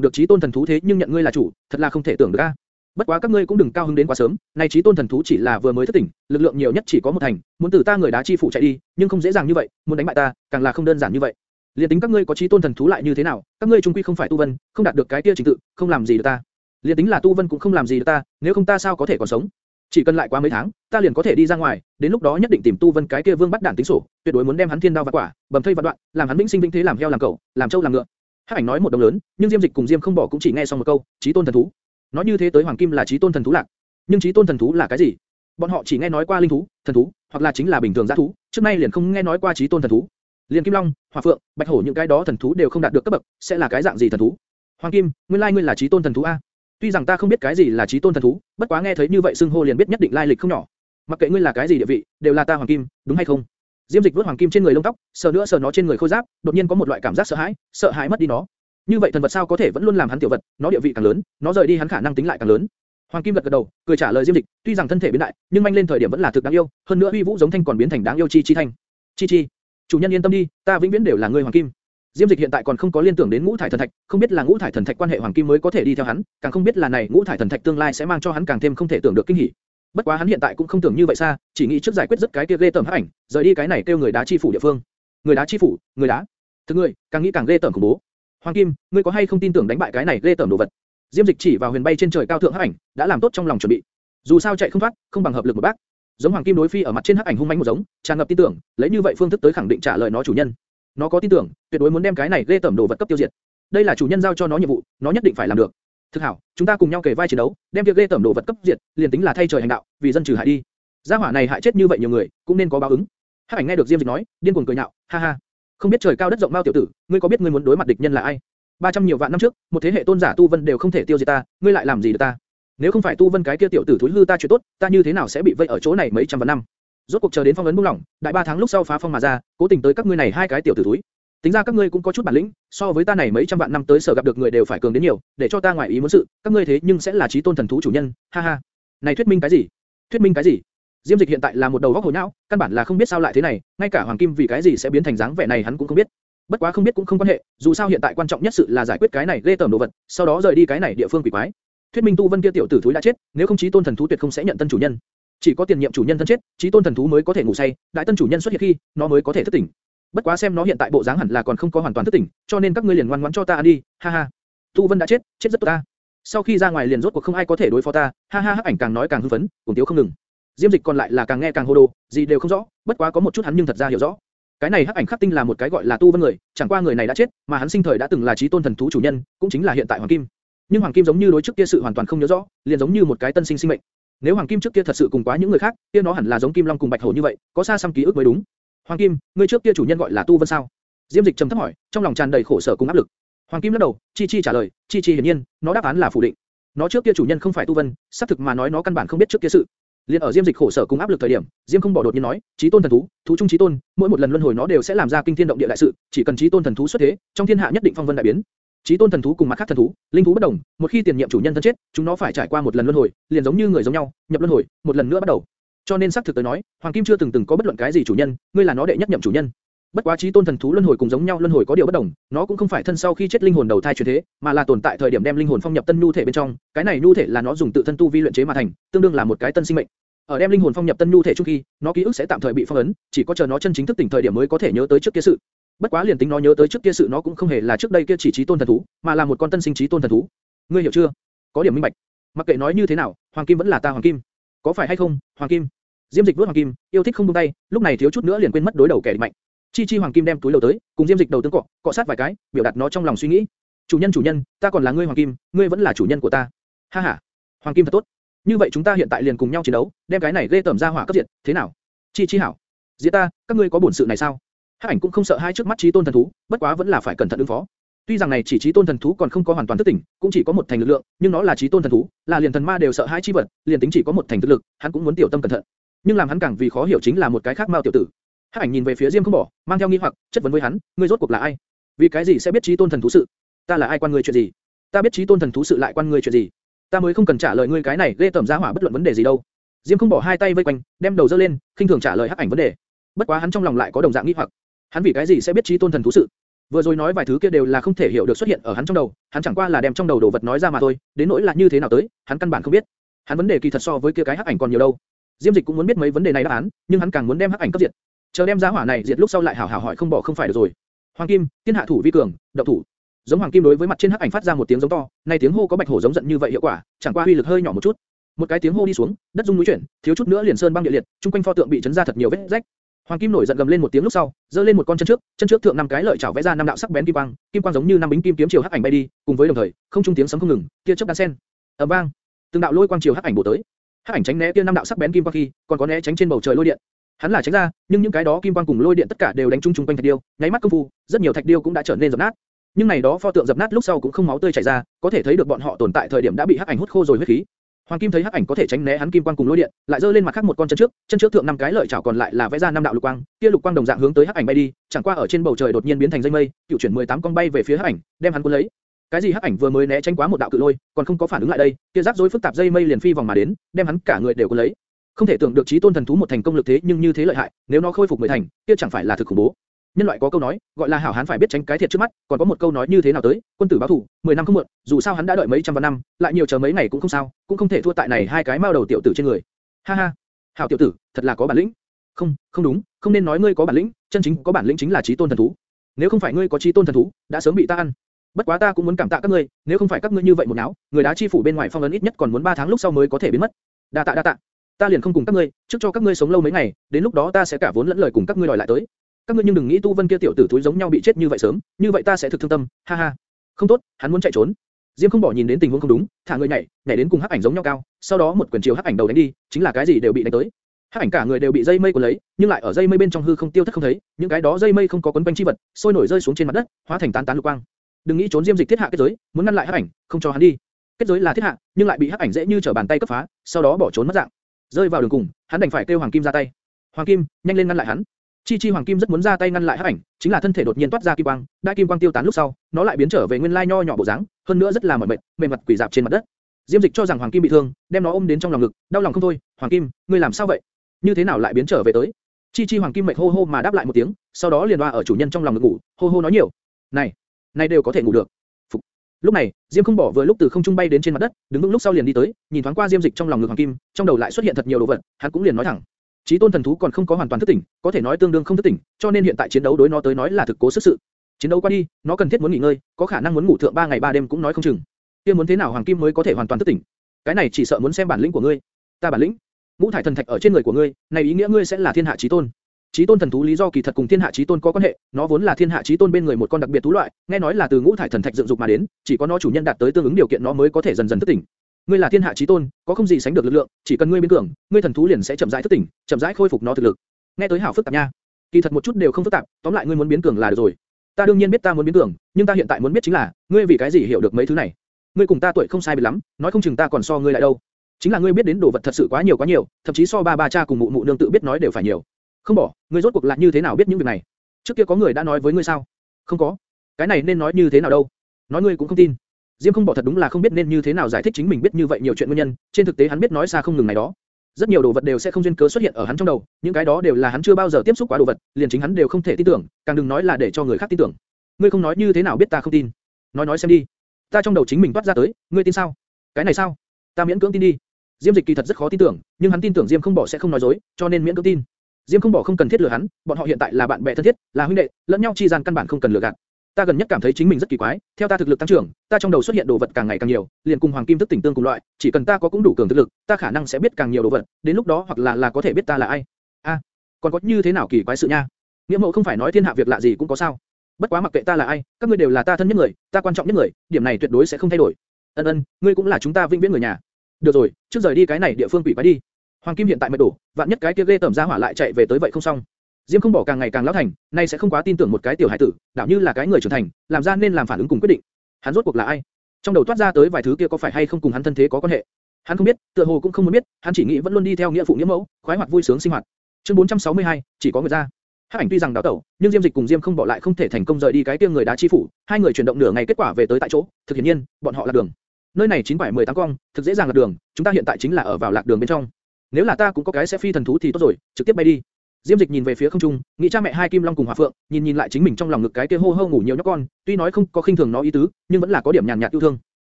được chí tôn thần thú thế nhưng nhận ngươi là chủ, thật là không thể tưởng được a. Bất quá các ngươi cũng đừng cao hứng đến quá sớm, này chí tôn thần thú chỉ là vừa mới thức tỉnh, lực lượng nhiều nhất chỉ có một thành, muốn từ ta người đá chi phủ chạy đi, nhưng không dễ dàng như vậy, muốn đánh bại ta, càng là không đơn giản như vậy. Liên tính các ngươi có chí tôn thần thú lại như thế nào, các ngươi trung quy không phải tu vân, không đạt được cái kia trình tự, không làm gì được ta. Liên tính là tu vân cũng không làm gì được ta, nếu không ta sao có thể còn sống? Chỉ cần lại quá mấy tháng, ta liền có thể đi ra ngoài, đến lúc đó nhất định tìm tu vân cái kia vương bắt đản tính sổ, tuyệt đối muốn đem hắn thiên đao vạn quả, bầm thây vạn đoạn, làm hắn vĩnh sinh vĩnh thế làm heo làm cẩu, làm trâu làm ngựa. Hắc ảnh nói một đồng lớn, nhưng Diêm Dịch cùng Diêm không bỏ cũng chỉ nghe xong một câu, chí tôn thần thú. Nói như thế tới Hoàng Kim là chí tôn thần thú lạc. Nhưng chí tôn thần thú là cái gì? Bọn họ chỉ nghe nói qua linh thú, thần thú, hoặc là chính là bình thường giá thú, trước nay liền không nghe nói qua chí tôn thần thú. Liên Kim Long, Hỏa Phượng, Bạch Hổ những cái đó thần thú đều không đạt được cấp bậc, sẽ là cái dạng gì thần thú? Hoàng Kim, nguyên lai ngươi là chí tôn thần thú a? Tuy rằng ta không biết cái gì là chí tôn thần thú, bất quá nghe thấy như vậy xưng hô liền biết nhất định lai lịch không nhỏ. Mặc kệ ngươi là cái gì địa vị, đều là ta Hoàng Kim, đúng hay không? Diêm Dịch vuốt Hoàng Kim trên người lông tóc, sờ nữa sờ nó trên người khôi giáp, đột nhiên có một loại cảm giác sợ hãi, sợ hãi mất đi nó. Như vậy thần vật sao có thể vẫn luôn làm hắn tiểu vật, nó địa vị càng lớn, nó rời đi hắn khả năng tính lại càng lớn. Hoàng Kim gật gật đầu, cười trả lời Diêm Dịch, tuy rằng thân thể biến đại, nhưng manh lên thời điểm vẫn là thực đáng yêu, hơn nữa uy vũ giống thanh còn biến thành đáng yêu chi chi thanh. Chi chi, chủ nhân yên tâm đi, ta vĩnh viễn đều là người Hoàng Kim. Diêm Dịch hiện tại còn không có liên tưởng đến ngũ thải thần thạch, không biết là ngũ thải thần thạch quan hệ Hoàng Kim mới có thể đi theo hắn, càng không biết là này ngũ thải thần thạch tương lai sẽ mang cho hắn càng thêm không thể tưởng được kinh hỉ. Bất quá hắn hiện tại cũng không tưởng như vậy xa, chỉ nghĩ trước giải quyết rất cái kia ghê tởm hắc ảnh, rời đi cái này kêu người đá chi phủ địa phương. Người đá chi phủ, người đá. Thứ người, càng nghĩ càng ghê tởm khủng bố. Hoàng Kim, ngươi có hay không tin tưởng đánh bại cái này ghê tởm đồ vật? Diêm Dịch chỉ vào huyền bay trên trời cao thượng hắc ảnh, đã làm tốt trong lòng chuẩn bị. Dù sao chạy không thoát, không bằng hợp lực một bác. Giống Hoàng Kim đối phi ở mặt trên hắc ảnh hung mãnh một giống, tràn ngập tin tưởng, lấy như vậy phương thức tới khẳng định trả lời nó chủ nhân. Nó có tin tưởng, tuyệt đối muốn đem cái này ghê tẩm đồ vật cấp tiêu diệt. Đây là chủ nhân giao cho nó nhiệm vụ, nó nhất định phải làm được. Thực hảo, chúng ta cùng nhau kề vai chiến đấu, đem việc ghê tẩm đồ vật cấp diệt, liền tính là thay trời hành đạo, vì dân trừ hại đi. Gia hỏa này hại chết như vậy nhiều người, cũng nên có báo ứng. Hắc ảnh nghe được Diêm Dịch nói, điên cuồng cười nhạo, ha ha. Không biết trời cao đất rộng bao tiểu tử, ngươi có biết ngươi muốn đối mặt địch nhân là ai? 300 nhiều vạn năm trước, một thế hệ tôn giả tu vân đều không thể tiêu diệt ta, ngươi lại làm gì được ta? Nếu không phải tu vân cái kia tiểu tử thúi hư ta chuyện tốt, ta như thế nào sẽ bị vây ở chỗ này mấy trăm vạn năm? Rốt cuộc chờ đến phong ấn buông lỏng, đại ba tháng lúc sau phá phong mà ra, cố tình tới các ngươi này hai cái tiểu tử túi. Tính ra các ngươi cũng có chút bản lĩnh, so với ta này mấy trăm vạn năm tới sở gặp được người đều phải cường đến nhiều, để cho ta ngoài ý muốn sự, các ngươi thế nhưng sẽ là trí tôn thần thú chủ nhân, ha ha. Này thuyết minh cái gì? Thuyết minh cái gì? Diêm Dịch hiện tại là một đầu góc hồ não, căn bản là không biết sao lại thế này, ngay cả Hoàng Kim vì cái gì sẽ biến thành dáng vẻ này hắn cũng không biết. Bất quá không biết cũng không quan hệ, dù sao hiện tại quan trọng nhất sự là giải quyết cái này lê tởm đồ vật, sau đó rời đi cái này địa phương quỷ quái. Thuyết minh tu vân kia tiểu tử thúi đã chết, nếu không chí tôn thần thú tuyệt không sẽ nhận tân chủ nhân. Chỉ có tiền nhiệm chủ nhân thân chết, chí tôn thần thú mới có thể ngủ say, đại tân chủ nhân xuất hiện khi, nó mới có thể thức tỉnh. Bất quá xem nó hiện tại bộ dáng hẳn là còn không có hoàn toàn thức tỉnh, cho nên các ngươi liền ngoan ngoãn cho ta ăn đi, ha ha. Tu Vân đã chết, chết rất tốt ta. Sau khi ra ngoài liền rốt cuộc không ai có thể đối phó ta, ha ha hắc ảnh càng nói càng hưng phấn, cùng tiếu không ngừng. Diêm Dịch còn lại là càng nghe càng hồ đồ, gì đều không rõ, bất quá có một chút hắn nhưng thật ra hiểu rõ. Cái này hắc ảnh khắc tinh là một cái gọi là tu vân người, chẳng qua người này đã chết, mà hắn sinh thời đã từng là chí tôn thần thú chủ nhân, cũng chính là hiện tại hoàng kim. Nhưng hoàng kim giống như đối trước kia sự hoàn toàn không nhớ rõ, liền giống như một cái tân sinh sinh mệnh. Nếu hoàng kim trước kia thật sự cùng quá những người khác, kia nó hẳn là giống kim long cùng bạch hổ như vậy, có xa xăm ký ức mới đúng. Hoàng kim, ngươi trước kia chủ nhân gọi là tu vân sao? Diêm Dịch trầm thấp hỏi, trong lòng tràn đầy khổ sở cùng áp lực. Hoàng kim lắc đầu, chi chi trả lời, chi chi hiển nhiên, nó đáp án là phủ định. Nó trước kia chủ nhân không phải tu vân, xác thực mà nói nó căn bản không biết trước kia sự. Liên ở Diêm Dịch khổ sở cùng áp lực thời điểm, Diêm không bỏ đột nhiên nói, chí tôn thần thú, thú trung chí tôn, mỗi một lần luân hồi nó đều sẽ làm ra kinh thiên động địa đại sự, chỉ cần chí tôn thần thú xuất thế, trong thiên hạ nhất định phong vân đại biến. Chí tôn thần thú cùng mặt khác thần thú, linh thú bất đồng, một khi tiền nhiệm chủ nhân thân chết, chúng nó phải trải qua một lần luân hồi, liền giống như người giống nhau, nhập luân hồi, một lần nữa bắt đầu. Cho nên xác thực tới nói, Hoàng Kim chưa từng từng có bất luận cái gì chủ nhân, ngươi là nó đệ nhất nhậm chủ nhân. Bất quá chí tôn thần thú luân hồi cùng giống nhau luân hồi có điều bất đồng, nó cũng không phải thân sau khi chết linh hồn đầu thai chuyển thế, mà là tồn tại thời điểm đem linh hồn phong nhập tân nhu thể bên trong, cái này nhu thể là nó dùng tự thân tu vi luyện chế mà thành, tương đương là một cái tân sinh mệnh. Ở đem linh hồn phong nhập tân nhu thể trung khi, nó ký ức sẽ tạm thời bị phong ấn, chỉ có chờ nó chân chính thức tỉnh thời điểm mới có thể nhớ tới trước kia sự. Bất quá liền tính nó nhớ tới trước kia sự nó cũng không hề là trước đây kia chỉ trí tôn thần thú, mà là một con tân sinh trí tôn thần thú. Ngươi hiểu chưa? Có điểm minh bạch. Mặc kệ nói như thế nào, Hoàng Kim vẫn là ta Hoàng Kim. Có phải hay không, Hoàng Kim? Diêm Dịch vuốt Hoàng Kim, yêu thích không buông tay, lúc này thiếu chút nữa liền quên mất đối đầu kẻ địch mạnh. Chi Chi Hoàng Kim đem túi đầu tới, cùng Diêm Dịch đầu tương cọ, cọ sát vài cái, biểu đạt nó trong lòng suy nghĩ. Chủ nhân chủ nhân, ta còn là ngươi Hoàng Kim, ngươi vẫn là chủ nhân của ta. Ha ha. Hoàng Kim thật tốt. Như vậy chúng ta hiện tại liền cùng nhau chiến đấu, đem cái này ghê tởm ra hỏa cấp diện thế nào? Chi Chi hảo. Diệt ta, các ngươi có bổn sự này sao? Hắc ảnh cũng không sợ hai trước mắt trí tôn thần thú, bất quá vẫn là phải cẩn thận ứng phó. Tuy rằng này chỉ trí tôn thần thú còn không có hoàn toàn thức tỉnh, cũng chỉ có một thành lực lượng, nhưng nó là trí tôn thần thú, là liền thần ma đều sợ hai chi vật, liền tính chỉ có một thành thực lực, hắn cũng muốn tiểu tâm cẩn thận. Nhưng làm hắn càng vì khó hiểu chính là một cái khác mao tiểu tử. Hắc ảnh nhìn về phía Diêm không bỏ, mang theo nghi hoặc, chất vấn với hắn, ngươi rốt cuộc là ai? Vì cái gì sẽ biết trí tôn thần thú sự? Ta là ai quan ngươi chuyện gì? Ta biết trí tôn thần thú sự lại quan ngươi chuyện gì? Ta mới không cần trả lời ngươi cái này lê tẩm giá hỏa bất luận vấn đề gì đâu. Diêm không bỏ hai tay vây quanh, đem đầu dơ lên, khinh thường trả lời Hắc ảnh vấn đề. Bất quá hắn trong lòng lại có đồng dạng nghi hoặc, hắn vì cái gì sẽ biết trí tôn thần thú sự? Vừa rồi nói vài thứ kia đều là không thể hiểu được xuất hiện ở hắn trong đầu, hắn chẳng qua là đem trong đầu đồ vật nói ra mà thôi, đến nỗi là như thế nào tới, hắn căn bản không biết. Hắn vấn đề kỳ thật so với kia cái hắc ảnh còn nhiều đâu. Diêm Dịch cũng muốn biết mấy vấn đề này đáp án, nhưng hắn càng muốn đem hắc ảnh cấp diệt. Chờ đem giá hỏa này diệt lúc sau lại hảo hảo hỏi không bỏ không phải được rồi. Hoàng Kim, tiên hạ thủ vi cường, động thủ. Giống Hoàng Kim đối với mặt trên hắc ảnh phát ra một tiếng giống to, này tiếng hô có bạch hổ giống giận như vậy hiệu quả, chẳng qua uy lực hơi nhỏ một chút. Một cái tiếng hô đi xuống, đất rung núi chuyển, thiếu chút nữa liền sơn băng địa liệt, trung quanh pho tượng bị chấn ra thật nhiều vết rách. Hoàng Kim nổi giận gầm lên một tiếng lúc sau, giơ lên một con chân trước, chân trước thượng năm cái lợi chảo vẽ ra năm đạo sắc bén kim quang, kim quang giống như năm bính kim kiếm chiều hắc ảnh bay đi, cùng với đồng thời, không trung tiếng sấm không ngừng, kia chớp đan sen. ầm vang, từng đạo lôi quang chiều hắc ảnh bổ tới. Hắc ảnh tránh né kia năm đạo sắc bén kim quang khi, còn có né tránh trên bầu trời lôi điện. Hắn là tránh ra, nhưng những cái đó kim quang cùng lôi điện tất cả đều đánh trúng trùng quanh thạch điêu, nháy mắt công phu, rất nhiều thạch điêu cũng đã trở nên dập nát. Nhưng này đó pho tượng dập nát lúc sau cũng không máu tươi chảy ra, có thể thấy được bọn họ tồn tại thời điểm đã bị hắc ảnh hút khô rồi huyết khí. Hoàng Kim thấy hắc ảnh có thể tránh né hắn kim quang cùng lôi điện, lại giơ lên mặt khác một con chân trước, chân trước thượng năm cái lợi chảo còn lại là vẽ ra năm đạo lục quang, kia lục quang đồng dạng hướng tới hắc ảnh bay đi, chẳng qua ở trên bầu trời đột nhiên biến thành dây mây, cựu chuyển 18 con bay về phía hắc ảnh, đem hắn cuốn lấy. Cái gì hắc ảnh vừa mới né tránh quá một đạo cự lôi, còn không có phản ứng lại đây, kia rắc rối phức tạp dây mây liền phi vòng mà đến, đem hắn cả người đều cuốn lấy. Không thể tưởng được chí tôn thần thú một thành công lực thế nhưng như thế lợi hại, nếu nó khôi phục mười thành, kia chẳng phải là thực khủng bố. Nhân loại có câu nói, gọi là hảo hán phải biết tránh cái thiệt trước mắt, còn có một câu nói như thế nào tới, quân tử báo thù, 10 năm không muộn, dù sao hắn đã đợi mấy trăm vạn năm, lại nhiều chờ mấy ngày cũng không sao, cũng không thể thua tại này hai cái mao đầu tiểu tử trên người. Ha ha, hảo tiểu tử, thật là có bản lĩnh. Không, không đúng, không nên nói ngươi có bản lĩnh, chân chính có bản lĩnh chính là chí tôn thần thú. Nếu không phải ngươi có chí tôn thần thú, đã sớm bị ta ăn. Bất quá ta cũng muốn cảm tạ các ngươi, nếu không phải các ngươi như vậy một náo, người đá chi phủ bên ngoài phong ấn ít nhất còn muốn 3 tháng lúc sau mới có thể biến mất. Đa tạ đa tạ, ta liền không cùng các ngươi, trước cho các ngươi sống lâu mấy ngày, đến lúc đó ta sẽ cả vốn lẫn lời cùng các ngươi đòi lại tới. Các ngươi nhưng đừng nghĩ Tu Vân kia tiểu tử túi giống nhau bị chết như vậy sớm, như vậy ta sẽ thực thương tâm, ha ha. Không tốt, hắn muốn chạy trốn. Diêm không bỏ nhìn đến tình huống không đúng, thả người nhảy, nhảy đến cùng hắc ảnh giống nhau cao, sau đó một quyền chiều hắc ảnh đầu đánh đi, chính là cái gì đều bị đánh tới. Hắc ảnh cả người đều bị dây mây cuốn lấy, nhưng lại ở dây mây bên trong hư không tiêu thất không thấy, những cái đó dây mây không có quấn quanh chi vật, sôi nổi rơi xuống trên mặt đất, hóa thành tán tán lục quang. Đừng nghĩ trốn Diêm Dịch thiết hạ kết giới, muốn ngăn lại hắc ảnh, không cho hắn đi. Kết giới là thiết hạ, nhưng lại bị hắc ảnh dễ như trở bàn tay cấp phá, sau đó bỏ trốn mất dạng. Rơi vào đường cùng, hắn đành phải kêu Hoàng Kim ra tay. Hoàng Kim, nhanh lên ngăn lại hắn. Chi Chi Hoàng Kim rất muốn ra tay ngăn lại hắc ảnh, chính là thân thể đột nhiên toát ra kim quang, đại kim quang tiêu tán lúc sau, nó lại biến trở về nguyên lai nho nhỏ bộ dáng, hơn nữa rất là mỏi mệt, mềm mặt quỷ dạp trên mặt đất. Diêm Dịch cho rằng Hoàng Kim bị thương, đem nó ôm đến trong lòng ngực, đau lòng không thôi. Hoàng Kim, ngươi làm sao vậy? Như thế nào lại biến trở về tới? Chi Chi Hoàng Kim mệt hô hô mà đáp lại một tiếng, sau đó liền đoa ở chủ nhân trong lòng ngực ngủ, hô hô nói nhiều. Này, này đều có thể ngủ được. Phục. Lúc này, Diêm không bỏ vừa lúc từ không trung bay đến trên mặt đất, đứng vững lúc sau liền đi tới, nhìn thoáng qua Diêm Dịch trong lòng ngực hoàng kim, trong đầu lại xuất hiện thật nhiều đồ vật, hắn cũng liền nói thẳng. Chí tôn thần thú còn không có hoàn toàn thức tỉnh, có thể nói tương đương không thức tỉnh, cho nên hiện tại chiến đấu đối nó tới nói là thực cố sức sự. Chiến đấu qua đi, nó cần thiết muốn nghỉ ngơi, có khả năng muốn ngủ thượng 3 ngày 3 đêm cũng nói không chừng. Kia muốn thế nào hoàng kim mới có thể hoàn toàn thức tỉnh? Cái này chỉ sợ muốn xem bản lĩnh của ngươi. Ta bản lĩnh? Ngũ thải thần thạch ở trên người của ngươi, này ý nghĩa ngươi sẽ là thiên hạ chí tôn. Chí tôn thần thú lý do kỳ thật cùng thiên hạ chí tôn có quan hệ, nó vốn là thiên hạ chí tôn bên người một con đặc biệt thú loại, nghe nói là từ ngũ thải thần thạch dựng dục mà đến, chỉ có nó chủ nhân đạt tới tương ứng điều kiện nó mới có thể dần dần thức tỉnh. Ngươi là thiên hạ chí tôn, có không gì sánh được lực lượng, chỉ cần ngươi biến cường, ngươi thần thú liền sẽ chậm rãi thức tỉnh, chậm rãi khôi phục nó thực lực. Nghe tới hảo phức tạp nha. Kỳ thật một chút đều không phức tạp, tóm lại ngươi muốn biến cường là được rồi. Ta đương nhiên biết ta muốn biến cường, nhưng ta hiện tại muốn biết chính là, ngươi vì cái gì hiểu được mấy thứ này? Ngươi cùng ta tuổi không sai biệt lắm, nói không chừng ta còn so ngươi lại đâu. Chính là ngươi biết đến đồ vật thật sự quá nhiều quá nhiều, thậm chí so ba ba cha cùng mụ mụ nương tự biết nói đều phải nhiều. Không bỏ, ngươi rốt cuộc là như thế nào biết những việc này? Trước kia có người đã nói với ngươi sao? Không có. Cái này nên nói như thế nào đâu? Nói ngươi cũng không tin. Diêm không bỏ thật đúng là không biết nên như thế nào giải thích chính mình biết như vậy nhiều chuyện nguyên nhân, trên thực tế hắn biết nói xa không ngừng này đó. Rất nhiều đồ vật đều sẽ không duyên cớ xuất hiện ở hắn trong đầu, những cái đó đều là hắn chưa bao giờ tiếp xúc quá đồ vật, liền chính hắn đều không thể tin tưởng, càng đừng nói là để cho người khác tin tưởng. Ngươi không nói như thế nào biết ta không tin? Nói nói xem đi. Ta trong đầu chính mình toát ra tới, ngươi tin sao? Cái này sao? Ta miễn cưỡng tin đi. Diêm Dịch kỳ thật rất khó tin tưởng, nhưng hắn tin tưởng Diêm không bỏ sẽ không nói dối, cho nên miễn cưỡng tin. Diêm không bỏ không cần thiết lừa hắn, bọn họ hiện tại là bạn bè thân thiết, là huynh đệ, lẫn nhau chi gian căn bản không cần lừa gạt. Ta gần nhất cảm thấy chính mình rất kỳ quái, theo ta thực lực tăng trưởng, ta trong đầu xuất hiện đồ vật càng ngày càng nhiều, liền cùng hoàng kim thức tỉnh tương cùng loại, chỉ cần ta có cũng đủ cường thực lực, ta khả năng sẽ biết càng nhiều đồ vật, đến lúc đó hoặc là là có thể biết ta là ai. A, còn có như thế nào kỳ quái sự nha? Nghĩa mộ không phải nói thiên hạ việc lạ gì cũng có sao? Bất quá mặc kệ ta là ai, các ngươi đều là ta thân nhất người, ta quan trọng nhất người, điểm này tuyệt đối sẽ không thay đổi. Ân ân, ngươi cũng là chúng ta vinh viễn người nhà. Được rồi, trước rời đi cái này địa phương quỷ quái đi. Hoàng kim hiện tại mệt đổ, vạn nhất cái kia ghê tẩm ra hỏa lại chạy về tới vậy không xong. Diêm không bỏ càng ngày càng lão thành, nay sẽ không quá tin tưởng một cái tiểu hải tử, đạo như là cái người trưởng thành, làm ra nên làm phản ứng cùng quyết định. Hắn rốt cuộc là ai? Trong đầu toát ra tới vài thứ kia có phải hay không cùng hắn thân thế có quan hệ? Hắn không biết, tựa hồ cũng không muốn biết, hắn chỉ nghĩ vẫn luôn đi theo nghĩa phụ nghĩa mẫu, khoái hoạt vui sướng sinh hoạt. Chương 462, chỉ có người ra. Hắc ảnh tuy rằng đào tẩu, nhưng Diêm Dịch cùng Diêm không bỏ lại không thể thành công rời đi cái kia người đá chi phủ, hai người chuyển động nửa ngày kết quả về tới tại chỗ, thực hiện nhiên, bọn họ là đường. Nơi này chín phải mười tám cong, thực dễ dàng lạc đường, chúng ta hiện tại chính là ở vào lạc đường bên trong. Nếu là ta cũng có cái sẽ phi thần thú thì tốt rồi, trực tiếp bay đi. Diêm Dịch nhìn về phía không trung, nghĩ cha mẹ hai kim long cùng hỏa phượng, nhìn nhìn lại chính mình trong lòng ngực cái kia hô hô ngủ nhiều nhóc con, tuy nói không có khinh thường nó ý tứ, nhưng vẫn là có điểm nhàn nhạt yêu thương.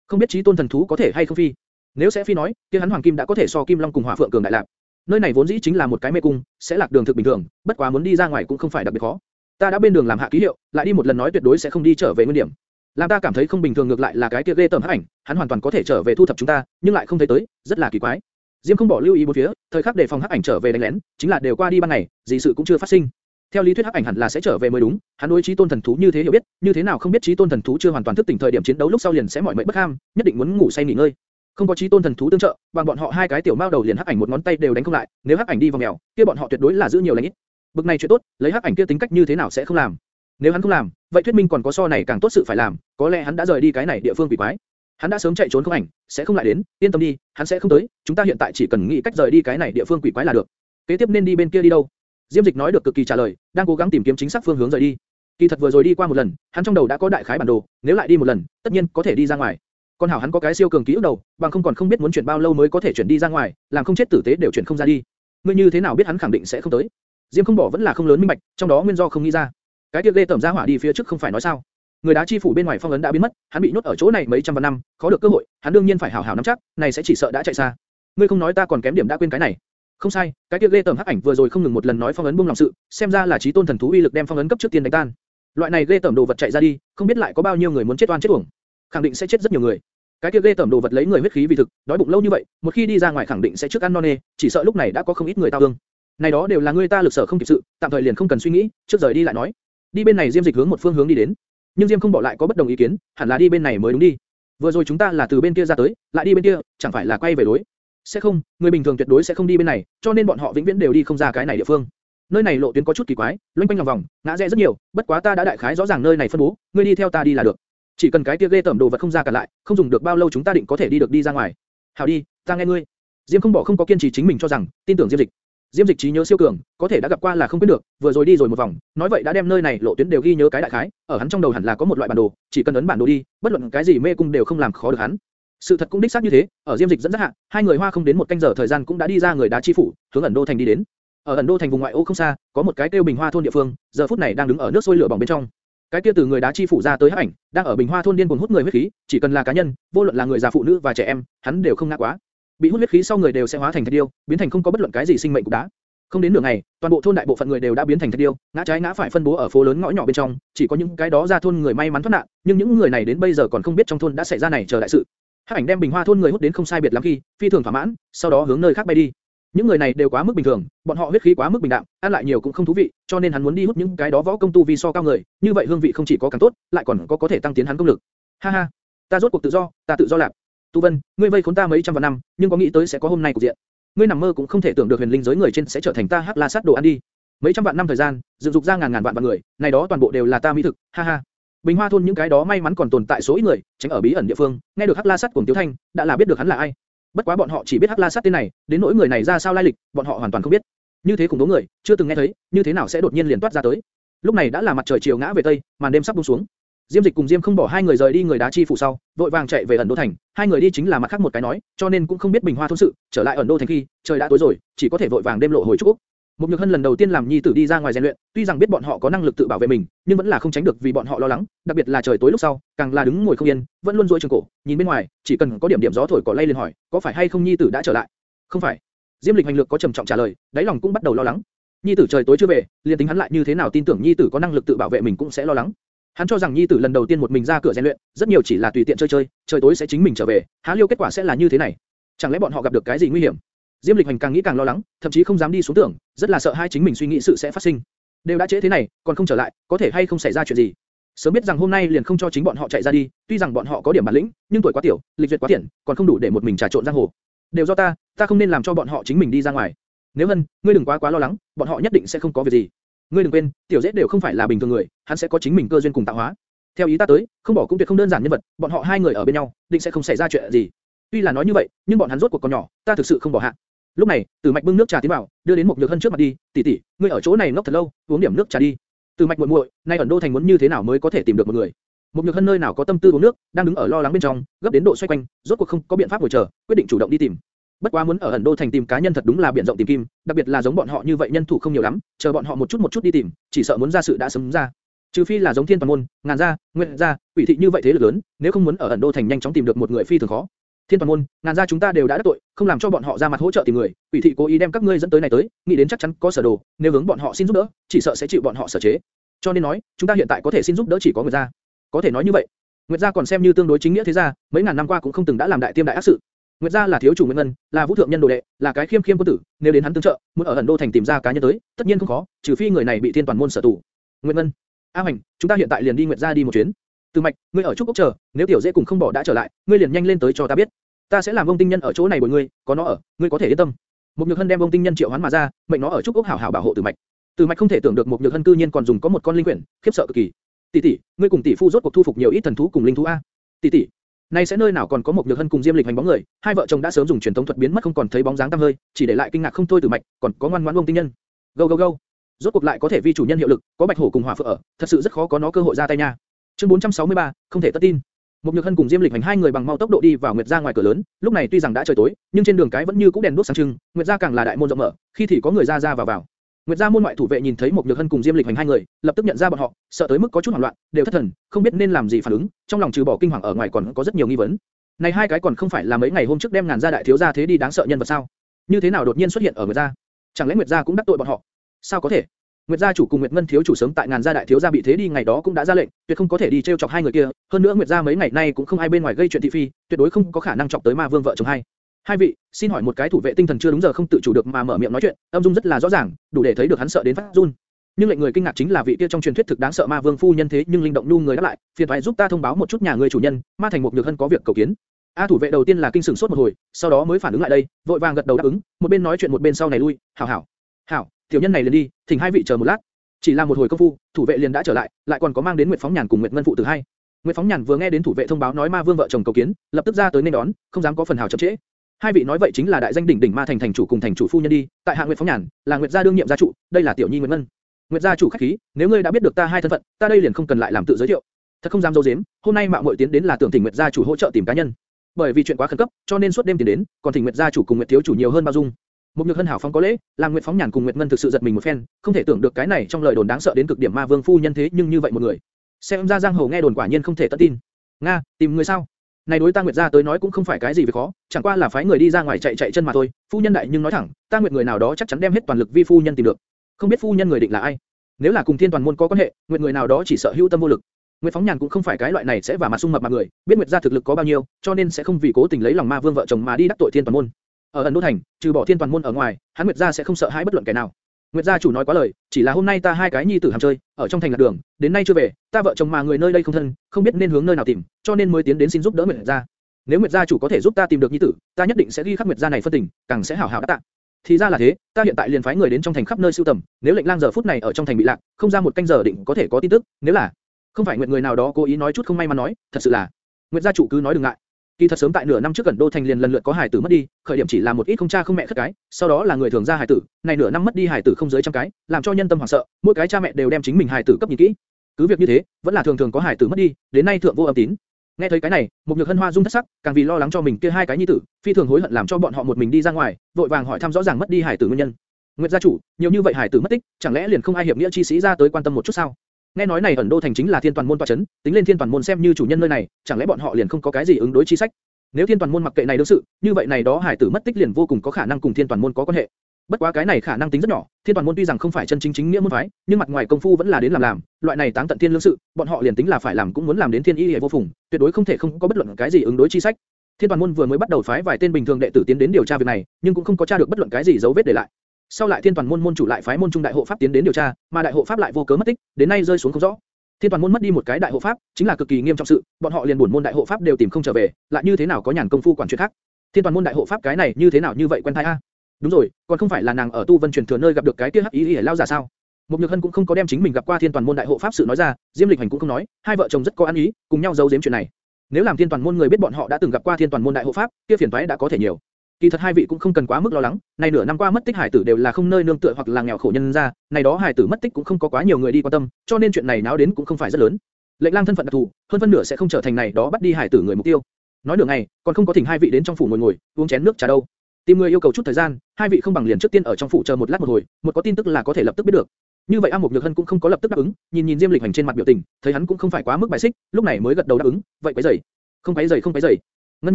Không biết trí tôn thần thú có thể hay không phi? Nếu sẽ phi nói, kia hắn hoàng kim đã có thể so kim long cùng hỏa phượng cường đại lạc. Nơi này vốn dĩ chính là một cái mê cung, sẽ lạc đường thực bình thường, bất quá muốn đi ra ngoài cũng không phải đặc biệt khó. Ta đã bên đường làm hạ ký hiệu, lại đi một lần nói tuyệt đối sẽ không đi trở về nguyên điểm. Làm ta cảm thấy không bình thường ngược lại là cái kia ghê tởm hắc ảnh, hắn hoàn toàn có thể trở về thu thập chúng ta, nhưng lại không thấy tới, rất là kỳ quái. Diêm không bỏ lưu ý bốn phía, thời khắc để phòng hắc ảnh trở về đánh lén, chính là đều qua đi ban ngày, gì sự cũng chưa phát sinh. Theo lý thuyết hắc ảnh hẳn là sẽ trở về mới đúng, hắn đối trí tôn thần thú như thế hiểu biết, như thế nào không biết trí tôn thần thú chưa hoàn toàn thức tỉnh thời điểm chiến đấu lúc sau liền sẽ mỏi mệt bất ham, nhất định muốn ngủ say nghỉ ngơi. Không có trí tôn thần thú tương trợ, bằng bọn họ hai cái tiểu mao đầu liền hắc ảnh một ngón tay đều đánh không lại, nếu hắc ảnh đi vào mèo, kia bọn họ tuyệt đối là giữ nhiều lành ít. Bực này chuyện tốt, lấy hắc ảnh kia tính cách như thế nào sẽ không làm? Nếu hắn không làm, vậy thuyết minh còn có so này càng tốt sự phải làm, có lẽ hắn đã rời đi cái này địa phương quỷ quái. Hắn đã sớm chạy trốn không ảnh, sẽ không lại đến, yên tâm đi, hắn sẽ không tới, chúng ta hiện tại chỉ cần nghĩ cách rời đi cái này địa phương quỷ quái là được. Kế tiếp nên đi bên kia đi đâu? Diêm Dịch nói được cực kỳ trả lời, đang cố gắng tìm kiếm chính xác phương hướng rời đi. Kỳ thật vừa rồi đi qua một lần, hắn trong đầu đã có đại khái bản đồ, nếu lại đi một lần, tất nhiên có thể đi ra ngoài. Con hảo hắn có cái siêu cường ký ức đầu, bằng không còn không biết muốn chuyển bao lâu mới có thể chuyển đi ra ngoài, làm không chết tử tế đều chuyển không ra đi. Ngươi như thế nào biết hắn khẳng định sẽ không tới? Diêm không bỏ vẫn là không lớn minh bạch, trong đó nguyên do không nghĩ ra. Cái kia lê tẩm ra hỏa đi phía trước không phải nói sao? Người đá chi phủ bên ngoài phong ấn đã biến mất, hắn bị nhốt ở chỗ này mấy trăm vạn năm, khó được cơ hội, hắn đương nhiên phải hảo hảo nắm chắc, này sẽ chỉ sợ đã chạy xa. Ngươi không nói ta còn kém điểm đã quên cái này. Không sai, cái kia lê tẩm hắc ảnh vừa rồi không ngừng một lần nói phong ấn buông lòng sự, xem ra là trí tôn thần thú uy lực đem phong ấn cấp trước tiên đánh tan. Loại này lê tẩm đồ vật chạy ra đi, không biết lại có bao nhiêu người muốn chết oan chết uổng, khẳng định sẽ chết rất nhiều người. Cái kia lê tẩm đồ vật lấy người huyết khí vì thực, đói bụng lâu như vậy, một khi đi ra ngoài khẳng định sẽ trước ăn non nê, chỉ sợ lúc này đã có không ít người tao ương. Này đó đều là người ta lực sở không kịp sự, tạm thời liền không cần suy nghĩ, trước rời đi lại nói. Đi bên này Diêm Dịch hướng một phương hướng đi đến, nhưng Diêm không bỏ lại có bất đồng ý kiến, hẳn là đi bên này mới đúng đi. Vừa rồi chúng ta là từ bên kia ra tới, lại đi bên kia, chẳng phải là quay về đối? Sẽ không, người bình thường tuyệt đối sẽ không đi bên này, cho nên bọn họ vĩnh viễn đều đi không ra cái này địa phương. Nơi này lộ tuyến có chút kỳ quái, loanh quanh lòng vòng, ngã rẽ rất nhiều, bất quá ta đã đại khái rõ ràng nơi này phân bố, ngươi đi theo ta đi là được. Chỉ cần cái kia ghê tẩm đồ vật không ra cả lại, không dùng được bao lâu chúng ta định có thể đi được đi ra ngoài. Hảo đi, ta nghe ngươi. Diêm không bỏ không có kiên trì chính mình cho rằng, tin tưởng Diêm Dịch. Diêm Dịch trí nhớ siêu cường, có thể đã gặp qua là không quên được, vừa rồi đi rồi một vòng, nói vậy đã đem nơi này lộ tuyến đều ghi nhớ cái đại khái, ở hắn trong đầu hẳn là có một loại bản đồ, chỉ cần ấn bản đồ đi, bất luận cái gì mê cung đều không làm khó được hắn. Sự thật cũng đích xác như thế, ở Diêm Dịch dẫn dắt hạ, hai người hoa không đến một canh giờ thời gian cũng đã đi ra người đá chi phủ, hướng ẩn đô thành đi đến. Ở ẩn đô thành vùng ngoại ô không xa, có một cái tiêu bình hoa thôn địa phương, giờ phút này đang đứng ở nước sôi lửa bỏng bên trong. Cái kia từ người đá chi phủ ra tới hắc ảnh, đang ở Bình Hoa thôn điên cuồng hút người huyết khí, chỉ cần là cá nhân, vô luận là người già phụ nữ và trẻ em, hắn đều không ngã quá. Bị hút huyết khí sau người đều sẽ hóa thành thạch điêu, biến thành không có bất luận cái gì sinh mệnh cục đá. Không đến nửa ngày, toàn bộ thôn đại bộ phận người đều đã biến thành thạch điêu, ngã trái ngã phải phân bố ở phố lớn ngõ nhỏ bên trong, chỉ có những cái đó ra thôn người may mắn thoát nạn, nhưng những người này đến bây giờ còn không biết trong thôn đã xảy ra này chờ đại sự. Hắc ảnh đem Bình Hoa thôn người hút đến không sai biệt lắm khi, phi thường thỏa mãn, sau đó hướng nơi khác bay đi. Những người này đều quá mức bình thường, bọn họ huyết khí quá mức bình đạm, ăn lại nhiều cũng không thú vị, cho nên hắn muốn đi hút những cái đó võ công tu vi so cao người, như vậy hương vị không chỉ có càng tốt, lại còn có có thể tăng tiến hắn công lực. Ha ha, ta rốt cuộc tự do, ta tự do lạc. Tu Vân, ngươi vây khốn ta mấy trăm vạn năm, nhưng có nghĩ tới sẽ có hôm nay cục diện. Ngươi nằm mơ cũng không thể tưởng được huyền linh giới người trên sẽ trở thành ta hắc la sát đồ ăn đi. Mấy trăm vạn năm thời gian, dựng dục ra ngàn ngàn vạn vạn người, này đó toàn bộ đều là ta mỹ thực, ha ha. Bình Hoa thôn những cái đó may mắn còn tồn tại số ít người, tránh ở bí ẩn địa phương, nghe được Hắc La Sát cuồng Tiểu thanh, đã là biết được hắn là ai. Bất quá bọn họ chỉ biết Hắc La Sát tên này, đến nỗi người này ra sao lai lịch, bọn họ hoàn toàn không biết. Như thế khủng bố người, chưa từng nghe thấy, như thế nào sẽ đột nhiên liền toát ra tới. Lúc này đã là mặt trời chiều ngã về tây, màn đêm sắp buông xuống. Diêm Dịch cùng Diêm không bỏ hai người rời đi người đá chi phủ sau, vội vàng chạy về ẩn đô thành. Hai người đi chính là mặt khác một cái nói, cho nên cũng không biết Bình Hoa thôn sự. Trở lại ẩn đô thành khi trời đã tối rồi, chỉ có thể vội vàng đêm lộ hồi trúc. Một Nhược Hân lần đầu tiên làm nhi tử đi ra ngoài rèn luyện, tuy rằng biết bọn họ có năng lực tự bảo vệ mình, nhưng vẫn là không tránh được vì bọn họ lo lắng, đặc biệt là trời tối lúc sau, càng là đứng ngồi không yên, vẫn luôn duỗi trường cổ, nhìn bên ngoài, chỉ cần có điểm điểm gió thổi cỏ lay lên hỏi, có phải hay không nhi tử đã trở lại? Không phải. Diêm Lịch hành lược có trầm trọng trả lời, đáy lòng cũng bắt đầu lo lắng. Nhi tử trời tối chưa về, liền tính hắn lại như thế nào tin tưởng nhi tử có năng lực tự bảo vệ mình cũng sẽ lo lắng. Hắn cho rằng nhi tử lần đầu tiên một mình ra cửa rèn luyện, rất nhiều chỉ là tùy tiện chơi chơi, trời tối sẽ chính mình trở về, há liêu kết quả sẽ là như thế này. Chẳng lẽ bọn họ gặp được cái gì nguy hiểm? Diêm Lịch Hành càng nghĩ càng lo lắng, thậm chí không dám đi xuống tưởng, rất là sợ hai chính mình suy nghĩ sự sẽ phát sinh. Đều đã trễ thế này, còn không trở lại, có thể hay không xảy ra chuyện gì? Sớm biết rằng hôm nay liền không cho chính bọn họ chạy ra đi, tuy rằng bọn họ có điểm bản lĩnh, nhưng tuổi quá tiểu, lịch duyệt quá tiện, còn không đủ để một mình trà trộn giang hồ. Đều do ta, ta không nên làm cho bọn họ chính mình đi ra ngoài. Nếu Hân, ngươi đừng quá quá lo lắng, bọn họ nhất định sẽ không có việc gì. Ngươi đừng quên, tiểu dễ đều không phải là bình thường người, hắn sẽ có chính mình cơ duyên cùng tạo hóa. Theo ý ta tới, không bỏ cũng tuyệt không đơn giản nhân vật, bọn họ hai người ở bên nhau, định sẽ không xảy ra chuyện gì. Tuy là nói như vậy, nhưng bọn hắn rốt cuộc còn nhỏ, ta thực sự không bỏ hạ. Lúc này, Từ Mạch bưng nước trà tiến vào, đưa đến một nhược hân trước mặt đi, tỷ tỷ, ngươi ở chỗ này ngốc thật lâu, uống điểm nước trà đi. Từ Mạch muội muội, nay ẩn đô thành muốn như thế nào mới có thể tìm được một người? Một nhược hân nơi nào có tâm tư uống nước, đang đứng ở lo lắng bên trong, gấp đến độ xoay quanh, rốt cuộc không có biện pháp ngồi chờ, quyết định chủ động đi tìm. Bất quá muốn ở ẩn đô thành tìm cá nhân thật đúng là biển rộng tìm kim, đặc biệt là giống bọn họ như vậy nhân thủ không nhiều lắm, chờ bọn họ một chút một chút đi tìm, chỉ sợ muốn ra sự đã sớm ra. Trừ phi là giống Thiên Toàn môn, ngàn gia, nguyện gia, Quỷ thị như vậy thế lực lớn, nếu không muốn ở ẩn đô thành nhanh chóng tìm được một người phi thường khó. Thiên toàn môn, ngàn gia chúng ta đều đã đắc tội, không làm cho bọn họ ra mặt hỗ trợ tìm người, ủy thị cố ý đem các ngươi dẫn tới này tới, nghĩ đến chắc chắn có sở đồ, nếu hướng bọn họ xin giúp đỡ, chỉ sợ sẽ chịu bọn họ sở chế. Cho nên nói, chúng ta hiện tại có thể xin giúp đỡ chỉ có người gia. Có thể nói như vậy. Nguyệt gia còn xem như tương đối chính nghĩa thế gia, mấy ngàn năm qua cũng không từng đã làm đại tiêm đại ác sự. Nguyệt gia là thiếu chủ Nguyệt Ngân, là vũ thượng nhân đồ đệ, là cái khiêm khiêm quân tử, nếu đến hắn tương trợ, muốn ở ẩn đô thành tìm ra cá nhân tới, tất nhiên không khó, trừ phi người này bị thiên toàn môn sở tù. Nguyệt Ngân, A Hành, chúng ta hiện tại liền đi Nguyệt gia đi một chuyến. Từ Mạch, ngươi ở trúc ốc chờ, nếu tiểu dễ cùng không bỏ đã trở lại, ngươi liền nhanh lên tới cho ta biết ta sẽ làm ông tinh nhân ở chỗ này bồi ngươi, có nó ở, ngươi có thể yên tâm. Một nhược hân đem ông tinh nhân triệu hoán mà ra, mệnh nó ở trúc ốc hảo hảo bảo hộ Từ Mạch. Từ Mạch không thể tưởng được một nhược hân cư nhiên còn dùng có một con linh quyển, khiếp sợ cực kỳ. Tỷ tỷ, ngươi cùng tỷ phu rốt cuộc thu phục nhiều ít thần thú cùng linh thú a? Tỷ tỷ, nay sẽ nơi nào còn có một nhược hân cùng Diêm Lịch hành bóng người, hai vợ chồng đã sớm dùng truyền thống thuật biến mất không còn thấy bóng dáng tăm hơi, chỉ để lại kinh ngạc không thôi Từ Mạch, còn có ngoan ngoãn ông tinh nhân. Go go go. Rốt cuộc lại có thể vi chủ nhân hiệu lực, có bạch hổ cùng hỏa phượng ở, thật sự rất khó có nó cơ hội ra tay nha. Chương 463, không thể tất tin. Một Nhược Hân cùng Diêm Lịch Hành hai người bằng mau tốc độ đi vào Nguyệt gia ngoài cửa lớn, lúc này tuy rằng đã trời tối, nhưng trên đường cái vẫn như cũ đèn đuốc sáng trưng, Nguyệt gia càng là đại môn rộng mở, khi thì có người ra ra vào vào. Nguyệt gia môn ngoại thủ vệ nhìn thấy một Nhược Hân cùng Diêm Lịch Hành hai người, lập tức nhận ra bọn họ, sợ tới mức có chút hoảng loạn, đều thất thần, không biết nên làm gì phản ứng, trong lòng trừ bỏ kinh hoàng ở ngoài còn có rất nhiều nghi vấn. Này hai cái còn không phải là mấy ngày hôm trước đem ngàn gia đại thiếu gia thế đi đáng sợ nhân vật sao? Như thế nào đột nhiên xuất hiện ở Nguyệt gia? Chẳng lẽ Nguyệt gia cũng đắc tội bọn họ? Sao có thể? Nguyệt gia chủ cùng Nguyệt Ngân thiếu chủ sớm tại ngàn gia đại thiếu gia bị thế đi ngày đó cũng đã ra lệnh, tuyệt không có thể đi treo chọc hai người kia. Hơn nữa Nguyệt gia mấy ngày nay cũng không ai bên ngoài gây chuyện thị phi, tuyệt đối không có khả năng chọc tới ma vương vợ chồng hai. Hai vị, xin hỏi một cái thủ vệ tinh thần chưa đúng giờ không tự chủ được mà mở miệng nói chuyện, âm dung rất là rõ ràng, đủ để thấy được hắn sợ đến phát run. Nhưng lệnh người kinh ngạc chính là vị kia trong truyền thuyết thực đáng sợ ma vương phu nhân thế nhưng linh động nu người đáp lại, phiền toái giúp ta thông báo một chút nhà người chủ nhân, ma thành một nhược hân có việc cầu kiến. A thủ vệ đầu tiên là kinh sửng sốt một hồi, sau đó mới phản ứng lại đây, vội vàng gật đầu đáp ứng, một bên nói chuyện một bên sau này lui, hảo hảo, hảo, tiểu nhân này liền đi, thỉnh hai vị chờ một lát. Chỉ là một hồi công phu, thủ vệ liền đã trở lại, lại còn có mang đến Nguyệt Phóng Nhàn cùng Nguyệt Ngân phụ tử hai. Nguyệt Phóng Nhàn vừa nghe đến thủ vệ thông báo nói Ma Vương vợ chồng cầu kiến, lập tức ra tới nên đón, không dám có phần hào chậm trễ. Hai vị nói vậy chính là đại danh đỉnh đỉnh Ma thành thành chủ cùng thành chủ phu nhân đi, tại hạ Nguyệt Phóng Nhàn, là Nguyệt gia đương nhiệm gia chủ, đây là tiểu nhi Nguyệt Ngân. Nguyệt gia chủ khách khí, nếu ngươi đã biết được ta hai thân phận, ta đây liền không cần lại làm tự giới thiệu. Thật không dám dâu dếm, hôm nay mạo muội tiến đến là tưởng thỉnh Nguyệt gia chủ hỗ trợ tìm cá nhân. Bởi vì chuyện quá khẩn cấp, cho nên suốt đêm tiến đến, còn thỉnh Nguyệt gia chủ cùng Nguyệt thiếu chủ nhiều hơn bao dung. Một nhược hân hảo phong có lễ, làm Nguyệt phóng nhàn cùng Nguyệt ngân thực sự giật mình một phen, không thể tưởng được cái này trong lời đồn đáng sợ đến cực điểm ma vương phu nhân thế nhưng như vậy một người. Xem ra giang hồ nghe đồn quả nhiên không thể tất tin. Nga, tìm người sao? Này đối ta Nguyệt gia tới nói cũng không phải cái gì việc khó, chẳng qua là phái người đi ra ngoài chạy chạy chân mà thôi. Phu nhân đại nhưng nói thẳng, ta Nguyệt người nào đó chắc chắn đem hết toàn lực vi phu nhân tìm được. Không biết phu nhân người định là ai? Nếu là cùng Thiên Toàn môn có quan hệ, Nguyệt người nào đó chỉ sợ hữu tâm vô lực. Nguyệt Phóng Nhàn cũng không phải cái loại này sẽ vả mặt sung mập mà người, biết Nguyệt gia thực lực có bao nhiêu, cho nên sẽ không vì cố tình lấy lòng Ma Vương vợ chồng mà đi đắc tội Thiên Toàn môn. Ở ẩn đô thành, trừ bỏ Thiên Toàn môn ở ngoài, hắn Nguyệt gia sẽ không sợ hãi bất luận kẻ nào. Nguyệt gia chủ nói quá lời, chỉ là hôm nay ta hai cái nhi tử ham chơi, ở trong thành lạc đường, đến nay chưa về, ta vợ chồng mà người nơi đây không thân, không biết nên hướng nơi nào tìm, cho nên mới tiến đến xin giúp đỡ Nguyệt gia. Nếu Nguyệt gia chủ có thể giúp ta tìm được nhi tử, ta nhất định sẽ ghi khắc Nguyệt gia này phân tình, càng sẽ hảo hảo đáp tạ. Thì ra là thế, ta hiện tại liền phái người đến trong thành khắp nơi sưu tầm, nếu lệnh lang giờ phút này ở trong thành bị lạc, không ra một canh giờ định có thể có tin tức, nếu là không phải Nguyệt người nào đó cố ý nói chút không may mà nói, thật sự là Nguyệt gia chủ cứ nói đừng ngại. Kỳ thật sớm tại nửa năm trước gần đô thành liền lần lượt có hải tử mất đi, khởi điểm chỉ là một ít không cha không mẹ khất cái, sau đó là người thường ra hải tử, này nửa năm mất đi hải tử không dưới trăm cái, làm cho nhân tâm hoảng sợ, mỗi cái cha mẹ đều đem chính mình hải tử cấp nhìn kỹ. Cứ việc như thế, vẫn là thường thường có hải tử mất đi, đến nay thượng vô âm tín. Nghe thấy cái này, một nhược hân hoa rung thất sắc, càng vì lo lắng cho mình kia hai cái nhi tử, phi thường hối hận làm cho bọn họ một mình đi ra ngoài, vội vàng hỏi thăm rõ ràng mất đi hải tử nguyên nhân. Nguyệt gia chủ, nhiều như vậy hải tử mất tích, chẳng lẽ liền không ai hiệp nghĩa chi sĩ ra tới quan tâm một chút sao? Nghe nói này ẩn đô thành chính là thiên toàn môn tọa chấn, tính lên thiên toàn môn xem như chủ nhân nơi này, chẳng lẽ bọn họ liền không có cái gì ứng đối chi sách? Nếu thiên toàn môn mặc kệ này đương sự, như vậy này đó hải tử mất tích liền vô cùng có khả năng cùng thiên toàn môn có quan hệ. Bất quá cái này khả năng tính rất nhỏ, thiên toàn môn tuy rằng không phải chân chính chính nghĩa môn phái, nhưng mặt ngoài công phu vẫn là đến làm làm, loại này táng tận thiên lương sự, bọn họ liền tính là phải làm cũng muốn làm đến thiên y hệ vô phùng, tuyệt đối không thể không có bất luận cái gì ứng đối chi sách. Thiên toàn môn vừa mới bắt đầu phái vài tên bình thường đệ tử tiến đến điều tra việc này, nhưng cũng không có tra được bất luận cái gì dấu vết để lại. Sau lại thiên toàn môn môn chủ lại phái môn trung đại hộ pháp tiến đến điều tra, mà đại hộ pháp lại vô cớ mất tích, đến nay rơi xuống không rõ. Thiên toàn môn mất đi một cái đại hộ pháp, chính là cực kỳ nghiêm trọng sự, bọn họ liền buồn môn đại hộ pháp đều tìm không trở về, lại như thế nào có nhàn công phu quản chuyện khác. Thiên toàn môn đại hộ pháp cái này như thế nào như vậy quen thai a? Đúng rồi, còn không phải là nàng ở tu vân truyền thừa nơi gặp được cái kia hắc ý ý lao giả sao? Một Nhược Hân cũng không có đem chính mình gặp qua Thiên toàn môn đại hộ pháp sự nói ra, Diêm Lịch Hành cũng không nói, hai vợ chồng rất có ăn ý, cùng nhau giấu giếm chuyện này. Nếu làm Thiên toàn môn người biết bọn họ đã từng gặp qua Thiên toàn môn đại hộ pháp, kia phiền toái đã có thể nhiều. Kỳ thật hai vị cũng không cần quá mức lo lắng, này nửa năm qua mất tích hải tử đều là không nơi nương tựa hoặc là nghèo khổ nhân ra, này đó hải tử mất tích cũng không có quá nhiều người đi quan tâm, cho nên chuyện này náo đến cũng không phải rất lớn. Lệnh lang thân phận đặc thù, hơn phân nửa sẽ không trở thành này đó bắt đi hải tử người mục tiêu. Nói nửa ngày, còn không có thỉnh hai vị đến trong phủ ngồi ngồi, uống chén nước trà đâu. Tìm người yêu cầu chút thời gian, hai vị không bằng liền trước tiên ở trong phủ chờ một lát một hồi, một có tin tức là có thể lập tức biết được. Như vậy A Mộc Nhược Hân cũng không có lập tức đáp ứng, nhìn nhìn Diêm Lịch Hành trên mặt biểu tình, thấy hắn cũng không phải quá mức bài xích, lúc này mới gật đầu đáp ứng, vậy quấy rầy. Không quấy rầy không quấy rầy. Ngân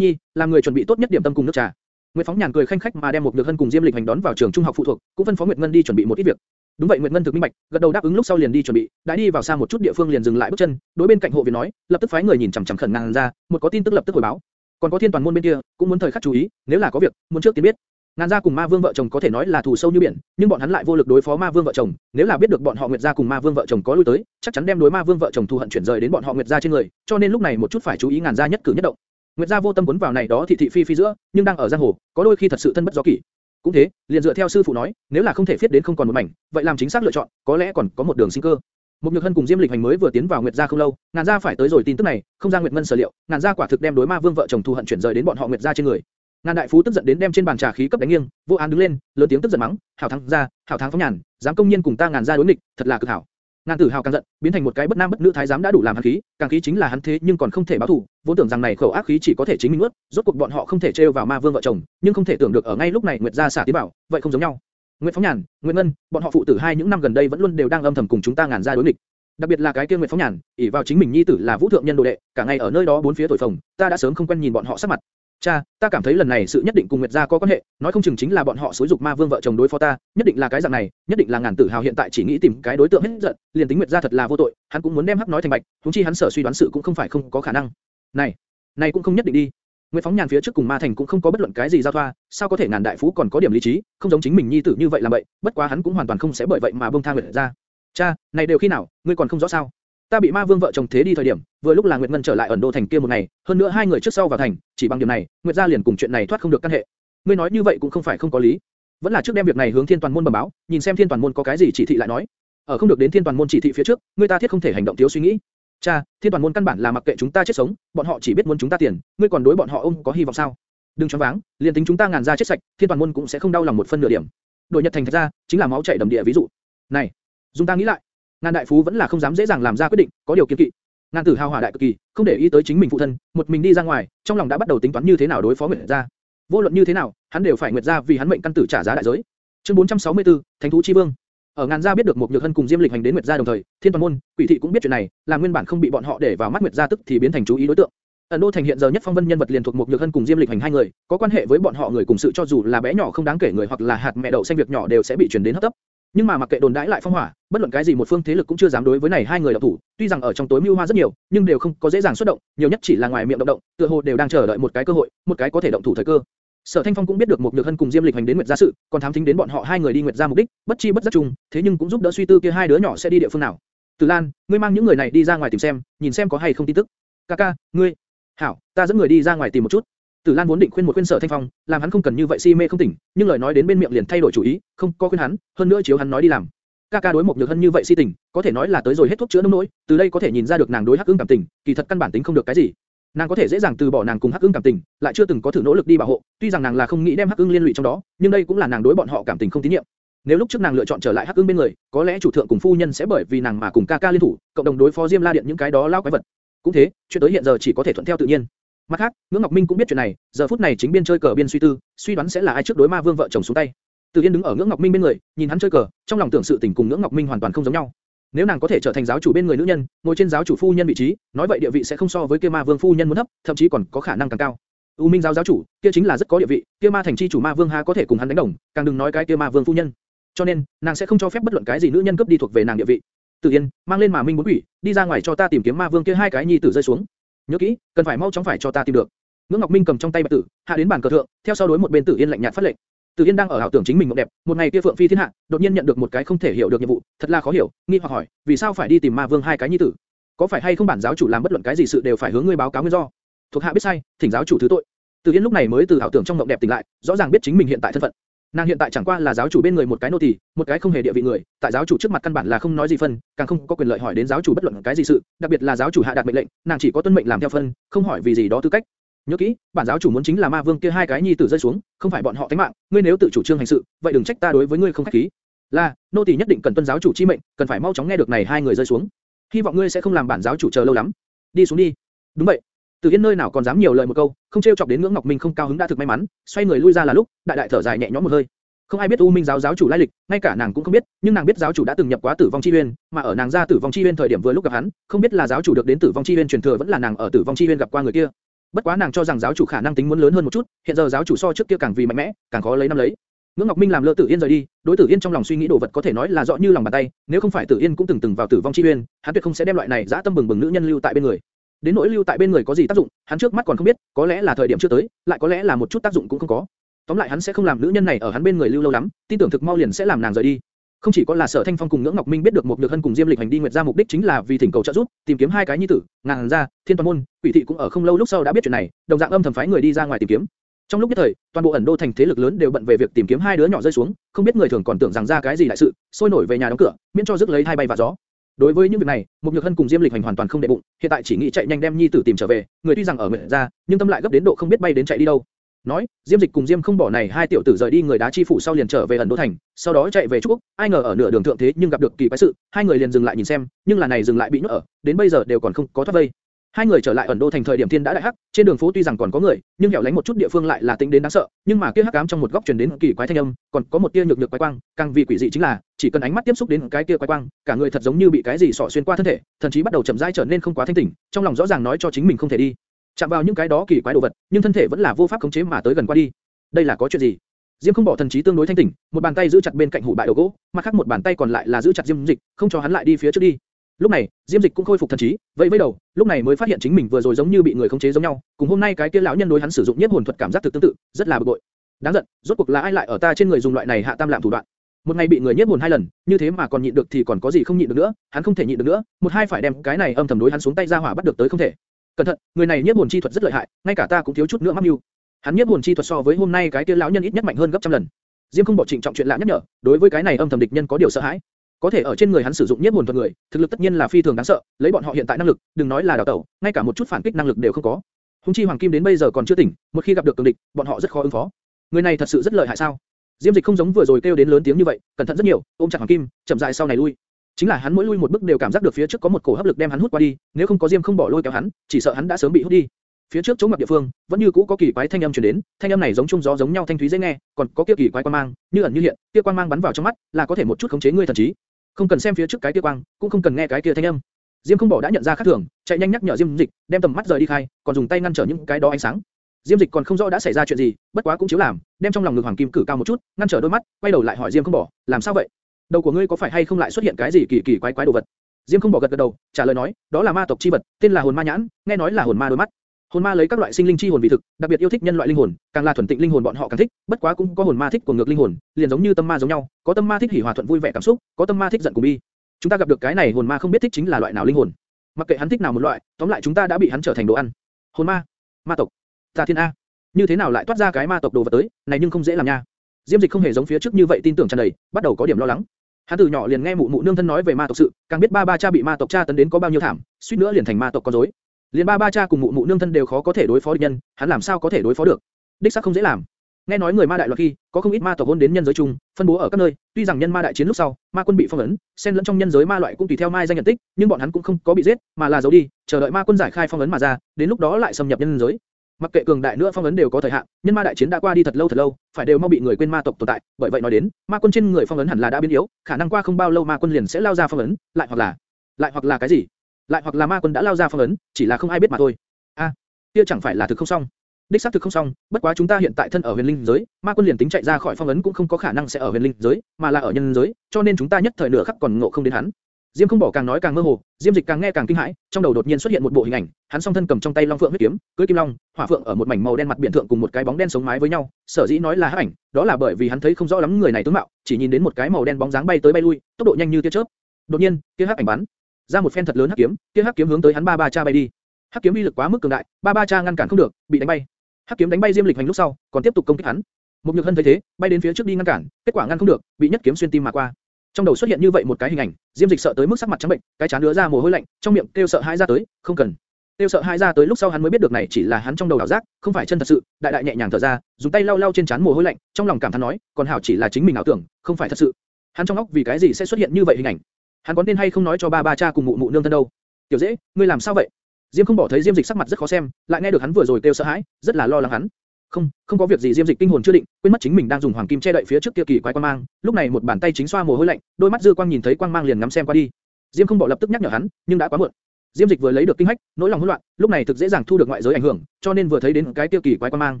Nhi, làm người chuẩn bị tốt nhất điểm tâm cùng nước trà. Nguyệt Phóng nhàn cười khanh khách mà đem một Nhược Hân cùng Diêm Lịch Hành đón vào trường trung học phụ thuộc, cũng phân phó Nguyệt Ngân đi chuẩn bị một ít việc. Đúng vậy Nguyệt Ngân thực minh bạch, gật đầu đáp ứng lúc sau liền đi chuẩn bị, đã đi vào xa một chút địa phương liền dừng lại bước chân, đối bên cạnh hộ viện nói, lập tức phái người nhìn chằm chằm khẩn ngàn ra, một có tin tức lập tức hồi báo. Còn có Thiên Toàn môn bên kia, cũng muốn thời khắc chú ý, nếu là có việc, muốn trước tiên biết. Ngàn gia cùng Ma Vương vợ chồng có thể nói là thù sâu như biển, nhưng bọn hắn lại vô lực đối phó Ma Vương vợ chồng, nếu là biết được bọn họ Nguyệt gia cùng Ma Vương vợ chồng có lui tới, chắc chắn đem đối Ma Vương vợ chồng thù hận chuyển rời đến bọn họ Nguyệt gia trên người, cho nên lúc này một chút phải chú ý ngàn gia nhất cử nhất động. Nguyệt gia vô tâm cuốn vào này đó thị thị phi phi giữa, nhưng đang ở giang hồ, có đôi khi thật sự thân bất do kỷ. Cũng thế, liền dựa theo sư phụ nói, nếu là không thể phiết đến không còn một mảnh, vậy làm chính xác lựa chọn, có lẽ còn có một đường sinh cơ. Mục Nhược Hân cùng Diêm Lịch Hành mới vừa tiến vào Nguyệt gia không lâu, ngàn gia phải tới rồi tin tức này, không ra Nguyệt Ngân sở liệu, ngàn gia quả thực đem đối ma vương vợ chồng thù hận chuyển rời đến bọn họ Nguyệt gia trên người. Ngàn đại phú tức giận đến đem trên bàn trà khí cấp đánh nghiêng, vô án đứng lên, lớn tiếng tức giận mắng, hảo thắng gia, hảo thắng phóng nhàn, dám công nhiên cùng ta ngàn gia đối nghịch, thật là cực hảo. Ngàn tử hào càng giận, biến thành một cái bất nam bất nữ thái giám đã đủ làm hắn khí, càng khí chính là hắn thế nhưng còn không thể báo thù, vốn tưởng rằng này khẩu ác khí chỉ có thể chính mình nuốt, rốt cuộc bọn họ không thể trêu vào ma vương vợ chồng, nhưng không thể tưởng được ở ngay lúc này Nguyệt gia xả tiến bảo, vậy không giống nhau. Nguyệt Phóng Nhàn, Nguyệt Ngân, bọn họ phụ tử hai những năm gần đây vẫn luôn đều đang âm thầm cùng chúng ta ngàn gia đối nghịch. Đặc biệt là cái kia Nguyệt Phóng Nhàn, ỷ vào chính mình nhi tử là Vũ thượng nhân đồ đệ, cả ngày ở nơi đó bốn phía thổi phồng, ta đã sớm không quen nhìn bọn họ sắc mặt. Cha, ta cảm thấy lần này sự nhất định cùng Nguyệt gia có quan hệ, nói không chừng chính là bọn họ xúi dục ma vương vợ chồng đối phó ta, nhất định là cái dạng này, nhất định là ngàn tử hào hiện tại chỉ nghĩ tìm cái đối tượng hết giận, liền tính Nguyệt gia thật là vô tội, hắn cũng muốn đem hắc nói thành bạch, chúng chi hắn sở suy đoán sự cũng không phải không có khả năng. Này, này cũng không nhất định đi. Nguyệt Phóng Nhàn phía trước cùng Ma Thành cũng không có bất luận cái gì giao thoa, sao có thể ngàn đại phú còn có điểm lý trí, không giống chính mình nhi tử như vậy làm vậy, bất quá hắn cũng hoàn toàn không sẽ bởi vậy mà buông tha Nguyệt gia. Cha, này đều khi nào, ngươi còn không rõ sao? Ta bị Ma Vương vợ chồng thế đi thời điểm, vừa lúc là Nguyệt Ngân trở lại ẩn đô thành kia một ngày, hơn nữa hai người trước sau vào thành, chỉ bằng điểm này, Nguyệt gia liền cùng chuyện này thoát không được căn hệ. Ngươi nói như vậy cũng không phải không có lý. Vẫn là trước đem việc này hướng Thiên Toàn môn bẩm báo, nhìn xem Thiên Toàn môn có cái gì chỉ thị lại nói. Ở không được đến Thiên Toàn môn chỉ thị phía trước, ngươi ta thiết không thể hành động thiếu suy nghĩ. Cha, Thiên Toàn môn căn bản là mặc kệ chúng ta chết sống, bọn họ chỉ biết muốn chúng ta tiền, ngươi còn đối bọn họ ôm có hy vọng sao? Đừng choáng váng, liền tính chúng ta ngàn gia chết sạch, Thiên Toàn môn cũng sẽ không đau lòng một phân nửa điểm. Đổi Nhật thành thật ra, chính là máu chảy đầm địa ví dụ. Này, dùng ta nghĩ lại, ngàn đại phú vẫn là không dám dễ dàng làm ra quyết định, có điều kiên kỵ. Ngàn tử hào hỏa đại cực kỳ, không để ý tới chính mình phụ thân, một mình đi ra ngoài, trong lòng đã bắt đầu tính toán như thế nào đối phó Nguyệt gia. Vô luận như thế nào, hắn đều phải Nguyệt gia vì hắn mệnh căn tử trả giá đại giới. Chương 464, Thánh thú chi vương. Ở ngàn gia biết được một nhược hân cùng Diêm Lịch hành đến Nguyệt gia đồng thời, Thiên Toàn môn, Quỷ thị cũng biết chuyện này, làm nguyên bản không bị bọn họ để vào mắt Nguyệt gia tức thì biến thành chú ý đối tượng. Ẩn đô thành hiện giờ nhất phong vân nhân vật liền thuộc một nhược hân cùng Diêm Lịch hành hai người, có quan hệ với bọn họ người cùng sự cho dù là bé nhỏ không đáng kể người hoặc là hạt mẹ đậu xanh việc nhỏ đều sẽ bị truyền đến hấp tấp. Nhưng mà mặc kệ đồn đãi lại phong hỏa, bất luận cái gì một phương thế lực cũng chưa dám đối với này hai người động thủ, tuy rằng ở trong tối mưu hoa rất nhiều, nhưng đều không có dễ dàng xuất động, nhiều nhất chỉ là ngoài miệng động động, tựa hồ đều đang chờ đợi một cái cơ hội, một cái có thể động thủ thời cơ. Sở Thanh Phong cũng biết được một nhược hân cùng Diêm Lịch hành đến Nguyệt gia sự, còn thám thính đến bọn họ hai người đi Nguyệt gia mục đích, bất chi bất giác chung, thế nhưng cũng giúp đỡ suy tư kia hai đứa nhỏ sẽ đi địa phương nào. Từ Lan, ngươi mang những người này đi ra ngoài tìm xem, nhìn xem có hay không tin tức. Kaka, ngươi. Hảo, ta dẫn người đi ra ngoài tìm một chút. Tử Lan vốn định khuyên một khuyên Sở Thanh Phong, làm hắn không cần như vậy si mê không tỉnh, nhưng lời nói đến bên miệng liền thay đổi chủ ý, không có khuyên hắn, hơn nữa chiếu hắn nói đi làm. Kaka đối một nhược hân như vậy si tình, có thể nói là tới rồi hết thuốc chữa nông nỗi, từ đây có thể nhìn ra được nàng đối Hắc Ưng cảm tình, kỳ thật căn bản tính không được cái gì. Nàng có thể dễ dàng từ bỏ nàng cùng Hắc Ưng cảm tình, lại chưa từng có thử nỗ lực đi bảo hộ, tuy rằng nàng là không nghĩ đem Hắc Ưng liên lụy trong đó, nhưng đây cũng là nàng đối bọn họ cảm tình không tín nhiệm. Nếu lúc trước nàng lựa chọn trở lại Hắc Ưng bên người, có lẽ chủ thượng cùng phu nhân sẽ bởi vì nàng mà cùng Kaka liên thủ, cộng đồng đối phó Diêm La Điện những cái đó lao quái vật. Cũng thế, chuyện tới hiện giờ chỉ có thể thuận theo tự nhiên. Mặt khác, Ngưỡng Ngọc Minh cũng biết chuyện này, giờ phút này chính biên chơi cờ biên suy tư, suy đoán sẽ là ai trước đối Ma Vương vợ chồng xuống tay. Từ Yên đứng ở Ngưỡng Ngọc Minh bên người, nhìn hắn chơi cờ, trong lòng tưởng sự tình cùng Ngưỡng Ngọc Minh hoàn toàn không giống nhau. Nếu nàng có thể trở thành giáo chủ bên người nữ nhân, ngồi trên giáo chủ phu nhân vị trí, nói vậy địa vị sẽ không so với kia Ma Vương phu nhân muốn thấp, thậm chí còn có khả năng càng cao. U Minh giáo giáo chủ, kia chính là rất có địa vị, kia Ma thành chi chủ Ma Vương ha có thể cùng hắn đánh đồng, càng đừng nói cái kia Ma Vương phu nhân. Cho nên, nàng sẽ không cho phép bất luận cái gì nữ nhân cấp đi thuộc về nàng địa vị. Từ Yên, mang lên mà Minh muốn quỷ, đi ra ngoài cho ta tìm kiếm Ma Vương kia hai cái nhi tử rơi xuống. Nhớ kỹ, cần phải mau chóng phải cho ta tìm được. Ngưỡng Ngọc Minh cầm trong tay bạch tử, hạ đến bàn cờ thượng, theo sau đối một bên Tử Yên lạnh nhạt phát lệnh. Tử Yên đang ở ảo tưởng chính mình mộng đẹp, một ngày kia phượng phi thiên hạ, đột nhiên nhận được một cái không thể hiểu được nhiệm vụ, thật là khó hiểu, nghi hoặc hỏi, vì sao phải đi tìm ma vương hai cái nhi tử? Có phải hay không bản giáo chủ làm bất luận cái gì sự đều phải hướng ngươi báo cáo nguyên do? Thuộc hạ biết sai, thỉnh giáo chủ thứ tội. Tử Yên lúc này mới từ ảo tưởng trong mộng đẹp tỉnh lại, rõ ràng biết chính mình hiện tại thân phận. Nàng hiện tại chẳng qua là giáo chủ bên người một cái nô tỳ, một cái không hề địa vị người, tại giáo chủ trước mặt căn bản là không nói gì phân, càng không có quyền lợi hỏi đến giáo chủ bất luận cái gì sự, đặc biệt là giáo chủ hạ đạt mệnh lệnh, nàng chỉ có tuân mệnh làm theo phân, không hỏi vì gì đó tư cách. Nhớ kỹ, bản giáo chủ muốn chính là ma vương kia hai cái nhi tử rơi xuống, không phải bọn họ tính mạng, ngươi nếu tự chủ trương hành sự, vậy đừng trách ta đối với ngươi không khách khí. Là, nô tỳ nhất định cần tuân giáo chủ chi mệnh, cần phải mau chóng nghe được này hai người rơi xuống. Hy vọng ngươi sẽ không làm bản giáo chủ chờ lâu lắm. Đi xuống đi. Đúng vậy. Từ Yên nơi nào còn dám nhiều lời một câu, không trêu chọc đến ngưỡng Ngọc Minh không cao hứng đã thực may mắn, xoay người lui ra là lúc, đại đại thở dài nhẹ nhõm một hơi. Không ai biết U Minh giáo giáo chủ lai lịch, ngay cả nàng cũng không biết, nhưng nàng biết giáo chủ đã từng nhập quá Tử vong chi uyên, mà ở nàng ra Tử vong chi uyên thời điểm vừa lúc gặp hắn, không biết là giáo chủ được đến Tử vong chi uyên truyền thừa vẫn là nàng ở Tử vong chi uyên gặp qua người kia. Bất quá nàng cho rằng giáo chủ khả năng tính muốn lớn hơn một chút, hiện giờ giáo chủ so trước kia càng vì mạnh mẽ, càng khó lấy năm lấy. Ngưỡng Ngọc Minh làm lơ Tử Yên rời đi, đối Tử Yên trong lòng suy nghĩ đồ vật có thể nói là rõ như lòng bàn tay, nếu không phải Tử Yên cũng từng từng vào Tử vong chi uyên, hắn tuyệt không sẽ đem loại này dã tâm bừng bừng nữ nhân lưu tại bên người. Đến nỗi lưu tại bên người có gì tác dụng, hắn trước mắt còn không biết, có lẽ là thời điểm chưa tới, lại có lẽ là một chút tác dụng cũng không có. Tóm lại hắn sẽ không làm nữ nhân này ở hắn bên người lưu lâu lắm, tin tưởng thực mau liền sẽ làm nàng rời đi. Không chỉ có là Sở Thanh Phong cùng Ngưỡng Ngọc Minh biết được một nhược hân cùng Diêm Lịch hành đi nguyệt gia mục đích chính là vì thỉnh cầu trợ giúp, tìm kiếm hai cái nhi tử, ngàn ra thiên toàn môn, quỷ thị cũng ở không lâu lúc sau đã biết chuyện này, đồng dạng âm thầm phái người đi ra ngoài tìm kiếm. Trong lúc nhất thời, toàn bộ ẩn đô thành thế lực lớn đều bận về việc tìm kiếm hai đứa nhỏ rơi xuống, không biết người thường còn tưởng rằng ra cái gì đại sự, sôi nổi về nhà đóng cửa, miễn cho rước lấy hai bay và gió. Đối với những việc này, một nhược hân cùng Diêm Lịch hành hoàn toàn không để bụng, hiện tại chỉ nghĩ chạy nhanh đem nhi tử tìm trở về, người tuy rằng ở nguyện ra, nhưng tâm lại gấp đến độ không biết bay đến chạy đi đâu. Nói, Diêm Dịch cùng Diêm không bỏ này hai tiểu tử rời đi người đá chi phủ sau liền trở về ẩn đô thành, sau đó chạy về Trúc Quốc, ai ngờ ở nửa đường thượng thế nhưng gặp được kỳ quái sự, hai người liền dừng lại nhìn xem, nhưng là này dừng lại bị nhốt ở, đến bây giờ đều còn không có thoát vây. Hai người trở lại ẩn đô thành thời điểm thiên đã đại hắc, trên đường phố tuy rằng còn có người, nhưng hẻo lánh một chút địa phương lại là tính đến đáng sợ, nhưng mà kia hắc ám trong một góc truyền đến kỳ quái thanh âm, còn có một tia nhược nhược quái quang, càng vì quỷ dị chính là, chỉ cần ánh mắt tiếp xúc đến cái kia quái quang, cả người thật giống như bị cái gì sọ xuyên qua thân thể, thậm chí bắt đầu chậm rãi trở nên không quá thanh tỉnh, trong lòng rõ ràng nói cho chính mình không thể đi, chạm vào những cái đó kỳ quái đồ vật, nhưng thân thể vẫn là vô pháp khống chế mà tới gần qua đi. Đây là có chuyện gì? Diêm không bỏ thần trí tương đối thanh tỉnh, một bàn tay giữ chặt bên cạnh hủ bại đầu gỗ, mặt khác một bàn tay còn lại là giữ chặt Diêm Dịch, không cho hắn lại đi phía trước đi. Lúc này, Diêm Dịch cũng khôi phục thần trí, vẫy vẫy đầu, lúc này mới phát hiện chính mình vừa rồi giống như bị người khống chế giống nhau, cùng hôm nay cái kia lão nhân đối hắn sử dụng nhất hồn thuật cảm giác thực tương tự, rất là bực bội. Đáng giận, rốt cuộc là ai lại ở ta trên người dùng loại này hạ tam lạm thủ đoạn? Một ngày bị người nhất hồn hai lần, như thế mà còn nhịn được thì còn có gì không nhịn được nữa, hắn không thể nhịn được nữa, một hai phải đem cái này âm thầm đối hắn xuống tay ra hỏa bắt được tới không thể. Cẩn thận, người này nhất hồn chi thuật rất lợi hại, ngay cả ta cũng thiếu chút nữa mắc mưu. Hắn nhất hồn chi thuật so với hôm nay cái kia lão nhân ít nhất mạnh hơn gấp trăm lần. Diêm không bỏ trịnh trọng chuyện lạ nhắc nhở, đối với cái này âm thầm địch nhân có điều sợ hãi. Có thể ở trên người hắn sử dụng nhiếp hồn thuật người, thực lực tất nhiên là phi thường đáng sợ, lấy bọn họ hiện tại năng lực, đừng nói là đào tẩu, ngay cả một chút phản kích năng lực đều không có. Hùng chi Hoàng Kim đến bây giờ còn chưa tỉnh, một khi gặp được cường địch, bọn họ rất khó ứng phó. Người này thật sự rất lợi hại sao? Diêm Dịch không giống vừa rồi kêu đến lớn tiếng như vậy, cẩn thận rất nhiều, ôm chặt Hoàng Kim, chậm rãi sau này lui. Chính là hắn mỗi lui một bước đều cảm giác được phía trước có một cổ hấp lực đem hắn hút qua đi, nếu không có Diêm không bỏ lôi kéo hắn, chỉ sợ hắn đã sớm bị hút đi phía trước chỗ mặt địa phương, vẫn như cũ có kỳ quái thanh âm truyền đến, thanh âm này giống trung gió giống nhau thanh thúy dễ nghe, còn có kia kỳ quái quang mang, như ẩn như hiện, kia quang mang bắn vào trong mắt, là có thể một chút khống chế ngươi thần trí. Không cần xem phía trước cái kia quang, cũng không cần nghe cái kia thanh âm. Diêm không bỏ đã nhận ra khác thường, chạy nhanh nhắc nhở Diêm Dịch, đem tầm mắt rời đi khai, còn dùng tay ngăn trở những cái đó ánh sáng. Diêm Dịch còn không rõ đã xảy ra chuyện gì, bất quá cũng chiếu làm, đem trong lòng ngực hoàng kim cử cao một chút, ngăn trở đôi mắt, quay đầu lại hỏi Diêm không bỏ, làm sao vậy? Đầu của ngươi có phải hay không lại xuất hiện cái gì kỳ kỳ quái quái đồ vật? Diêm không bỏ gật gật đầu, trả lời nói, đó là ma tộc chi vật, tên là hồn ma nhãn, nghe nói là hồn ma đôi mắt. Hồn ma lấy các loại sinh linh chi hồn vì thực, đặc biệt yêu thích nhân loại linh hồn, càng là thuần tịnh linh hồn bọn họ càng thích, bất quá cũng có hồn ma thích của ngược linh hồn, liền giống như tâm ma giống nhau, có tâm ma thích hỉ hòa thuận vui vẻ cảm xúc, có tâm ma thích giận cùng bi. Chúng ta gặp được cái này hồn ma không biết thích chính là loại nào linh hồn. Mặc kệ hắn thích nào một loại, tóm lại chúng ta đã bị hắn trở thành đồ ăn. Hồn ma, ma tộc, ta thiên a, như thế nào lại toát ra cái ma tộc đồ vật tới, này nhưng không dễ làm nha. Diêm Dịch không hề giống phía trước như vậy tin tưởng tràn đầy, bắt đầu có điểm lo lắng. Hắn từ nhỏ liền nghe mụ mụ nương thân nói về ma tộc sự, càng biết ba ba cha bị ma tộc cha tấn đến có bao nhiêu thảm, suýt nữa liền thành ma tộc con rối. Liền ba ba cha cùng mụ mụ nương thân đều khó có thể đối phó địch nhân, hắn làm sao có thể đối phó được? Đích xác không dễ làm. Nghe nói người ma đại loạn khi, có không ít ma tộc hôn đến nhân giới chung, phân bố ở các nơi. Tuy rằng nhân ma đại chiến lúc sau, ma quân bị phong ấn, xen lẫn trong nhân giới ma loại cũng tùy theo mai danh nhận tích, nhưng bọn hắn cũng không có bị giết, mà là giấu đi, chờ đợi ma quân giải khai phong ấn mà ra, đến lúc đó lại xâm nhập nhân giới. Mặc kệ cường đại nữa phong ấn đều có thời hạn, nhân ma đại chiến đã qua đi thật lâu thật lâu, phải đều mau bị người quên ma tộc tồn tại, bởi vậy nói đến, ma quân trên người phong ấn hẳn là đã biến yếu, khả năng qua không bao lâu ma quân liền sẽ lao ra phong ấn, lại hoặc là, lại hoặc là cái gì? Lại hoặc là ma quân đã lao ra phong ấn, chỉ là không ai biết mà thôi. A, kia chẳng phải là thực không xong. Đích xác thực không xong, bất quá chúng ta hiện tại thân ở huyền linh giới, ma quân liền tính chạy ra khỏi phong ấn cũng không có khả năng sẽ ở huyền linh giới, mà là ở nhân giới, cho nên chúng ta nhất thời nửa khắc còn ngộ không đến hắn. Diêm không bỏ càng nói càng mơ hồ, Diêm Dịch càng nghe càng kinh hãi, trong đầu đột nhiên xuất hiện một bộ hình ảnh, hắn song thân cầm trong tay long phượng huyết kiếm, cưỡi kim long, hỏa phượng ở một mảnh màu đen mặt biển thượng cùng một cái bóng đen sống mái với nhau, sở dĩ nói là hắc ảnh, đó là bởi vì hắn thấy không rõ lắm người này tướng mạo, chỉ nhìn đến một cái màu đen bóng dáng bay tới bay lui, tốc độ nhanh như tia chớp. Đột nhiên, kia hắc ảnh bắn ra một phen thật lớn hắc kiếm, kia hắc kiếm hướng tới hắn ba ba cha bay đi. Hắc kiếm uy lực quá mức cường đại, ba ba cha ngăn cản không được, bị đánh bay. Hắc kiếm đánh bay Diêm Lịch hành lúc sau, còn tiếp tục công kích hắn. Mục nhược hân thấy thế, bay đến phía trước đi ngăn cản, kết quả ngăn không được, bị nhất kiếm xuyên tim mà qua. Trong đầu xuất hiện như vậy một cái hình ảnh, Diêm Dịch sợ tới mức sắc mặt trắng bệnh, cái chán đứa ra mồ hôi lạnh, trong miệng kêu sợ hãi ra tới, không cần. Kêu sợ hãi ra tới lúc sau hắn mới biết được này chỉ là hắn trong đầu ảo giác, không phải chân thật sự, đại đại nhẹ nhàng thở ra, dùng tay lau lau trên chán mồ hôi lạnh, trong lòng cảm thán nói, còn hảo chỉ là chính mình ảo tưởng, không phải thật sự. Hắn trong óc vì cái gì sẽ xuất hiện như vậy hình ảnh? Hắn có nên hay không nói cho ba ba cha cùng mụ mụ nương thân đâu? Tiểu dễ, ngươi làm sao vậy? Diêm không bỏ thấy Diêm Dịch sắc mặt rất khó xem, lại nghe được hắn vừa rồi kêu sợ hãi, rất là lo lắng hắn. Không, không có việc gì Diêm Dịch kinh hồn chưa định, quên mất chính mình đang dùng hoàng kim che đậy phía trước kia kỳ quái quang mang, lúc này một bàn tay chính xoa mồ hôi lạnh, đôi mắt dư quang nhìn thấy quang mang liền ngắm xem qua đi. Diêm không bỏ lập tức nhắc nhở hắn, nhưng đã quá muộn. Diêm Dịch vừa lấy được kinh hách, nỗi lòng hỗn loạn, lúc này thực dễ dàng thu được ngoại giới ảnh hưởng, cho nên vừa thấy đến cái tiêu kỳ quái quang mang,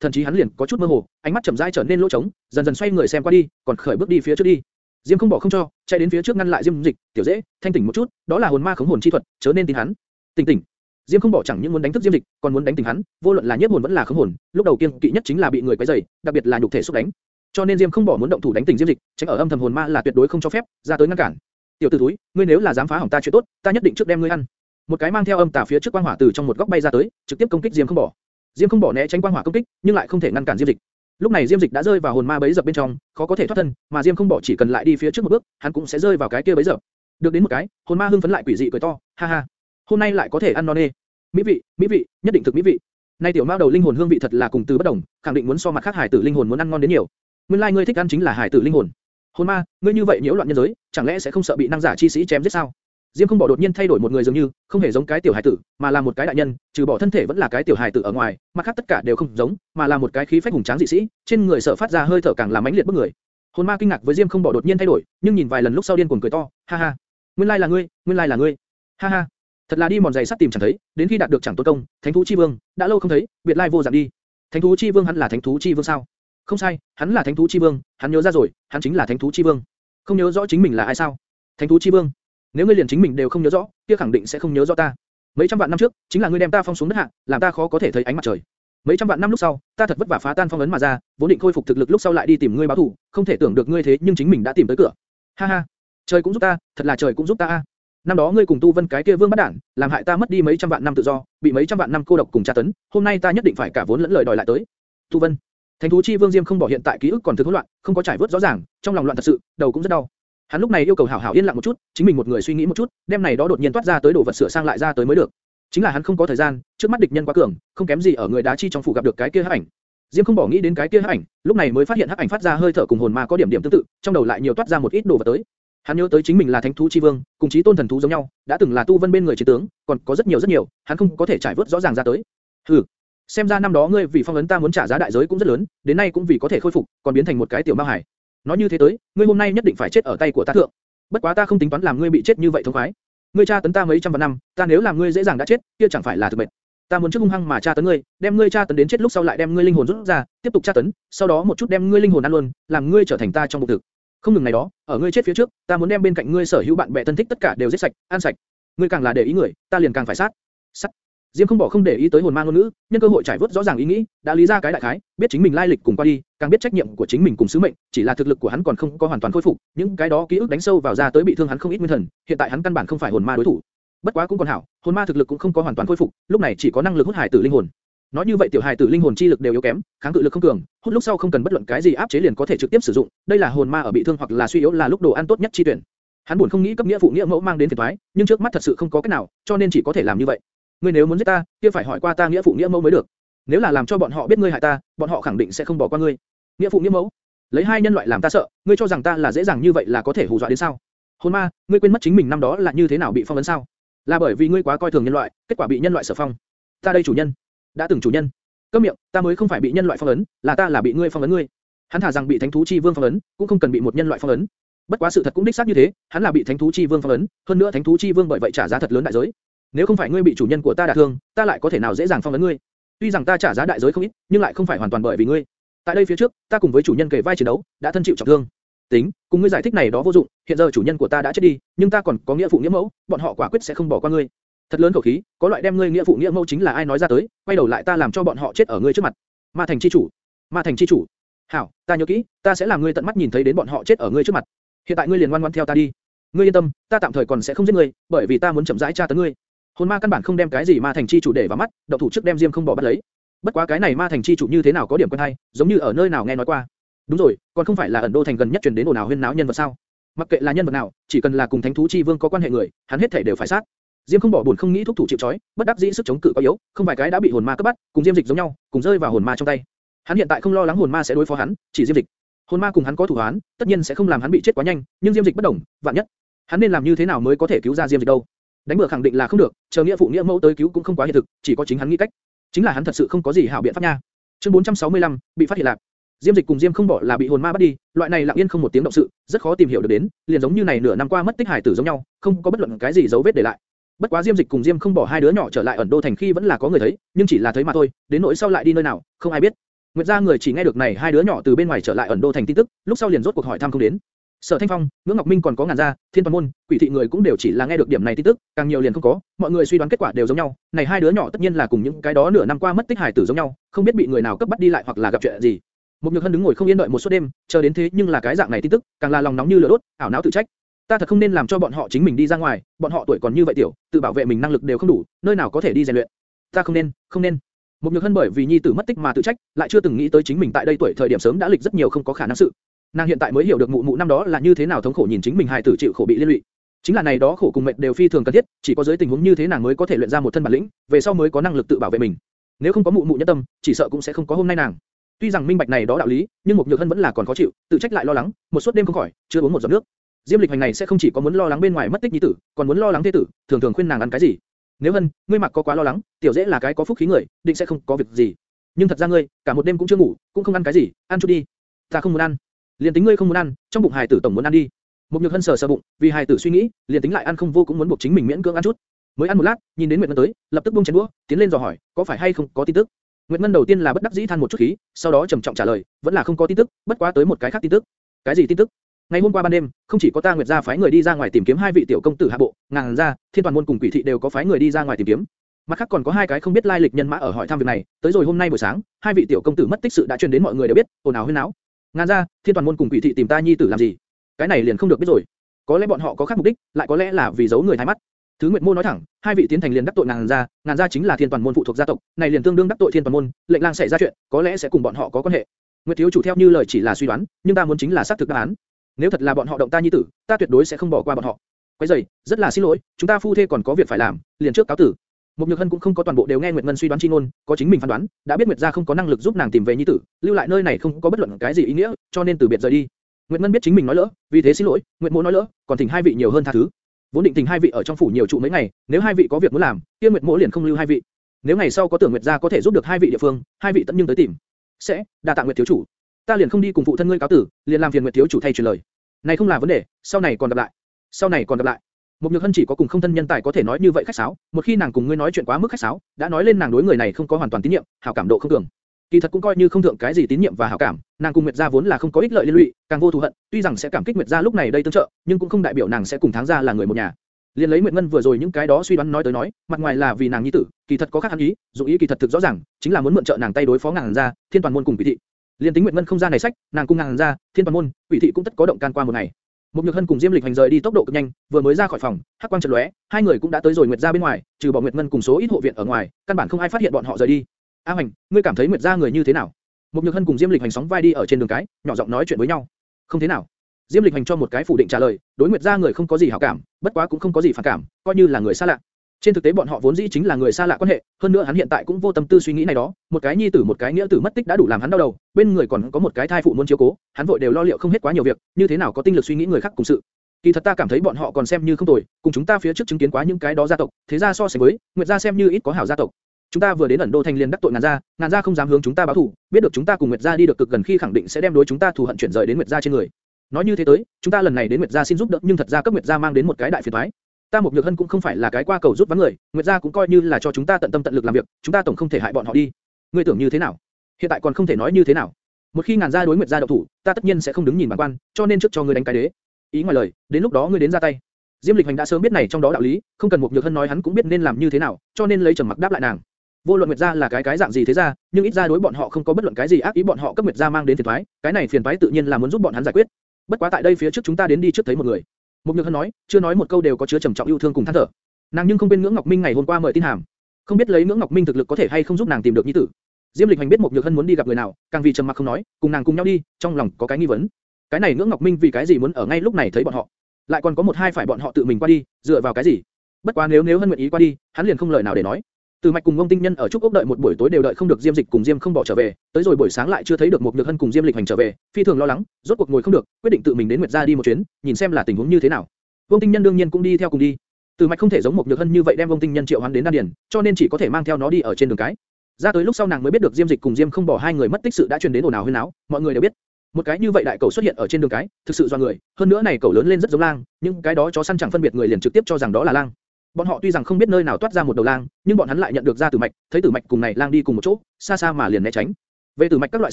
thần trí hắn liền có chút mơ hồ, ánh mắt chậm rãi trở nên lỗ trống, dần dần xoay người xem qua đi, còn khởi bước đi phía trước đi. Diêm không bỏ không cho, chạy đến phía trước ngăn lại Diêm Dịch, tiểu dễ, thanh tỉnh một chút, đó là hồn ma khống hồn chi thuật, chớ nên tin hắn. Tỉnh tỉnh. Diêm không bỏ chẳng những muốn đánh thức Diêm Dịch, còn muốn đánh tỉnh hắn, vô luận là nhiếp hồn vẫn là khống hồn, lúc đầu kiêng kỵ nhất chính là bị người quấy rầy, đặc biệt là nhục thể xúc đánh. Cho nên Diêm không bỏ muốn động thủ đánh tỉnh Diêm Dịch, tránh ở âm thầm hồn ma là tuyệt đối không cho phép, ra tới ngăn cản. Tiểu tử túi, ngươi nếu là dám phá hỏng ta chuyện tốt, ta nhất định trước đem ngươi ăn. Một cái mang theo âm tà phía trước quang hỏa từ trong một góc bay ra tới, trực tiếp công kích Diêm không bỏ. Diêm không bỏ né tránh quang hỏa công kích, nhưng lại không thể ngăn cản Diêm Dịch. Lúc này Diêm Dịch đã rơi vào hồn ma bấy dập bên trong, khó có thể thoát thân, mà Diêm không bỏ chỉ cần lại đi phía trước một bước, hắn cũng sẽ rơi vào cái kia bấy dập. Được đến một cái, hồn ma hưng phấn lại quỷ dị cười to, ha ha, hôm nay lại có thể ăn non nê mỹ vị, mỹ vị, nhất định thực mỹ vị. Nay tiểu mao đầu linh hồn hương vị thật là cùng từ bất đồng, khẳng định muốn so mặt khác hải tử linh hồn muốn ăn ngon đến nhiều. Nguyên lai like ngươi thích ăn chính là hải tử linh hồn. Hồn ma, ngươi như vậy nhiễu loạn nhân giới, chẳng lẽ sẽ không sợ bị năng giả chi sĩ chém giết sao? Diêm không bỏ đột nhiên thay đổi một người dường như, không hề giống cái tiểu hải tử, mà là một cái đại nhân, trừ bỏ thân thể vẫn là cái tiểu hải tử ở ngoài, mặt khác tất cả đều không giống, mà là một cái khí phách hùng tráng dị sĩ, trên người sợ phát ra hơi thở càng làm mãnh liệt bức người. Hồn ma kinh ngạc với Diêm không bỏ đột nhiên thay đổi, nhưng nhìn vài lần lúc sau điên cuồng cười to, ha ha, nguyên lai là ngươi, nguyên lai là ngươi, ha ha, Thật là đi mòn giày sắt tìm chẳng thấy, đến khi đạt được chẳng tốt công, Thánh thú chi vương, đã lâu không thấy, biệt lai vô dạng đi. Thánh thú chi vương hắn là Thánh thú chi vương sao? Không sai, hắn là Thánh thú chi vương, hắn nhớ ra rồi, hắn chính là Thánh thú chi vương. Không nhớ rõ chính mình là ai sao? Thánh thú chi vương. Nếu ngươi liền chính mình đều không nhớ rõ, kia khẳng định sẽ không nhớ rõ ta. Mấy trăm vạn năm trước, chính là ngươi đem ta phong xuống đất hạ, làm ta khó có thể thấy ánh mặt trời. Mấy trăm vạn năm lúc sau, ta thật vất vả phá tan phong ấn mà ra, vốn định khôi phục thực lực lúc sau lại đi tìm ngươi báo thù, không thể tưởng được ngươi thế nhưng chính mình đã tìm tới cửa. Ha ha, trời cũng giúp ta, thật là trời cũng giúp ta a. Năm đó ngươi cùng Tu Vân cái kia vương bắt đản, làm hại ta mất đi mấy trăm vạn năm tự do, bị mấy trăm vạn năm cô độc cùng tra tấn, hôm nay ta nhất định phải cả vốn lẫn lời đòi lại tới. Tu Vân, Thánh thú chi vương Diêm không bỏ hiện tại ký ức còn thực hỗn loạn, không có trải vớt rõ ràng, trong lòng loạn thật sự, đầu cũng rất đau. Hắn lúc này yêu cầu hảo hảo yên lặng một chút, chính mình một người suy nghĩ một chút, đem này đó đột nhiên toát ra tới đồ vật sửa sang lại ra tới mới được. Chính là hắn không có thời gian, trước mắt địch nhân quá cường, không kém gì ở người đá chi trong phủ gặp được cái kia hắc ảnh. Diêm không bỏ nghĩ đến cái kia hắc ảnh, lúc này mới phát hiện hắc ảnh phát ra hơi thở cùng hồn ma có điểm điểm tương tự, trong đầu lại nhiều toát ra một ít đồ vật tới. Hắn nhớ tới chính mình là thánh thú chi vương, cùng chí tôn thần thú giống nhau, đã từng là tu vân bên người chiến tướng, còn có rất nhiều rất nhiều, hắn không có thể trải vớt rõ ràng ra tới. Hừ, Xem ra năm đó ngươi vì phong ấn ta muốn trả giá đại giới cũng rất lớn, đến nay cũng vì có thể khôi phục, còn biến thành một cái tiểu ma hải. Nói như thế tới, ngươi hôm nay nhất định phải chết ở tay của ta thượng. Bất quá ta không tính toán làm ngươi bị chết như vậy thông khoái. Ngươi tra tấn ta mấy trăm vạn năm, ta nếu làm ngươi dễ dàng đã chết, kia chẳng phải là thực mệt. Ta muốn trước hung hăng mà tra tấn ngươi, đem ngươi tra tấn đến chết lúc sau lại đem ngươi linh hồn rút ra, tiếp tục tra tấn, sau đó một chút đem ngươi linh hồn ăn luôn, làm ngươi trở thành ta trong bụng thực. Không ngừng này đó, ở ngươi chết phía trước, ta muốn đem bên cạnh ngươi sở hữu bạn bè thân thích tất cả đều giết sạch, ăn sạch. Ngươi càng là để ý người, ta liền càng phải sát. Sát. Diêm không bỏ không để ý tới hồn ma ngôn ngữ, nhân cơ hội trải vớt rõ ràng ý nghĩ, đã lý ra cái đại khái, biết chính mình lai lịch cùng qua đi, càng biết trách nhiệm của chính mình cùng sứ mệnh, chỉ là thực lực của hắn còn không có hoàn toàn khôi phục, những cái đó ký ức đánh sâu vào ra tới bị thương hắn không ít nguyên thần, hiện tại hắn căn bản không phải hồn ma đối thủ. Bất quá cũng còn hảo, hồn ma thực lực cũng không có hoàn toàn khôi phục, lúc này chỉ có năng lực hút hải tử linh hồn. Nói như vậy tiểu hài tử linh hồn chi lực đều yếu kém, kháng cự lực không cường, hút lúc sau không cần bất luận cái gì áp chế liền có thể trực tiếp sử dụng, đây là hồn ma ở bị thương hoặc là suy yếu là lúc đồ ăn tốt nhất chi tuyển. Hắn buồn không nghĩ cấp nghĩa phụ nghĩa mẫu mang đến phiền toái, nhưng trước mắt thật sự không có cách nào, cho nên chỉ có thể làm như vậy. Ngươi nếu muốn giết ta, kia phải hỏi qua ta nghĩa phụ nghĩa mẫu mới được. Nếu là làm cho bọn họ biết ngươi hại ta, bọn họ khẳng định sẽ không bỏ qua ngươi. Nghĩa phụ nghĩa mẫu, lấy hai nhân loại làm ta sợ, ngươi cho rằng ta là dễ dàng như vậy là có thể hù dọa đến sao? Hồn ma, ngươi quên mất chính mình năm đó là như thế nào bị phong ấn sao? Là bởi vì ngươi quá coi thường nhân loại, kết quả bị nhân loại sở phong. Ta đây chủ nhân, đã từng chủ nhân. Câm miệng, ta mới không phải bị nhân loại phong ấn, là ta là bị ngươi phong ấn ngươi. Hắn thả rằng bị thánh thú chi vương phong ấn, cũng không cần bị một nhân loại phong ấn. Bất quá sự thật cũng đích xác như thế, hắn là bị thánh thú chi vương phong ấn, hơn nữa thánh thú chi vương bởi vậy trả giá thật lớn đại giới. Nếu không phải ngươi bị chủ nhân của ta đả thương, ta lại có thể nào dễ dàng phong ấn ngươi? Tuy rằng ta trả giá đại giới không ít, nhưng lại không phải hoàn toàn bởi vì ngươi. Tại đây phía trước, ta cùng với chủ nhân kề vai chiến đấu, đã thân chịu trọng thương. Tính, cùng ngươi giải thích này đó vô dụng, hiện giờ chủ nhân của ta đã chết đi, nhưng ta còn có nghĩa phụ nghĩa mẫu, bọn họ quả quyết sẽ không bỏ qua ngươi. Thật lớn khẩu khí, có loại đem ngươi nghĩa phụ nghĩa mẫu chính là ai nói ra tới, quay đầu lại ta làm cho bọn họ chết ở ngươi trước mặt. Ma thành chi chủ, ma thành chi chủ. Hảo, ta nhớ kỹ, ta sẽ làm ngươi tận mắt nhìn thấy đến bọn họ chết ở ngươi trước mặt. Hiện tại ngươi liền ngoan ngoãn theo ta đi. Ngươi yên tâm, ta tạm thời còn sẽ không giết ngươi, bởi vì ta muốn chậm rãi tra tấn ngươi. Hồn ma căn bản không đem cái gì ma thành chi chủ để vào mắt, động thủ trước đem Diêm không bỏ bắt lấy. Bất quá cái này ma thành chi chủ như thế nào có điểm quen hay, giống như ở nơi nào nghe nói qua. Đúng rồi, còn không phải là ẩn đô thành gần nhất truyền đến ồn ào huyên náo nhân vật sao? Mặc kệ là nhân vật nào, chỉ cần là cùng thánh thú chi vương có quan hệ người, hắn hết thể đều phải sát. Diêm không bỏ buồn không nghĩ thúc thủ chịu chói, bất đắc dĩ sức chống cự quá yếu, không vài cái đã bị hồn ma cướp bắt, cùng Diêm Dịch giống nhau, cùng rơi vào hồn ma trong tay. Hắn hiện tại không lo lắng hồn ma sẽ đối phó hắn, chỉ Diêm Dịch. Hồn ma cùng hắn có thủ án, tất nhiên sẽ không làm hắn bị chết quá nhanh, nhưng Diêm Dịch bất đồng, vạn nhất, hắn nên làm như thế nào mới có thể cứu ra Diêm Dịch đâu? Đánh bừa khẳng định là không được, chờ nghĩa phụ nghĩa mẫu tới cứu cũng không quá hiện thực, chỉ có chính hắn nghĩ cách. Chính là hắn thật sự không có gì hảo biện pháp nha. Chương 465, bị phát hiện lạc. Diêm Dịch cùng Diêm không bỏ là bị hồn ma bắt đi, loại này lặng yên không một tiếng động sự, rất khó tìm hiểu được đến, liền giống như này nửa năm qua mất tích hải tử giống nhau, không có bất luận cái gì dấu vết để lại. Bất quá Diêm Dịch cùng Diêm không bỏ hai đứa nhỏ trở lại ẩn đô thành khi vẫn là có người thấy, nhưng chỉ là thấy mà thôi, đến nỗi sau lại đi nơi nào, không ai biết. Nguyệt gia người chỉ nghe được này hai đứa nhỏ từ bên ngoài trở lại ẩn đô thành tin tức, lúc sau liền rốt cuộc hỏi thăm không đến. Sở Thanh Phong, Ngưỡng Ngọc Minh còn có ngàn gia, Thiên Toàn Môn, Quỷ thị người cũng đều chỉ là nghe được điểm này tin tức, càng nhiều liền không có, mọi người suy đoán kết quả đều giống nhau, này hai đứa nhỏ tất nhiên là cùng những cái đó nửa năm qua mất tích hải tử giống nhau, không biết bị người nào cấp bắt đi lại hoặc là gặp chuyện gì. Một Nhược Hân đứng ngồi không yên đợi một suốt đêm, chờ đến thế nhưng là cái dạng này tin tức, càng là lòng nóng như lửa đốt, ảo não tự trách. Ta thật không nên làm cho bọn họ chính mình đi ra ngoài, bọn họ tuổi còn như vậy tiểu, tự bảo vệ mình năng lực đều không đủ, nơi nào có thể đi rèn luyện. Ta không nên, không nên. Một Nhược Hân bởi vì nhi tử mất tích mà tự trách, lại chưa từng nghĩ tới chính mình tại đây tuổi thời điểm sớm đã lịch rất nhiều không có khả năng sự. Nàng hiện tại mới hiểu được mụ mụ năm đó là như thế nào thống khổ nhìn chính mình hài tử chịu khổ bị liên lụy. Chính là này đó khổ cùng mệt đều phi thường cần thiết, chỉ có dưới tình huống như thế nàng mới có thể luyện ra một thân bản lĩnh, về sau mới có năng lực tự bảo vệ mình. Nếu không có mụ mụ nhẫn tâm, chỉ sợ cũng sẽ không có hôm nay nàng. Tuy rằng minh bạch này đó đạo lý, nhưng một nhược hân vẫn là còn khó chịu, tự trách lại lo lắng, một suốt đêm không khỏi, chưa uống một giọt nước. Diêm Lịch hành này sẽ không chỉ có muốn lo lắng bên ngoài mất tích nhi tử, còn muốn lo lắng thế tử, thường thường khuyên nàng ăn cái gì. Nếu hân, ngươi mặc có quá lo lắng, tiểu dễ là cái có phúc khí người, định sẽ không có việc gì. Nhưng thật ra ngươi, cả một đêm cũng chưa ngủ, cũng không ăn cái gì, ăn chút đi. Ta không muốn ăn liền tính ngươi không muốn ăn, trong bụng hài tử tổng muốn ăn đi. Một nhược hân sờ sờ bụng, vì hài tử suy nghĩ, liền tính lại ăn không vô cũng muốn buộc chính mình miễn cưỡng ăn chút. Mới ăn một lát, nhìn đến Nguyệt Ngân tới, lập tức buông chén đũa, tiến lên dò hỏi, có phải hay không có tin tức. Nguyệt Ngân đầu tiên là bất đắc dĩ than một chút khí, sau đó trầm trọng trả lời, vẫn là không có tin tức, bất quá tới một cái khác tin tức. Cái gì tin tức? Ngày hôm qua ban đêm, không chỉ có ta Nguyệt gia phái người đi ra ngoài tìm kiếm hai vị tiểu công tử hạ bộ, ngàn gia, thiên toàn môn cùng quỷ thị đều có phái người đi ra ngoài tìm kiếm. Mặt khác còn có hai cái không biết lai lịch nhân mã ở hỏi thăm việc này, tới rồi hôm nay buổi sáng, hai vị tiểu công tử mất tích sự đã truyền đến mọi người đều biết, ồn ào huyên náo. Ngàn gia, thiên toàn môn cùng quỷ thị tìm ta nhi tử làm gì? Cái này liền không được biết rồi. Có lẽ bọn họ có khác mục đích, lại có lẽ là vì giấu người thái mắt. Thứ Nguyệt Môn nói thẳng, hai vị tiến thành liền đắc tội ngàn gia, ngàn gia chính là thiên toàn môn phụ thuộc gia tộc, này liền tương đương đắc tội thiên toàn môn, lệnh lang xảy ra chuyện, có lẽ sẽ cùng bọn họ có quan hệ. Nguyệt thiếu chủ theo như lời chỉ là suy đoán, nhưng ta muốn chính là xác thực đáp án. Nếu thật là bọn họ động ta nhi tử, ta tuyệt đối sẽ không bỏ qua bọn họ. Quấy rầy, rất là xin lỗi, chúng ta phu thê còn có việc phải làm, liền trước cáo tử. Mục Nhược Hân cũng không có toàn bộ đều nghe Nguyệt Ngân suy đoán chi ngôn, có chính mình phán đoán, đã biết Nguyệt gia không có năng lực giúp nàng tìm về nhi tử, lưu lại nơi này không có bất luận cái gì ý nghĩa, cho nên từ biệt rời đi. Nguyệt Ngân biết chính mình nói lỡ, vì thế xin lỗi, Nguyệt Mộ nói lỡ, còn thỉnh hai vị nhiều hơn tha thứ. Vốn định thỉnh hai vị ở trong phủ nhiều trụ mấy ngày, nếu hai vị có việc muốn làm, kia Nguyệt Mộ liền không lưu hai vị. Nếu ngày sau có tưởng Nguyệt gia có thể giúp được hai vị địa phương, hai vị tận nhưng tới tìm. Sẽ, đa tạ Nguyệt thiếu chủ. Ta liền không đi cùng phụ thân ngươi cáo tử, liền làm phiền Nguyệt thiếu chủ thay truyền lời. Này không là vấn đề, sau này còn gặp lại. Sau này còn gặp lại. Một nhược hân chỉ có cùng không thân nhân tài có thể nói như vậy khách sáo, một khi nàng cùng ngươi nói chuyện quá mức khách sáo, đã nói lên nàng đối người này không có hoàn toàn tín nhiệm, hảo cảm độ không cường. Kỳ thật cũng coi như không thượng cái gì tín nhiệm và hảo cảm, nàng cùng Nguyệt gia vốn là không có ích lợi liên lụy, càng vô thù hận, tuy rằng sẽ cảm kích Nguyệt gia lúc này đây tương trợ, nhưng cũng không đại biểu nàng sẽ cùng tháng gia là người một nhà. Liên lấy Nguyệt Ngân vừa rồi những cái đó suy đoán nói tới nói, mặt ngoài là vì nàng nhi tử, kỳ thật có khác hắn ý, dụng ý kỳ thật thực rõ ràng, chính là muốn mượn trợ nàng tay đối phó ngàn gia, thiên toàn môn cùng quỷ thị. Liên tính Nguyệt Ngân không ra này sách, nàng cùng ngàn gia, thiên toàn môn, quỷ thị cũng tất có động can qua một ngày. Một Nhược Hân cùng Diêm Lịch hành rời đi tốc độ cực nhanh, vừa mới ra khỏi phòng, hắc quang chợt lóe, hai người cũng đã tới rồi Nguyệt gia bên ngoài, trừ bỏ Nguyệt Ngân cùng số ít hộ viện ở ngoài, căn bản không ai phát hiện bọn họ rời đi. A Hành, ngươi cảm thấy Nguyệt gia người như thế nào? Một Nhược Hân cùng Diêm Lịch hành sóng vai đi ở trên đường cái, nhỏ giọng nói chuyện với nhau. Không thế nào. Diêm Lịch hành cho một cái phủ định trả lời, đối Nguyệt gia người không có gì hảo cảm, bất quá cũng không có gì phản cảm, coi như là người xa lạ. Trên thực tế bọn họ vốn dĩ chính là người xa lạ quan hệ, hơn nữa hắn hiện tại cũng vô tâm tư suy nghĩ này đó, một cái nhi tử một cái nghĩa tử mất tích đã đủ làm hắn đau đầu, bên người còn có một cái thai phụ muốn chiếu cố, hắn vội đều lo liệu không hết quá nhiều việc, như thế nào có tinh lực suy nghĩ người khác cùng sự. Kỳ thật ta cảm thấy bọn họ còn xem như không tồi, cùng chúng ta phía trước chứng kiến quá những cái đó gia tộc, thế gia so sánh với, Nguyệt gia xem như ít có hảo gia tộc. Chúng ta vừa đến ẩn đô thành liền đắc tội ngàn gia, ngàn gia không dám hướng chúng ta báo thù, biết được chúng ta cùng Nguyệt gia đi được cực gần khi khẳng định sẽ đem đối chúng ta thù hận chuyển rời đến Nguyệt gia trên người. Nói như thế tới, chúng ta lần này đến Nguyệt gia xin giúp đỡ, nhưng thật ra cấp Nguyệt gia mang đến một cái đại phiền toái. Ta một nhược hân cũng không phải là cái qua cầu rút vắng người, Nguyệt gia cũng coi như là cho chúng ta tận tâm tận lực làm việc, chúng ta tổng không thể hại bọn họ đi. Ngươi tưởng như thế nào? Hiện tại còn không thể nói như thế nào. Một khi ngàn gia đối Nguyệt gia động thủ, ta tất nhiên sẽ không đứng nhìn bản quan, cho nên trước cho ngươi đánh cái đế. Ý ngoài lời, đến lúc đó ngươi đến ra tay. Diêm Lịch Hành đã sớm biết này trong đó đạo lý, không cần một nhược hân nói hắn cũng biết nên làm như thế nào, cho nên lấy trầm mặc đáp lại nàng. Vô luận Nguyệt gia là cái cái dạng gì thế ra, nhưng ít ra đối bọn họ không có bất luận cái gì ác ý bọn họ cấp Nguyệt gia mang đến phiền toái, cái này phiền toái tự nhiên là muốn giúp bọn hắn giải quyết. Bất quá tại đây phía trước chúng ta đến đi trước thấy một người. Một nhược hân nói, chưa nói một câu đều có chứa trầm trọng yêu thương cùng than thở. Nàng nhưng không bên ngưỡng Ngọc Minh ngày hôm qua mời tin hàm, không biết lấy ngưỡng Ngọc Minh thực lực có thể hay không giúp nàng tìm được nhi tử. Diêm Lịch Hành biết một nhược hân muốn đi gặp người nào, càng vì trầm mặc không nói, cùng nàng cùng nhau đi, trong lòng có cái nghi vấn. Cái này ngưỡng Ngọc Minh vì cái gì muốn ở ngay lúc này thấy bọn họ? Lại còn có một hai phải bọn họ tự mình qua đi, dựa vào cái gì? Bất quá nếu nếu hân nguyện ý qua đi, hắn liền không lời nào để nói. Từ Mạch cùng Ngông Tinh Nhân ở trúc ốc đợi một buổi tối đều đợi không được Diêm Dịch cùng Diêm không bỏ trở về, tới rồi buổi sáng lại chưa thấy được một Nhược Hân cùng Diêm Lịch hành trở về, phi thường lo lắng, rốt cuộc ngồi không được, quyết định tự mình đến Nguyệt gia đi một chuyến, nhìn xem là tình huống như thế nào. Ngông Tinh Nhân đương nhiên cũng đi theo cùng đi. Từ Mạch không thể giống một Nhược Hân như vậy đem Ngông Tinh Nhân triệu hoán đến đan điền, cho nên chỉ có thể mang theo nó đi ở trên đường cái. Ra tới lúc sau nàng mới biết được Diêm Dịch cùng Diêm không bỏ hai người mất tích sự đã truyền đến ồn ào huyên náo, mọi người đều biết. Một cái như vậy đại cầu xuất hiện ở trên đường cái, thực sự do người, hơn nữa này cầu lớn lên rất giống lang, nhưng cái đó chó săn chẳng phân biệt người liền trực tiếp cho rằng đó là lang. Bọn họ tuy rằng không biết nơi nào toát ra một đầu lang, nhưng bọn hắn lại nhận được ra tử mạch, thấy tử mạch cùng này lang đi cùng một chỗ, xa xa mà liền né tránh. Về tử mạch các loại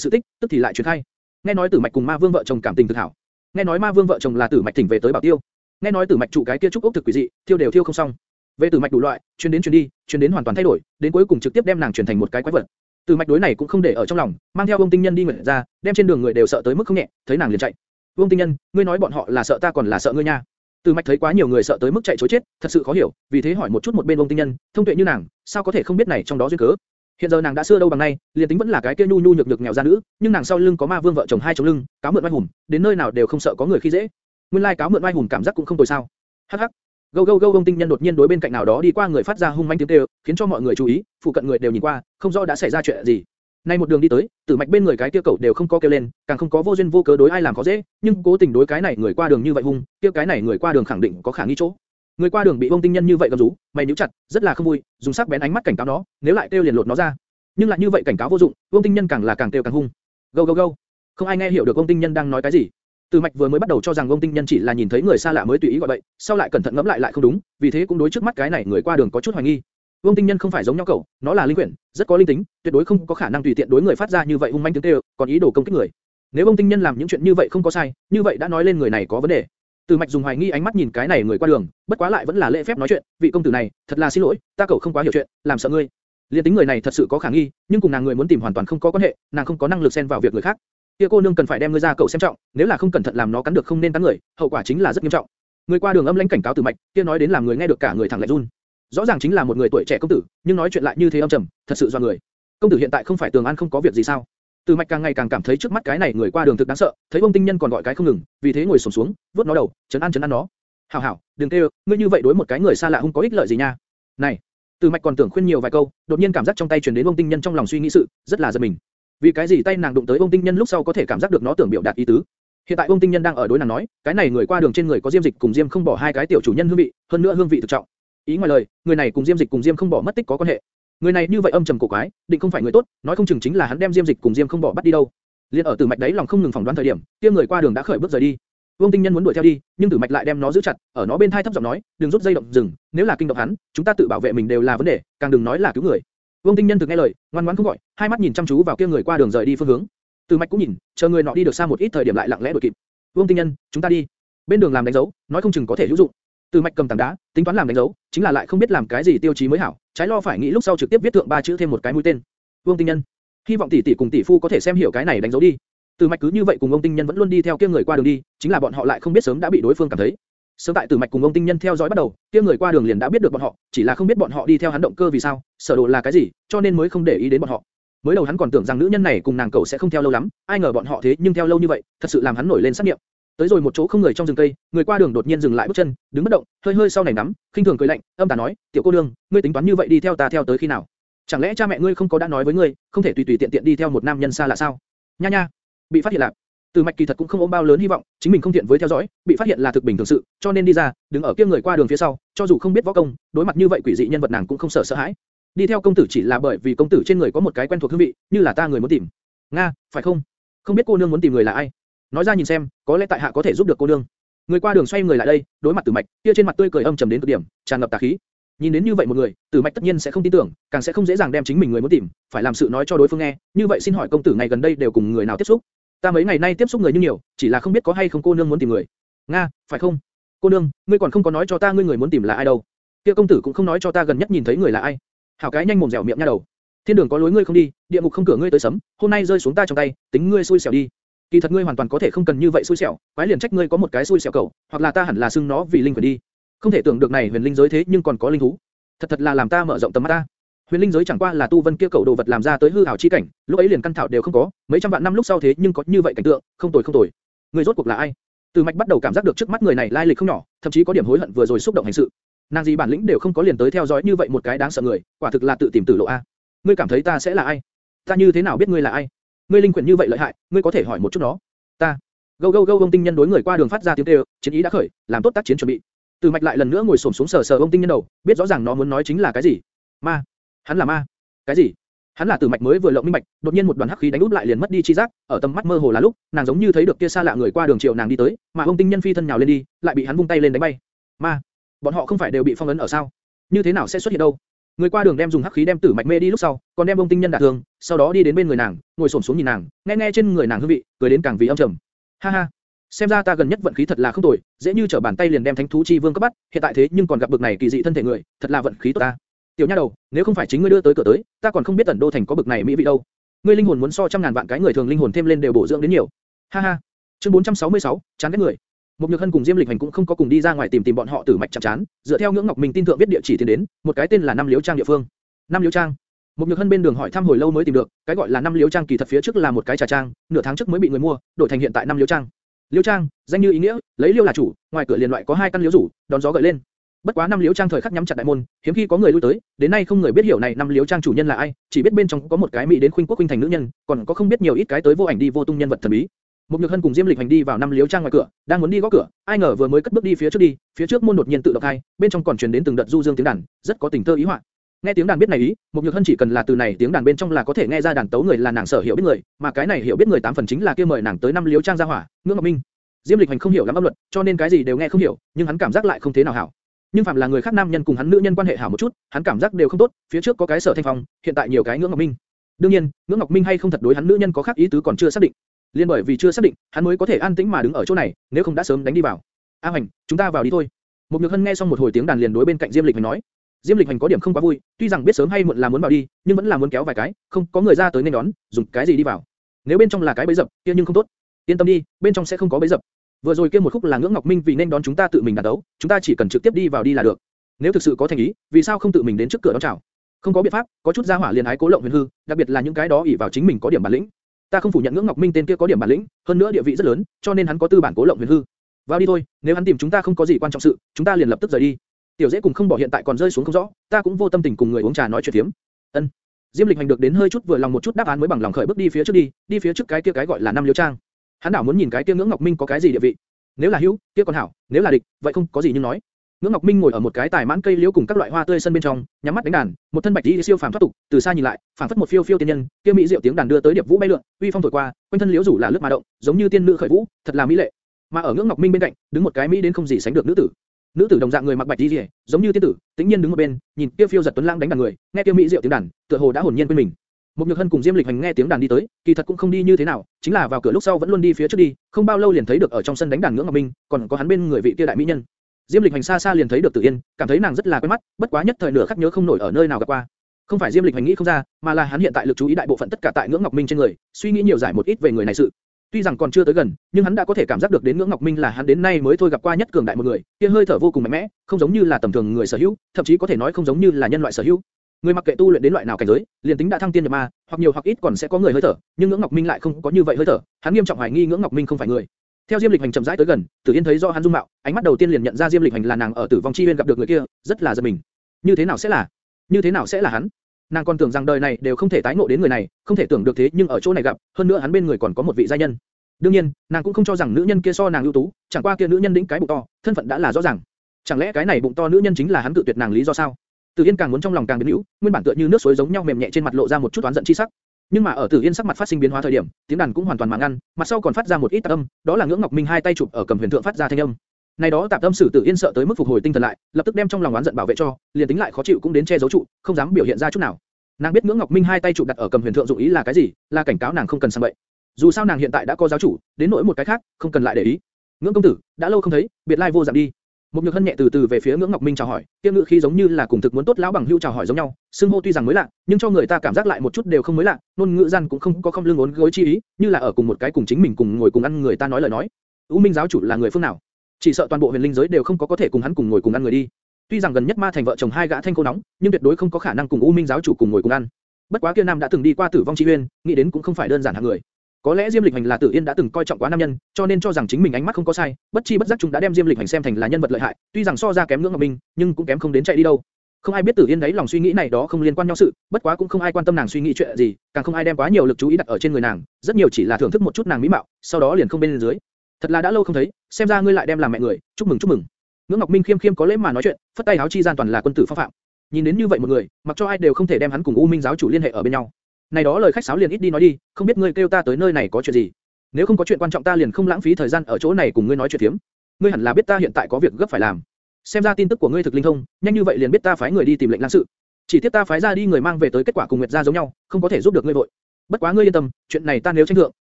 sự tích, tức thì lại truyền khai. Nghe nói tử mạch cùng ma vương vợ chồng cảm tình thực hảo. Nghe nói ma vương vợ chồng là tử mạch thỉnh về tới bảo tiêu. Nghe nói tử mạch trụ cái kia trúc ốc thực quỷ dị, thiêu đều thiêu không xong. Về tử mạch đủ loại, truyền đến truyền đi, truyền đến hoàn toàn thay đổi, đến cuối cùng trực tiếp đem nàng truyền thành một cái quái vật. Tử mạch đối này cũng không để ở trong lòng, mang theo ông tinh nhân đi nguyện ra, đem trên đường người đều sợ tới mức không nhẹ, thấy nàng liền chạy. Vương Tinh Nhân, ngươi nói bọn họ là sợ ta còn là sợ ngươi nha? Từ Mạch thấy quá nhiều người sợ tới mức chạy trối chết, thật sự khó hiểu, vì thế hỏi một chút một bên ông Tinh Nhân, thông tuệ như nàng, sao có thể không biết này trong đó duyên cớ? Hiện giờ nàng đã xưa đâu bằng nay, liền tính vẫn là cái kia nhu nhu nhược nhược nghèo gia nữ, nhưng nàng sau lưng có ma vương vợ chồng hai chống lưng, cáo mượn oai hùng, đến nơi nào đều không sợ có người khi dễ. Nguyên lai like cáo mượn oai hùng cảm giác cũng không tồi sao? Hắc hắc. Gâu gâu gâu ông Tinh Nhân đột nhiên đối bên cạnh nào đó đi qua người phát ra hung manh tiếng kêu, khiến cho mọi người chú ý, phụ cận người đều nhìn qua, không rõ đã xảy ra chuyện gì. Nay một đường đi tới, tử mạch bên người cái kia cậu đều không có kêu lên, càng không có vô duyên vô cớ đối ai làm khó dễ, nhưng cố tình đối cái này người qua đường như vậy hung, kia cái này người qua đường khẳng định có khả nghi chỗ. Người qua đường bị vong tinh nhân như vậy gầm rú, mày níu chặt, rất là không vui, dùng sắc bén ánh mắt cảnh cáo nó, nếu lại kêu liền lột nó ra. Nhưng lại như vậy cảnh cáo vô dụng, vong tinh nhân càng là càng kêu càng hung. Go go go. Không ai nghe hiểu được vong tinh nhân đang nói cái gì. Từ Mạch vừa mới bắt đầu cho rằng vong tinh nhân chỉ là nhìn thấy người xa lạ mới tùy ý gọi vậy, sau lại cẩn thận ngẫm lại lại không đúng, vì thế cũng đối trước mắt cái này người qua đường có chút hoài nghi. Vương Tinh Nhân không phải giống nhau cậu, nó là linh quyển, rất có linh tính, tuyệt đối không có khả năng tùy tiện đối người phát ra như vậy hung manh tiếng kêu, còn ý đồ công kích người. Nếu Vương Tinh Nhân làm những chuyện như vậy không có sai, như vậy đã nói lên người này có vấn đề. Từ Mạch dùng hoài nghi ánh mắt nhìn cái này người qua đường, bất quá lại vẫn là lễ phép nói chuyện, vị công tử này, thật là xin lỗi, ta cậu không quá hiểu chuyện, làm sợ ngươi. Liên tính người này thật sự có khả nghi, nhưng cùng nàng người muốn tìm hoàn toàn không có quan hệ, nàng không có năng lực xen vào việc người khác. Kia cô nương cần phải đem ngươi ra cậu xem trọng, nếu là không cẩn thận làm nó cắn được không nên cắn người, hậu quả chính là rất nghiêm trọng. Người qua đường âm lãnh cảnh cáo Từ Mạch, kia nói đến làm người nghe được cả người thẳng lại run rõ ràng chính là một người tuổi trẻ công tử, nhưng nói chuyện lại như thế âm trầm, thật sự do người. Công tử hiện tại không phải Tường An không có việc gì sao? Từ Mạch càng ngày càng cảm thấy trước mắt cái này người qua đường thực đáng sợ, thấy Vương Tinh Nhân còn gọi cái không ngừng, vì thế ngồi xổm xuống, vuốt nó đầu, chấn an chấn an nó. Hảo hảo, đừng kêu, ngươi như vậy đối một cái người xa lạ không có ích lợi gì nha. Này, Từ Mạch còn tưởng khuyên nhiều vài câu, đột nhiên cảm giác trong tay truyền đến Vương Tinh Nhân trong lòng suy nghĩ sự, rất là giật mình. Vì cái gì tay nàng đụng tới Vương Tinh Nhân lúc sau có thể cảm giác được nó tưởng biểu đạt ý tứ. Hiện tại Vương Tinh Nhân đang ở đối nàng nói, cái này người qua đường trên người có diêm dịch cùng diêm không bỏ hai cái tiểu chủ nhân hương vị, hơn nữa hương vị thực trọng. Ý ngoài lời, người này cùng Diêm Dịch cùng Diêm không bỏ mất tích có quan hệ. Người này như vậy âm trầm cổ quái, định không phải người tốt, nói không chừng chính là hắn đem Diêm Dịch cùng Diêm không bỏ bắt đi đâu. Liên ở Tử Mạch đấy lòng không ngừng phỏng đoán thời điểm, kia người qua đường đã khởi bước rời đi. Vương Tinh Nhân muốn đuổi theo đi, nhưng Tử Mạch lại đem nó giữ chặt, ở nó bên thai thấp giọng nói, đừng rút dây động dừng, nếu là kinh động hắn, chúng ta tự bảo vệ mình đều là vấn đề, càng đừng nói là cứu người. Vương Tinh Nhân thực nghe lời, ngoan ngoãn không gọi, hai mắt nhìn chăm chú vào kia người qua đường rời đi phương hướng. Tử Mạch cũng nhìn, chờ người nọ đi được xa một ít thời điểm lại lặng lẽ đuổi kịp. Vương Tinh Nhân, chúng ta đi. Bên đường làm đánh dấu, nói không chừng có thể hữu dụng. Từ Mạch cầm tảng đá, tính toán làm đánh dấu, chính là lại không biết làm cái gì tiêu chí mới hảo, trái lo phải nghĩ lúc sau trực tiếp viết thượng ba chữ thêm một cái mũi tên. Vương Tinh Nhân, hy vọng tỷ tỷ cùng tỷ phu có thể xem hiểu cái này đánh dấu đi. Từ Mạch cứ như vậy cùng ông Tinh Nhân vẫn luôn đi theo kia người qua đường đi, chính là bọn họ lại không biết sớm đã bị đối phương cảm thấy. Sớm tại Từ Mạch cùng ông Tinh Nhân theo dõi bắt đầu, kia người qua đường liền đã biết được bọn họ, chỉ là không biết bọn họ đi theo hắn động cơ vì sao, sở đồ là cái gì, cho nên mới không để ý đến bọn họ. Mới đầu hắn còn tưởng rằng nữ nhân này cùng nàng cậu sẽ không theo lâu lắm, ai ngờ bọn họ thế nhưng theo lâu như vậy, thật sự làm hắn nổi lên sát niệm. Tới rồi một chỗ không người trong rừng cây, người qua đường đột nhiên dừng lại bước chân, đứng bất động, hơi hơi sau này nắm, khinh thường cười lạnh, âm tà nói, tiểu cô nương, ngươi tính toán như vậy đi theo ta theo tới khi nào? Chẳng lẽ cha mẹ ngươi không có đã nói với ngươi, không thể tùy tùy tiện tiện đi theo một nam nhân xa lạ sao? Nha nha, bị phát hiện lạc. Từ Mạch kỳ thật cũng không ôm bao lớn hy vọng, chính mình không tiện với theo dõi, bị phát hiện là thực bình thường sự, cho nên đi ra, đứng ở kia người qua đường phía sau, cho dù không biết võ công, đối mặt như vậy quỷ dị nhân vật nàng cũng không sợ sợ hãi. Đi theo công tử chỉ là bởi vì công tử trên người có một cái quen thuộc hương vị, như là ta người muốn tìm. Nga, phải không? Không biết cô nương muốn tìm người là ai? Nói ra nhìn xem, có lẽ tại hạ có thể giúp được cô nương. Người qua đường xoay người lại đây, đối mặt Tử Mạch, kia trên mặt tươi cười âm trầm đến cực điểm, tràn ngập tà khí. Nhìn đến như vậy một người, Tử Mạch tất nhiên sẽ không tin tưởng, càng sẽ không dễ dàng đem chính mình người muốn tìm, phải làm sự nói cho đối phương nghe. Như vậy xin hỏi công tử ngày gần đây đều cùng người nào tiếp xúc? Ta mấy ngày nay tiếp xúc người như nhiều, chỉ là không biết có hay không cô nương muốn tìm người. Nga, phải không? Cô nương, ngươi còn không có nói cho ta ngươi người muốn tìm là ai đâu? Kia công tử cũng không nói cho ta gần nhất nhìn thấy người là ai. Hảo cái nhanh mồm dẻo miệng nha đầu. Thiên đường có lối ngươi không đi, địa ngục không cửa ngươi tới sấm, hôm nay rơi xuống ta trong tay, tính ngươi xui xẻo đi. Kỳ thật ngươi hoàn toàn có thể không cần như vậy xui xẻo, quái liền trách ngươi có một cái xui xẻo cầu, hoặc là ta hẳn là xưng nó vì linh quyền đi. Không thể tưởng được này huyền linh giới thế nhưng còn có linh thú. Thật thật là làm ta mở rộng tầm mắt ta. Huyền linh giới chẳng qua là tu vân kia cầu đồ vật làm ra tới hư ảo chi cảnh, lúc ấy liền căn thảo đều không có, mấy trăm vạn năm lúc sau thế nhưng có như vậy cảnh tượng, không tồi không tồi. Người rốt cuộc là ai? Từ mạch bắt đầu cảm giác được trước mắt người này lai lịch không nhỏ, thậm chí có điểm hối hận vừa rồi xúc động hành sự. Nàng gì bản lĩnh đều không có liền tới theo dõi như vậy một cái đáng sợ người, quả thực là tự tìm tử lộ a. Ngươi cảm thấy ta sẽ là ai? Ta như thế nào biết ngươi là ai? Ngươi linh quyển như vậy lợi hại, ngươi có thể hỏi một chút nó. Ta. Gâu gâu gâu ông tinh nhân đối người qua đường phát ra tiếng kêu, chiến ý đã khởi, làm tốt tác chiến chuẩn bị. Từ mạch lại lần nữa ngồi xổm xuống sờ sờ ông tinh nhân đầu, biết rõ ràng nó muốn nói chính là cái gì. Ma. Hắn là ma. Cái gì? Hắn là Từ Mạch mới vừa lộng minh bạch, đột nhiên một đoàn hắc khí đánh úp lại liền mất đi chi giác, ở tầm mắt mơ hồ là lúc, nàng giống như thấy được kia xa lạ người qua đường triệu nàng đi tới, mà ông tinh nhân phi thân nhào lên đi, lại bị hắn vung tay lên đánh bay. Ma, bọn họ không phải đều bị phong ấn ở sao? Như thế nào sẽ xuất hiện đâu? Người qua đường đem dùng hắc khí đem Tử Mạch mê đi lúc sau, còn đem bông tinh nhân đả thương, sau đó đi đến bên người nàng, ngồi xổm xuống nhìn nàng, nghe nghe trên người nàng hương vị, cười đến càng vì âm trầm. Ha ha, xem ra ta gần nhất vận khí thật là không tồi, dễ như trở bàn tay liền đem thánh thú chi vương cấp bắt, hiện tại thế nhưng còn gặp bực này kỳ dị thân thể người, thật là vận khí tốt ta. Tiểu nha đầu, nếu không phải chính ngươi đưa tới cửa tới, ta còn không biết ẩn đô thành có bực này mỹ vị đâu. Ngươi linh hồn muốn so trăm ngàn vạn cái người thường linh hồn thêm lên đều bổ dưỡng đến nhiều. Ha ha. Chương 466, chán ghét người. Một Nhược Hân cùng Diêm Lịch Hành cũng không có cùng đi ra ngoài tìm tìm bọn họ tử mạch chạm chán, dựa theo ngưỡng ngọc mình tin thượng viết địa chỉ tiến đến, một cái tên là Năm Liễu Trang địa phương. Năm Liễu Trang. Một Nhược Hân bên đường hỏi thăm hồi lâu mới tìm được, cái gọi là Năm Liễu Trang kỳ thật phía trước là một cái trà trang, nửa tháng trước mới bị người mua, đổi thành hiện tại Năm Liễu Trang. Liễu Trang, danh như ý nghĩa, lấy liễu là chủ, ngoài cửa liền loại có hai căn liễu rủ, đón gió gợi lên. Bất quá năm liễu trang thời khắc nhắm chặt đại môn, hiếm khi có người lui tới, đến nay không người biết hiểu này năm liễu trang chủ nhân là ai, chỉ biết bên trong có một cái mỹ đến khuynh quốc khuynh thành nữ nhân, còn có không biết nhiều ít cái tới vô ảnh đi vô tung nhân vật thần bí. Một nhược hân cùng Diêm Lịch hành đi vào năm liếu trang ngoài cửa, đang muốn đi gõ cửa, ai ngờ vừa mới cất bước đi phía trước đi, phía trước môn đột nhiên tự động khai, bên trong còn truyền đến từng đợt du dương tiếng đàn, rất có tình thơ ý họa. Nghe tiếng đàn biết này ý, một nhược hân chỉ cần là từ này tiếng đàn bên trong là có thể nghe ra đàn tấu người là nàng sở hiểu biết người, mà cái này hiểu biết người tám phần chính là kia mời nàng tới năm liếu trang gia hỏa, ngưỡng ngọc minh. Diêm Lịch hành không hiểu lắm âm luật, cho nên cái gì đều nghe không hiểu, nhưng hắn cảm giác lại không thế nào hảo nhưng phạm là người khác nam nhân cùng hắn nữ nhân quan hệ hảo một chút, hắn cảm giác đều không tốt, phía trước có cái sở thanh phong, hiện tại nhiều cái ngưỡng ngọc minh. đương nhiên, ngưỡng ngọc minh hay không thật đối hắn nữ nhân có khác ý tứ còn chưa xác định liên bởi vì chưa xác định, hắn mới có thể an tĩnh mà đứng ở chỗ này, nếu không đã sớm đánh đi vào. a Hoành, chúng ta vào đi thôi. một nhược hân nghe xong một hồi tiếng đàn liền đối bên cạnh diêm lịch hành nói. diêm lịch hành có điểm không quá vui, tuy rằng biết sớm hay muộn là muốn vào đi, nhưng vẫn là muốn kéo vài cái, không có người ra tới nên đón, dùng cái gì đi vào. nếu bên trong là cái bẫy dập, kia nhưng không tốt. yên tâm đi, bên trong sẽ không có bẫy dập. Vừa rồi kia một khúc là ngưỡng ngọc minh vì nên đón chúng ta tự mình đàn đấu, chúng ta chỉ cần trực tiếp đi vào đi là được. Nếu thực sự có thành ý, vì sao không tự mình đến trước cửa đón chào? Không có biện pháp, có chút gia hỏa liền ái cố lộng huyền hư, đặc biệt là những cái đó ỷ vào chính mình có điểm bản lĩnh. Ta không phủ nhận ngưỡng ngọc minh tên kia có điểm bản lĩnh, hơn nữa địa vị rất lớn, cho nên hắn có tư bản cố lộng huyền hư. Vào đi thôi, nếu hắn tìm chúng ta không có gì quan trọng sự, chúng ta liền lập tức rời đi. Tiểu dễ cùng không bỏ hiện tại còn rơi xuống không rõ, ta cũng vô tâm tình cùng người uống trà nói chuyện thiếm. Ân. Diêm Lịch hành được đến hơi chút vừa lòng một chút đáp án mới bằng lòng khởi bước đi phía trước đi, đi phía trước cái kia cái gọi là năm liễu trang. Hắn đảo muốn nhìn cái kia ngưỡng ngọc minh có cái gì địa vị. Nếu là hữu, kia còn hảo, nếu là địch, vậy không có gì nhưng nói. Ngưỡng Ngọc Minh ngồi ở một cái tài mãn cây liễu cùng các loại hoa tươi sân bên trong, nhắm mắt đánh đàn, một thân bạch y siêu phàm thoát tục, từ xa nhìn lại, phảng phất một phiêu phiêu tiên nhân, kia mỹ diệu tiếng đàn đưa tới điệp vũ bay lượn, uy phong thổi qua, quanh thân liễu rủ là lướt mà động, giống như tiên nữ khởi vũ, thật là mỹ lệ. Mà ở Ngưỡng Ngọc Minh bên cạnh, đứng một cái mỹ đến không gì sánh được nữ tử. Nữ tử đồng dạng người mặc bạch y, liễu, giống như tiên tử, tĩnh nhiên đứng một bên, nhìn kia phiêu giật tuấn lãng đánh đàn người, nghe kia mỹ diệu tiếng đàn, tựa hồ đã hồn nhiên quên mình. Một Nhược Hân cùng Diêm Lịch Hành nghe tiếng đàn đi tới, kỳ thật cũng không đi như thế nào, chính là vào cửa lúc sau vẫn luôn đi phía trước đi, không bao lâu liền thấy được ở trong sân đánh đàn ngưỡng ngọc minh, còn có hắn bên người vị kia đại mỹ nhân. Diêm Lịch Hành xa xa liền thấy được Tử Yên, cảm thấy nàng rất là quen mắt, bất quá nhất thời nửa khắc nhớ không nổi ở nơi nào gặp qua. Không phải Diêm Lịch Hành nghĩ không ra, mà là hắn hiện tại lực chú ý đại bộ phận tất cả tại ngưỡng ngọc minh trên người, suy nghĩ nhiều giải một ít về người này sự. Tuy rằng còn chưa tới gần, nhưng hắn đã có thể cảm giác được đến ngưỡng ngọc minh là hắn đến nay mới thôi gặp qua nhất cường đại một người, kia hơi thở vô cùng mạnh mẽ, không giống như là tầm thường người sở hữu, thậm chí có thể nói không giống như là nhân loại sở hữu. Người mặc kệ tu luyện đến loại nào cảnh giới, liền tính đã thăng tiên nhập ma, hoặc nhiều hoặc ít còn sẽ có người hơi thở, nhưng ngưỡng ngọc minh lại không có như vậy hơi thở, hắn nghiêm trọng hoài nghi ngưỡng ngọc minh không phải người. Theo Diêm Lịch Hành chậm rãi tới gần, Tử Yên thấy do hắn dung mạo, ánh mắt đầu tiên liền nhận ra Diêm Lịch Hành là nàng ở Tử Vong Chi Uyên gặp được người kia, rất là giật mình. Như thế nào sẽ là? Như thế nào sẽ là hắn? Nàng còn tưởng rằng đời này đều không thể tái ngộ đến người này, không thể tưởng được thế nhưng ở chỗ này gặp, hơn nữa hắn bên người còn có một vị gia nhân. Đương nhiên, nàng cũng không cho rằng nữ nhân kia so nàng ưu tú, chẳng qua kia nữ nhân đĩnh cái bụng to, thân phận đã là rõ ràng. Chẳng lẽ cái này bụng to nữ nhân chính là hắn tự tuyệt nàng lý do sao? Tử Yên càng muốn trong lòng càng biến hữu, nguyên bản tựa như nước suối giống nhau mềm nhẹ trên mặt lộ ra một chút oán giận chi sắc. Nhưng mà ở Tử Yên sắc mặt phát sinh biến hóa thời điểm, tiếng đàn cũng hoàn toàn mà ngăn, mặt sau còn phát ra một ít tạp âm, đó là ngưỡng ngọc minh hai tay chụp ở cầm huyền thượng phát ra thanh âm. Này đó tạp âm sử Tử Yên sợ tới mức phục hồi tinh thần lại, lập tức đem trong lòng oán giận bảo vệ cho, liền tính lại khó chịu cũng đến che giấu trụ, không dám biểu hiện ra chút nào. Nàng biết ngưỡng ngọc minh hai tay chụp đặt ở cầm huyền thượng dụng ý là cái gì, là cảnh cáo nàng không cần sang bậy. Dù sao nàng hiện tại đã có giáo chủ, đến nỗi một cái khác, không cần lại để ý. Ngưỡng công tử, đã lâu không thấy, biệt lai vô dạng đi. Một nhược hân nhẹ từ từ về phía ngưỡng ngọc minh chào hỏi, kia ngữ khí giống như là cùng thực muốn tốt lão bằng hữu chào hỏi giống nhau, xưng hô tuy rằng mới lạ, nhưng cho người ta cảm giác lại một chút đều không mới lạ, nôn ngữ gian cũng không có không lưng ốn gối chi ý, như là ở cùng một cái cùng chính mình cùng ngồi cùng ăn người ta nói lời nói. U Minh giáo chủ là người phương nào? Chỉ sợ toàn bộ huyền linh giới đều không có có thể cùng hắn cùng ngồi cùng ăn người đi. Tuy rằng gần nhất ma thành vợ chồng hai gã thanh cô nóng, nhưng tuyệt đối không có khả năng cùng U Minh giáo chủ cùng ngồi cùng ăn. Bất quá kia nam đã từng đi qua tử vong chi uyên, nghĩ đến cũng không phải đơn giản hạng người. Có lẽ Diêm Lịch Hành là Tử Yên đã từng coi trọng quá nam nhân, cho nên cho rằng chính mình ánh mắt không có sai, bất chi bất giác chúng đã đem Diêm Lịch Hành xem thành là nhân vật lợi hại, tuy rằng so ra kém ngưỡng Ngọc Minh, nhưng cũng kém không đến chạy đi đâu. Không ai biết Tử Yên đấy lòng suy nghĩ này đó không liên quan nhau sự, bất quá cũng không ai quan tâm nàng suy nghĩ chuyện gì, càng không ai đem quá nhiều lực chú ý đặt ở trên người nàng, rất nhiều chỉ là thưởng thức một chút nàng mỹ mạo, sau đó liền không bên dưới. Thật là đã lâu không thấy, xem ra ngươi lại đem làm mẹ người, chúc mừng chúc mừng. Ngưỡng Ngọc Minh khiêm khiêm có lễ mà nói chuyện, phất tay áo chi gian toàn là quân tử phong phạm. Nhìn đến như vậy một người, mặc cho ai đều không thể đem hắn cùng U Minh giáo chủ liên hệ ở bên nhau. Này đó lời khách sáo liền ít đi nói đi, không biết ngươi kêu ta tới nơi này có chuyện gì. Nếu không có chuyện quan trọng ta liền không lãng phí thời gian ở chỗ này cùng ngươi nói chuyện tiếm. Ngươi hẳn là biết ta hiện tại có việc gấp phải làm. Xem ra tin tức của ngươi thực linh thông, nhanh như vậy liền biết ta phái người đi tìm lệnh lang sự. Chỉ tiếc ta phái ra đi người mang về tới kết quả cùng Nguyệt gia giống nhau, không có thể giúp được ngươi vội. Bất quá ngươi yên tâm, chuyện này ta nếu tranh thượng,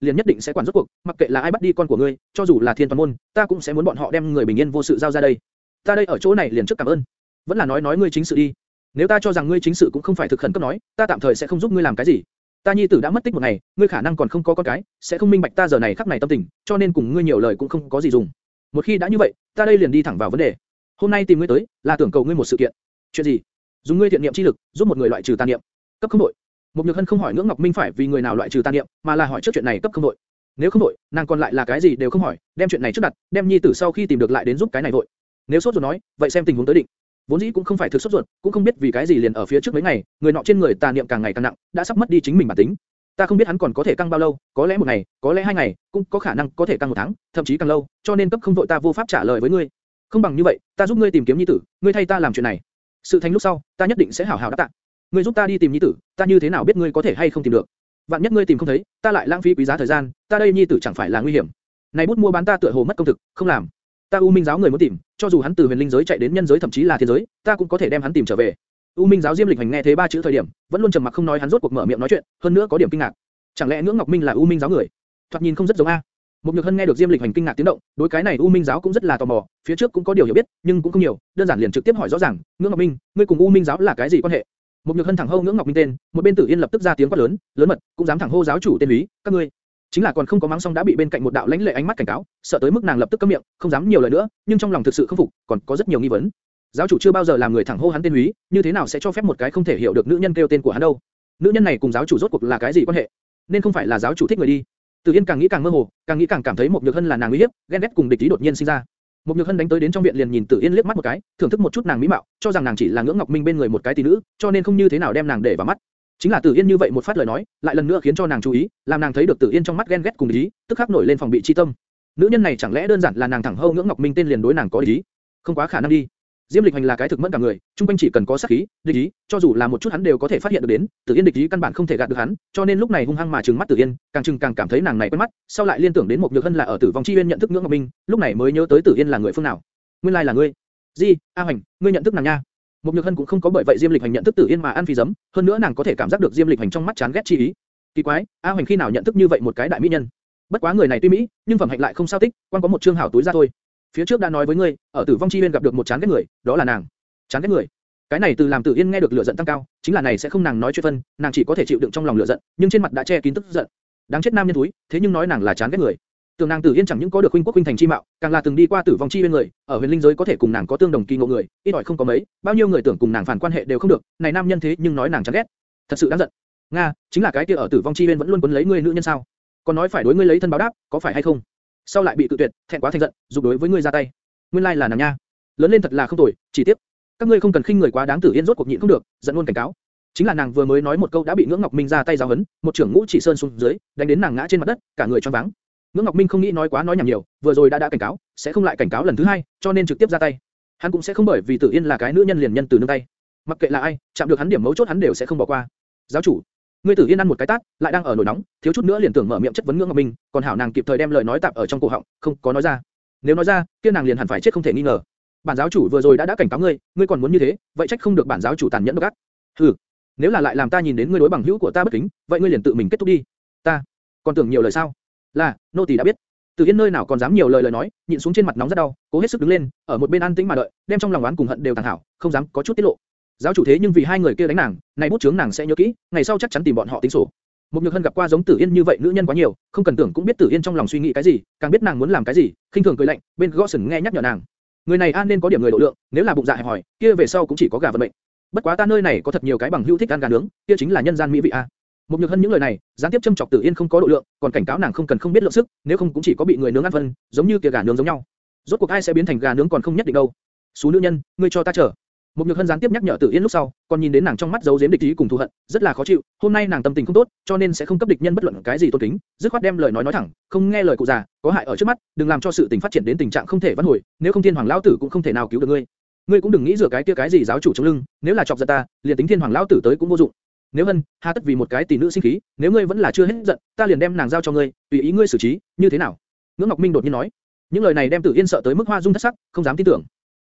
liền nhất định sẽ quản rốt cuộc, mặc kệ là ai bắt đi con của ngươi, cho dù là thiên toàn môn, ta cũng sẽ muốn bọn họ đem người bình yên vô sự giao ra đây. Ta đây ở chỗ này liền trước cảm ơn. Vẫn là nói nói ngươi chính sự đi. Nếu ta cho rằng ngươi chính sự cũng không phải thực khẩn cấp nói, ta tạm thời sẽ không giúp ngươi làm cái gì. Ta nhi tử đã mất tích một ngày, ngươi khả năng còn không có con cái, sẽ không minh bạch ta giờ này khắc này tâm tình, cho nên cùng ngươi nhiều lời cũng không có gì dùng. Một khi đã như vậy, ta đây liền đi thẳng vào vấn đề. Hôm nay tìm ngươi tới, là tưởng cầu ngươi một sự kiện. Chuyện gì? Dùng ngươi thiện niệm chi lực, giúp một người loại trừ tà niệm. Cấp không đội. Một nhược hân không hỏi ngưỡng ngọc minh phải vì người nào loại trừ tà niệm, mà là hỏi trước chuyện này cấp không đội. Nếu không đội, nàng còn lại là cái gì đều không hỏi, đem chuyện này trước đặt, đem nhi tử sau khi tìm được lại đến giúp cái này vội. Nếu sốt rồi nói, vậy xem tình huống tới định vốn dĩ cũng không phải thực sốt ruột, cũng không biết vì cái gì liền ở phía trước mấy ngày, người nọ trên người tà niệm càng ngày càng nặng, đã sắp mất đi chính mình bản tính. Ta không biết hắn còn có thể căng bao lâu, có lẽ một ngày, có lẽ hai ngày, cũng có khả năng có thể căng một tháng, thậm chí càng lâu, cho nên cấp không vội ta vô pháp trả lời với ngươi. Không bằng như vậy, ta giúp ngươi tìm kiếm nhi tử, ngươi thay ta làm chuyện này. Sự thành lúc sau, ta nhất định sẽ hảo hảo đáp tạ. Ngươi giúp ta đi tìm nhi tử, ta như thế nào biết ngươi có thể hay không tìm được? Vạn nhất ngươi tìm không thấy, ta lại lãng phí quý giá thời gian, ta đây nhi tử chẳng phải là nguy hiểm. Này bút mua bán ta tựa hồ mất công thực, không làm. Ta U Minh giáo người muốn tìm, cho dù hắn từ huyền linh giới chạy đến nhân giới thậm chí là thiên giới, ta cũng có thể đem hắn tìm trở về. U Minh giáo Diêm Lịch Hành nghe thế ba chữ thời điểm, vẫn luôn trầm mặc không nói hắn rốt cuộc mở miệng nói chuyện, hơn nữa có điểm kinh ngạc. Chẳng lẽ Ngưỡng Ngọc Minh là U Minh giáo người? Thoạt nhìn không rất giống a. Một Nhược Hân nghe được Diêm Lịch Hành kinh ngạc tiếng động, đối cái này U Minh giáo cũng rất là tò mò, phía trước cũng có điều hiểu biết, nhưng cũng không nhiều, đơn giản liền trực tiếp hỏi rõ ràng, Ngưỡng Ngọc Minh, ngươi cùng U Minh giáo là cái gì quan hệ? Một Nhược Hân thẳng hô Ngưỡng Ngọc Minh tên, một bên Tử Yên lập tức ra tiếng quát lớn, lớn mật, cũng dám thẳng hô giáo chủ tên lý, các ngươi chính là còn không có mắng xong đã bị bên cạnh một đạo lãnh lệ ánh mắt cảnh cáo, sợ tới mức nàng lập tức câm miệng, không dám nhiều lời nữa, nhưng trong lòng thực sự không phục, còn có rất nhiều nghi vấn. Giáo chủ chưa bao giờ làm người thẳng hô hắn tên Húy, như thế nào sẽ cho phép một cái không thể hiểu được nữ nhân kêu tên của hắn đâu? Nữ nhân này cùng giáo chủ rốt cuộc là cái gì quan hệ? Nên không phải là giáo chủ thích người đi. Từ Yên càng nghĩ càng mơ hồ, càng nghĩ càng cảm thấy một nhược hân là nàng nguy hiếp, ghen ghét cùng địch ý đột nhiên sinh ra. Một nhược hân đánh tới đến trong viện liền nhìn Tử Yên liếc mắt một cái, thưởng thức một chút nàng mỹ mạo, cho rằng nàng chỉ là ngưỡng ngọc minh bên người một cái tỷ nữ, cho nên không như thế nào đem nàng để vào mắt. Chính là Tử Yên như vậy một phát lời nói, lại lần nữa khiến cho nàng chú ý, làm nàng thấy được Tử Yên trong mắt ghen ghét cùng ý, tức khắc nổi lên phòng bị chi tâm. Nữ nhân này chẳng lẽ đơn giản là nàng thẳng hâu ngưỡng Ngọc Minh tên liền đối nàng có ý? Không quá khả năng đi. Diêm Lịch Hành là cái thực mẫn cả người, trung quanh chỉ cần có sát khí, địch ý, cho dù là một chút hắn đều có thể phát hiện được đến, Tử Yên địch ý căn bản không thể gạt được hắn, cho nên lúc này hung hăng mà trừng mắt Tử Yên, càng trừng càng cảm thấy nàng này quen mắt, sau lại liên tưởng đến một nhược hân là ở Tử vong chi uyên nhận thức ngưỡng ngọc minh, lúc này mới nhớ tới Tử Yên là người phương nào. Nguyên lai là ngươi. Di, A Hành, ngươi nhận thức nàng nha? Một nhược hân cũng không có bởi vậy Diêm Lịch Hành nhận thức Tử Yên mà ăn phi dấm, hơn nữa nàng có thể cảm giác được Diêm Lịch Hành trong mắt chán ghét chi ý. Kỳ quái, A Hoành khi nào nhận thức như vậy một cái đại mỹ nhân? Bất quá người này tuy mỹ, nhưng phẩm hạnh lại không sao tích, quan có một trương hảo túi ra thôi. Phía trước đã nói với ngươi, ở Tử vong chi uyên gặp được một chán ghét người, đó là nàng. Chán ghét người. Cái này từ làm Tử Yên nghe được lửa giận tăng cao, chính là này sẽ không nàng nói chuyện phân, nàng chỉ có thể chịu đựng trong lòng lửa giận, nhưng trên mặt đã che kín tức giận. Đáng chết nam nhân túi, thế nhưng nói nàng là chán ghét người. Tưởng nàng Tử Yên chẳng những có được huynh quốc huynh thành chi mạo, càng là từng đi qua tử vong chi bên người, ở huyền linh giới có thể cùng nàng có tương đồng kỳ ngộ người, ít ỏi không có mấy, bao nhiêu người tưởng cùng nàng phản quan hệ đều không được, này nam nhân thế nhưng nói nàng chán ghét, thật sự đáng giận. Nga, chính là cái kia ở tử vong chi bên vẫn luôn quấn lấy ngươi nữ nhân sao? Còn nói phải đối ngươi lấy thân báo đáp, có phải hay không? Sau lại bị tự tuyệt, thẹn quá thành giận, dục đối với ngươi ra tay. Nguyên lai là nàng nha. Lớn lên thật là không tồi, chỉ tiếp. Các ngươi không cần khinh người quá đáng Tử Yên rốt cuộc nhịn không được, giận luôn cảnh cáo. Chính là nàng vừa mới nói một câu đã bị Ngưỡng Ngọc Minh ra tay giáo huấn, một trưởng ngũ chỉ sơn xuống dưới, đánh đến nàng ngã trên mặt đất, cả người choáng váng. Ngưỡng Ngọc Minh không nghĩ nói quá nói nhảm nhiều, vừa rồi đã đã cảnh cáo, sẽ không lại cảnh cáo lần thứ hai, cho nên trực tiếp ra tay. Hắn cũng sẽ không bởi vì Tử Yên là cái nữ nhân liền nhân từ nương tay. Mặc kệ là ai, chạm được hắn điểm mấu chốt hắn đều sẽ không bỏ qua. Giáo chủ, ngươi Tử Yên ăn một cái tát, lại đang ở nổi nóng, thiếu chút nữa liền tưởng mở miệng chất vấn Ngưỡng Ngọc Minh, còn hảo nàng kịp thời đem lời nói tạm ở trong cổ họng, không có nói ra. Nếu nói ra, kia nàng liền hẳn phải chết không thể nghi ngờ. Bản giáo chủ vừa rồi đã đã cảnh cáo ngươi, ngươi còn muốn như thế, vậy trách không được bản giáo chủ tàn nhẫn độc ác. Hừ, nếu là lại làm ta nhìn đến ngươi đối bằng hữu của ta bất kính, vậy ngươi liền tự mình kết thúc đi. Ta, còn tưởng nhiều lời sao? Là, nô tỳ đã biết. Từ Yên nơi nào còn dám nhiều lời lời nói, nhịn xuống trên mặt nóng rất đau, cố hết sức đứng lên, ở một bên an tĩnh mà đợi, đem trong lòng oán cùng hận đều tàng hảo, không dám có chút tiết lộ. Giáo chủ thế nhưng vì hai người kia đánh nàng, này bút chướng nàng sẽ nhớ kỹ, ngày sau chắc chắn tìm bọn họ tính sổ. Một Nhược Hân gặp qua giống Tử Yên như vậy nữ nhân quá nhiều, không cần tưởng cũng biết Tử Yên trong lòng suy nghĩ cái gì, càng biết nàng muốn làm cái gì, khinh thường cười lạnh, bên Gordon nghe nhắc nhở nàng. Người này an nên có điểm người độ lượng, nếu là bụng dạ hẹp hỏi, kia về sau cũng chỉ có gà vận mệnh. Bất quá ta nơi này có thật nhiều cái bằng hữu thích ăn gà nướng, kia chính là nhân gian mỹ vị a. Một nhược hân những lời này, gián tiếp châm chọc Tử Yên không có độ lượng, còn cảnh cáo nàng không cần không biết lượng sức, nếu không cũng chỉ có bị người nướng ăn phân, giống như kia gà nướng giống nhau. Rốt cuộc ai sẽ biến thành gà nướng còn không nhất định đâu. Số nữ nhân, ngươi cho ta chờ. Một nhược hân gián tiếp nhắc nhở Tử Yên lúc sau, còn nhìn đến nàng trong mắt giấu giếm địch ý cùng thù hận, rất là khó chịu. Hôm nay nàng tâm tình không tốt, cho nên sẽ không cấp địch nhân bất luận cái gì tôn kính, dứt khoát đem lời nói nói thẳng, không nghe lời cụ già, có hại ở trước mắt, đừng làm cho sự tình phát triển đến tình trạng không thể vãn hồi, nếu không Thiên Hoàng lão tử cũng không thể nào cứu được ngươi. Ngươi cũng đừng nghĩ rửa cái kia cái gì giáo chủ chống lưng, nếu là chọc giận ta, liền tính Thiên Hoàng lão tử tới cũng vô dụng. Nếu hân, hà tất vì một cái tỷ nữ sinh khí, nếu ngươi vẫn là chưa hết giận, ta liền đem nàng giao cho ngươi, tùy ý ngươi xử trí, như thế nào? Ngưỡng Ngọc Minh đột nhiên nói, những lời này đem Tử Yên sợ tới mức hoa dung thất sắc, không dám tin tưởng.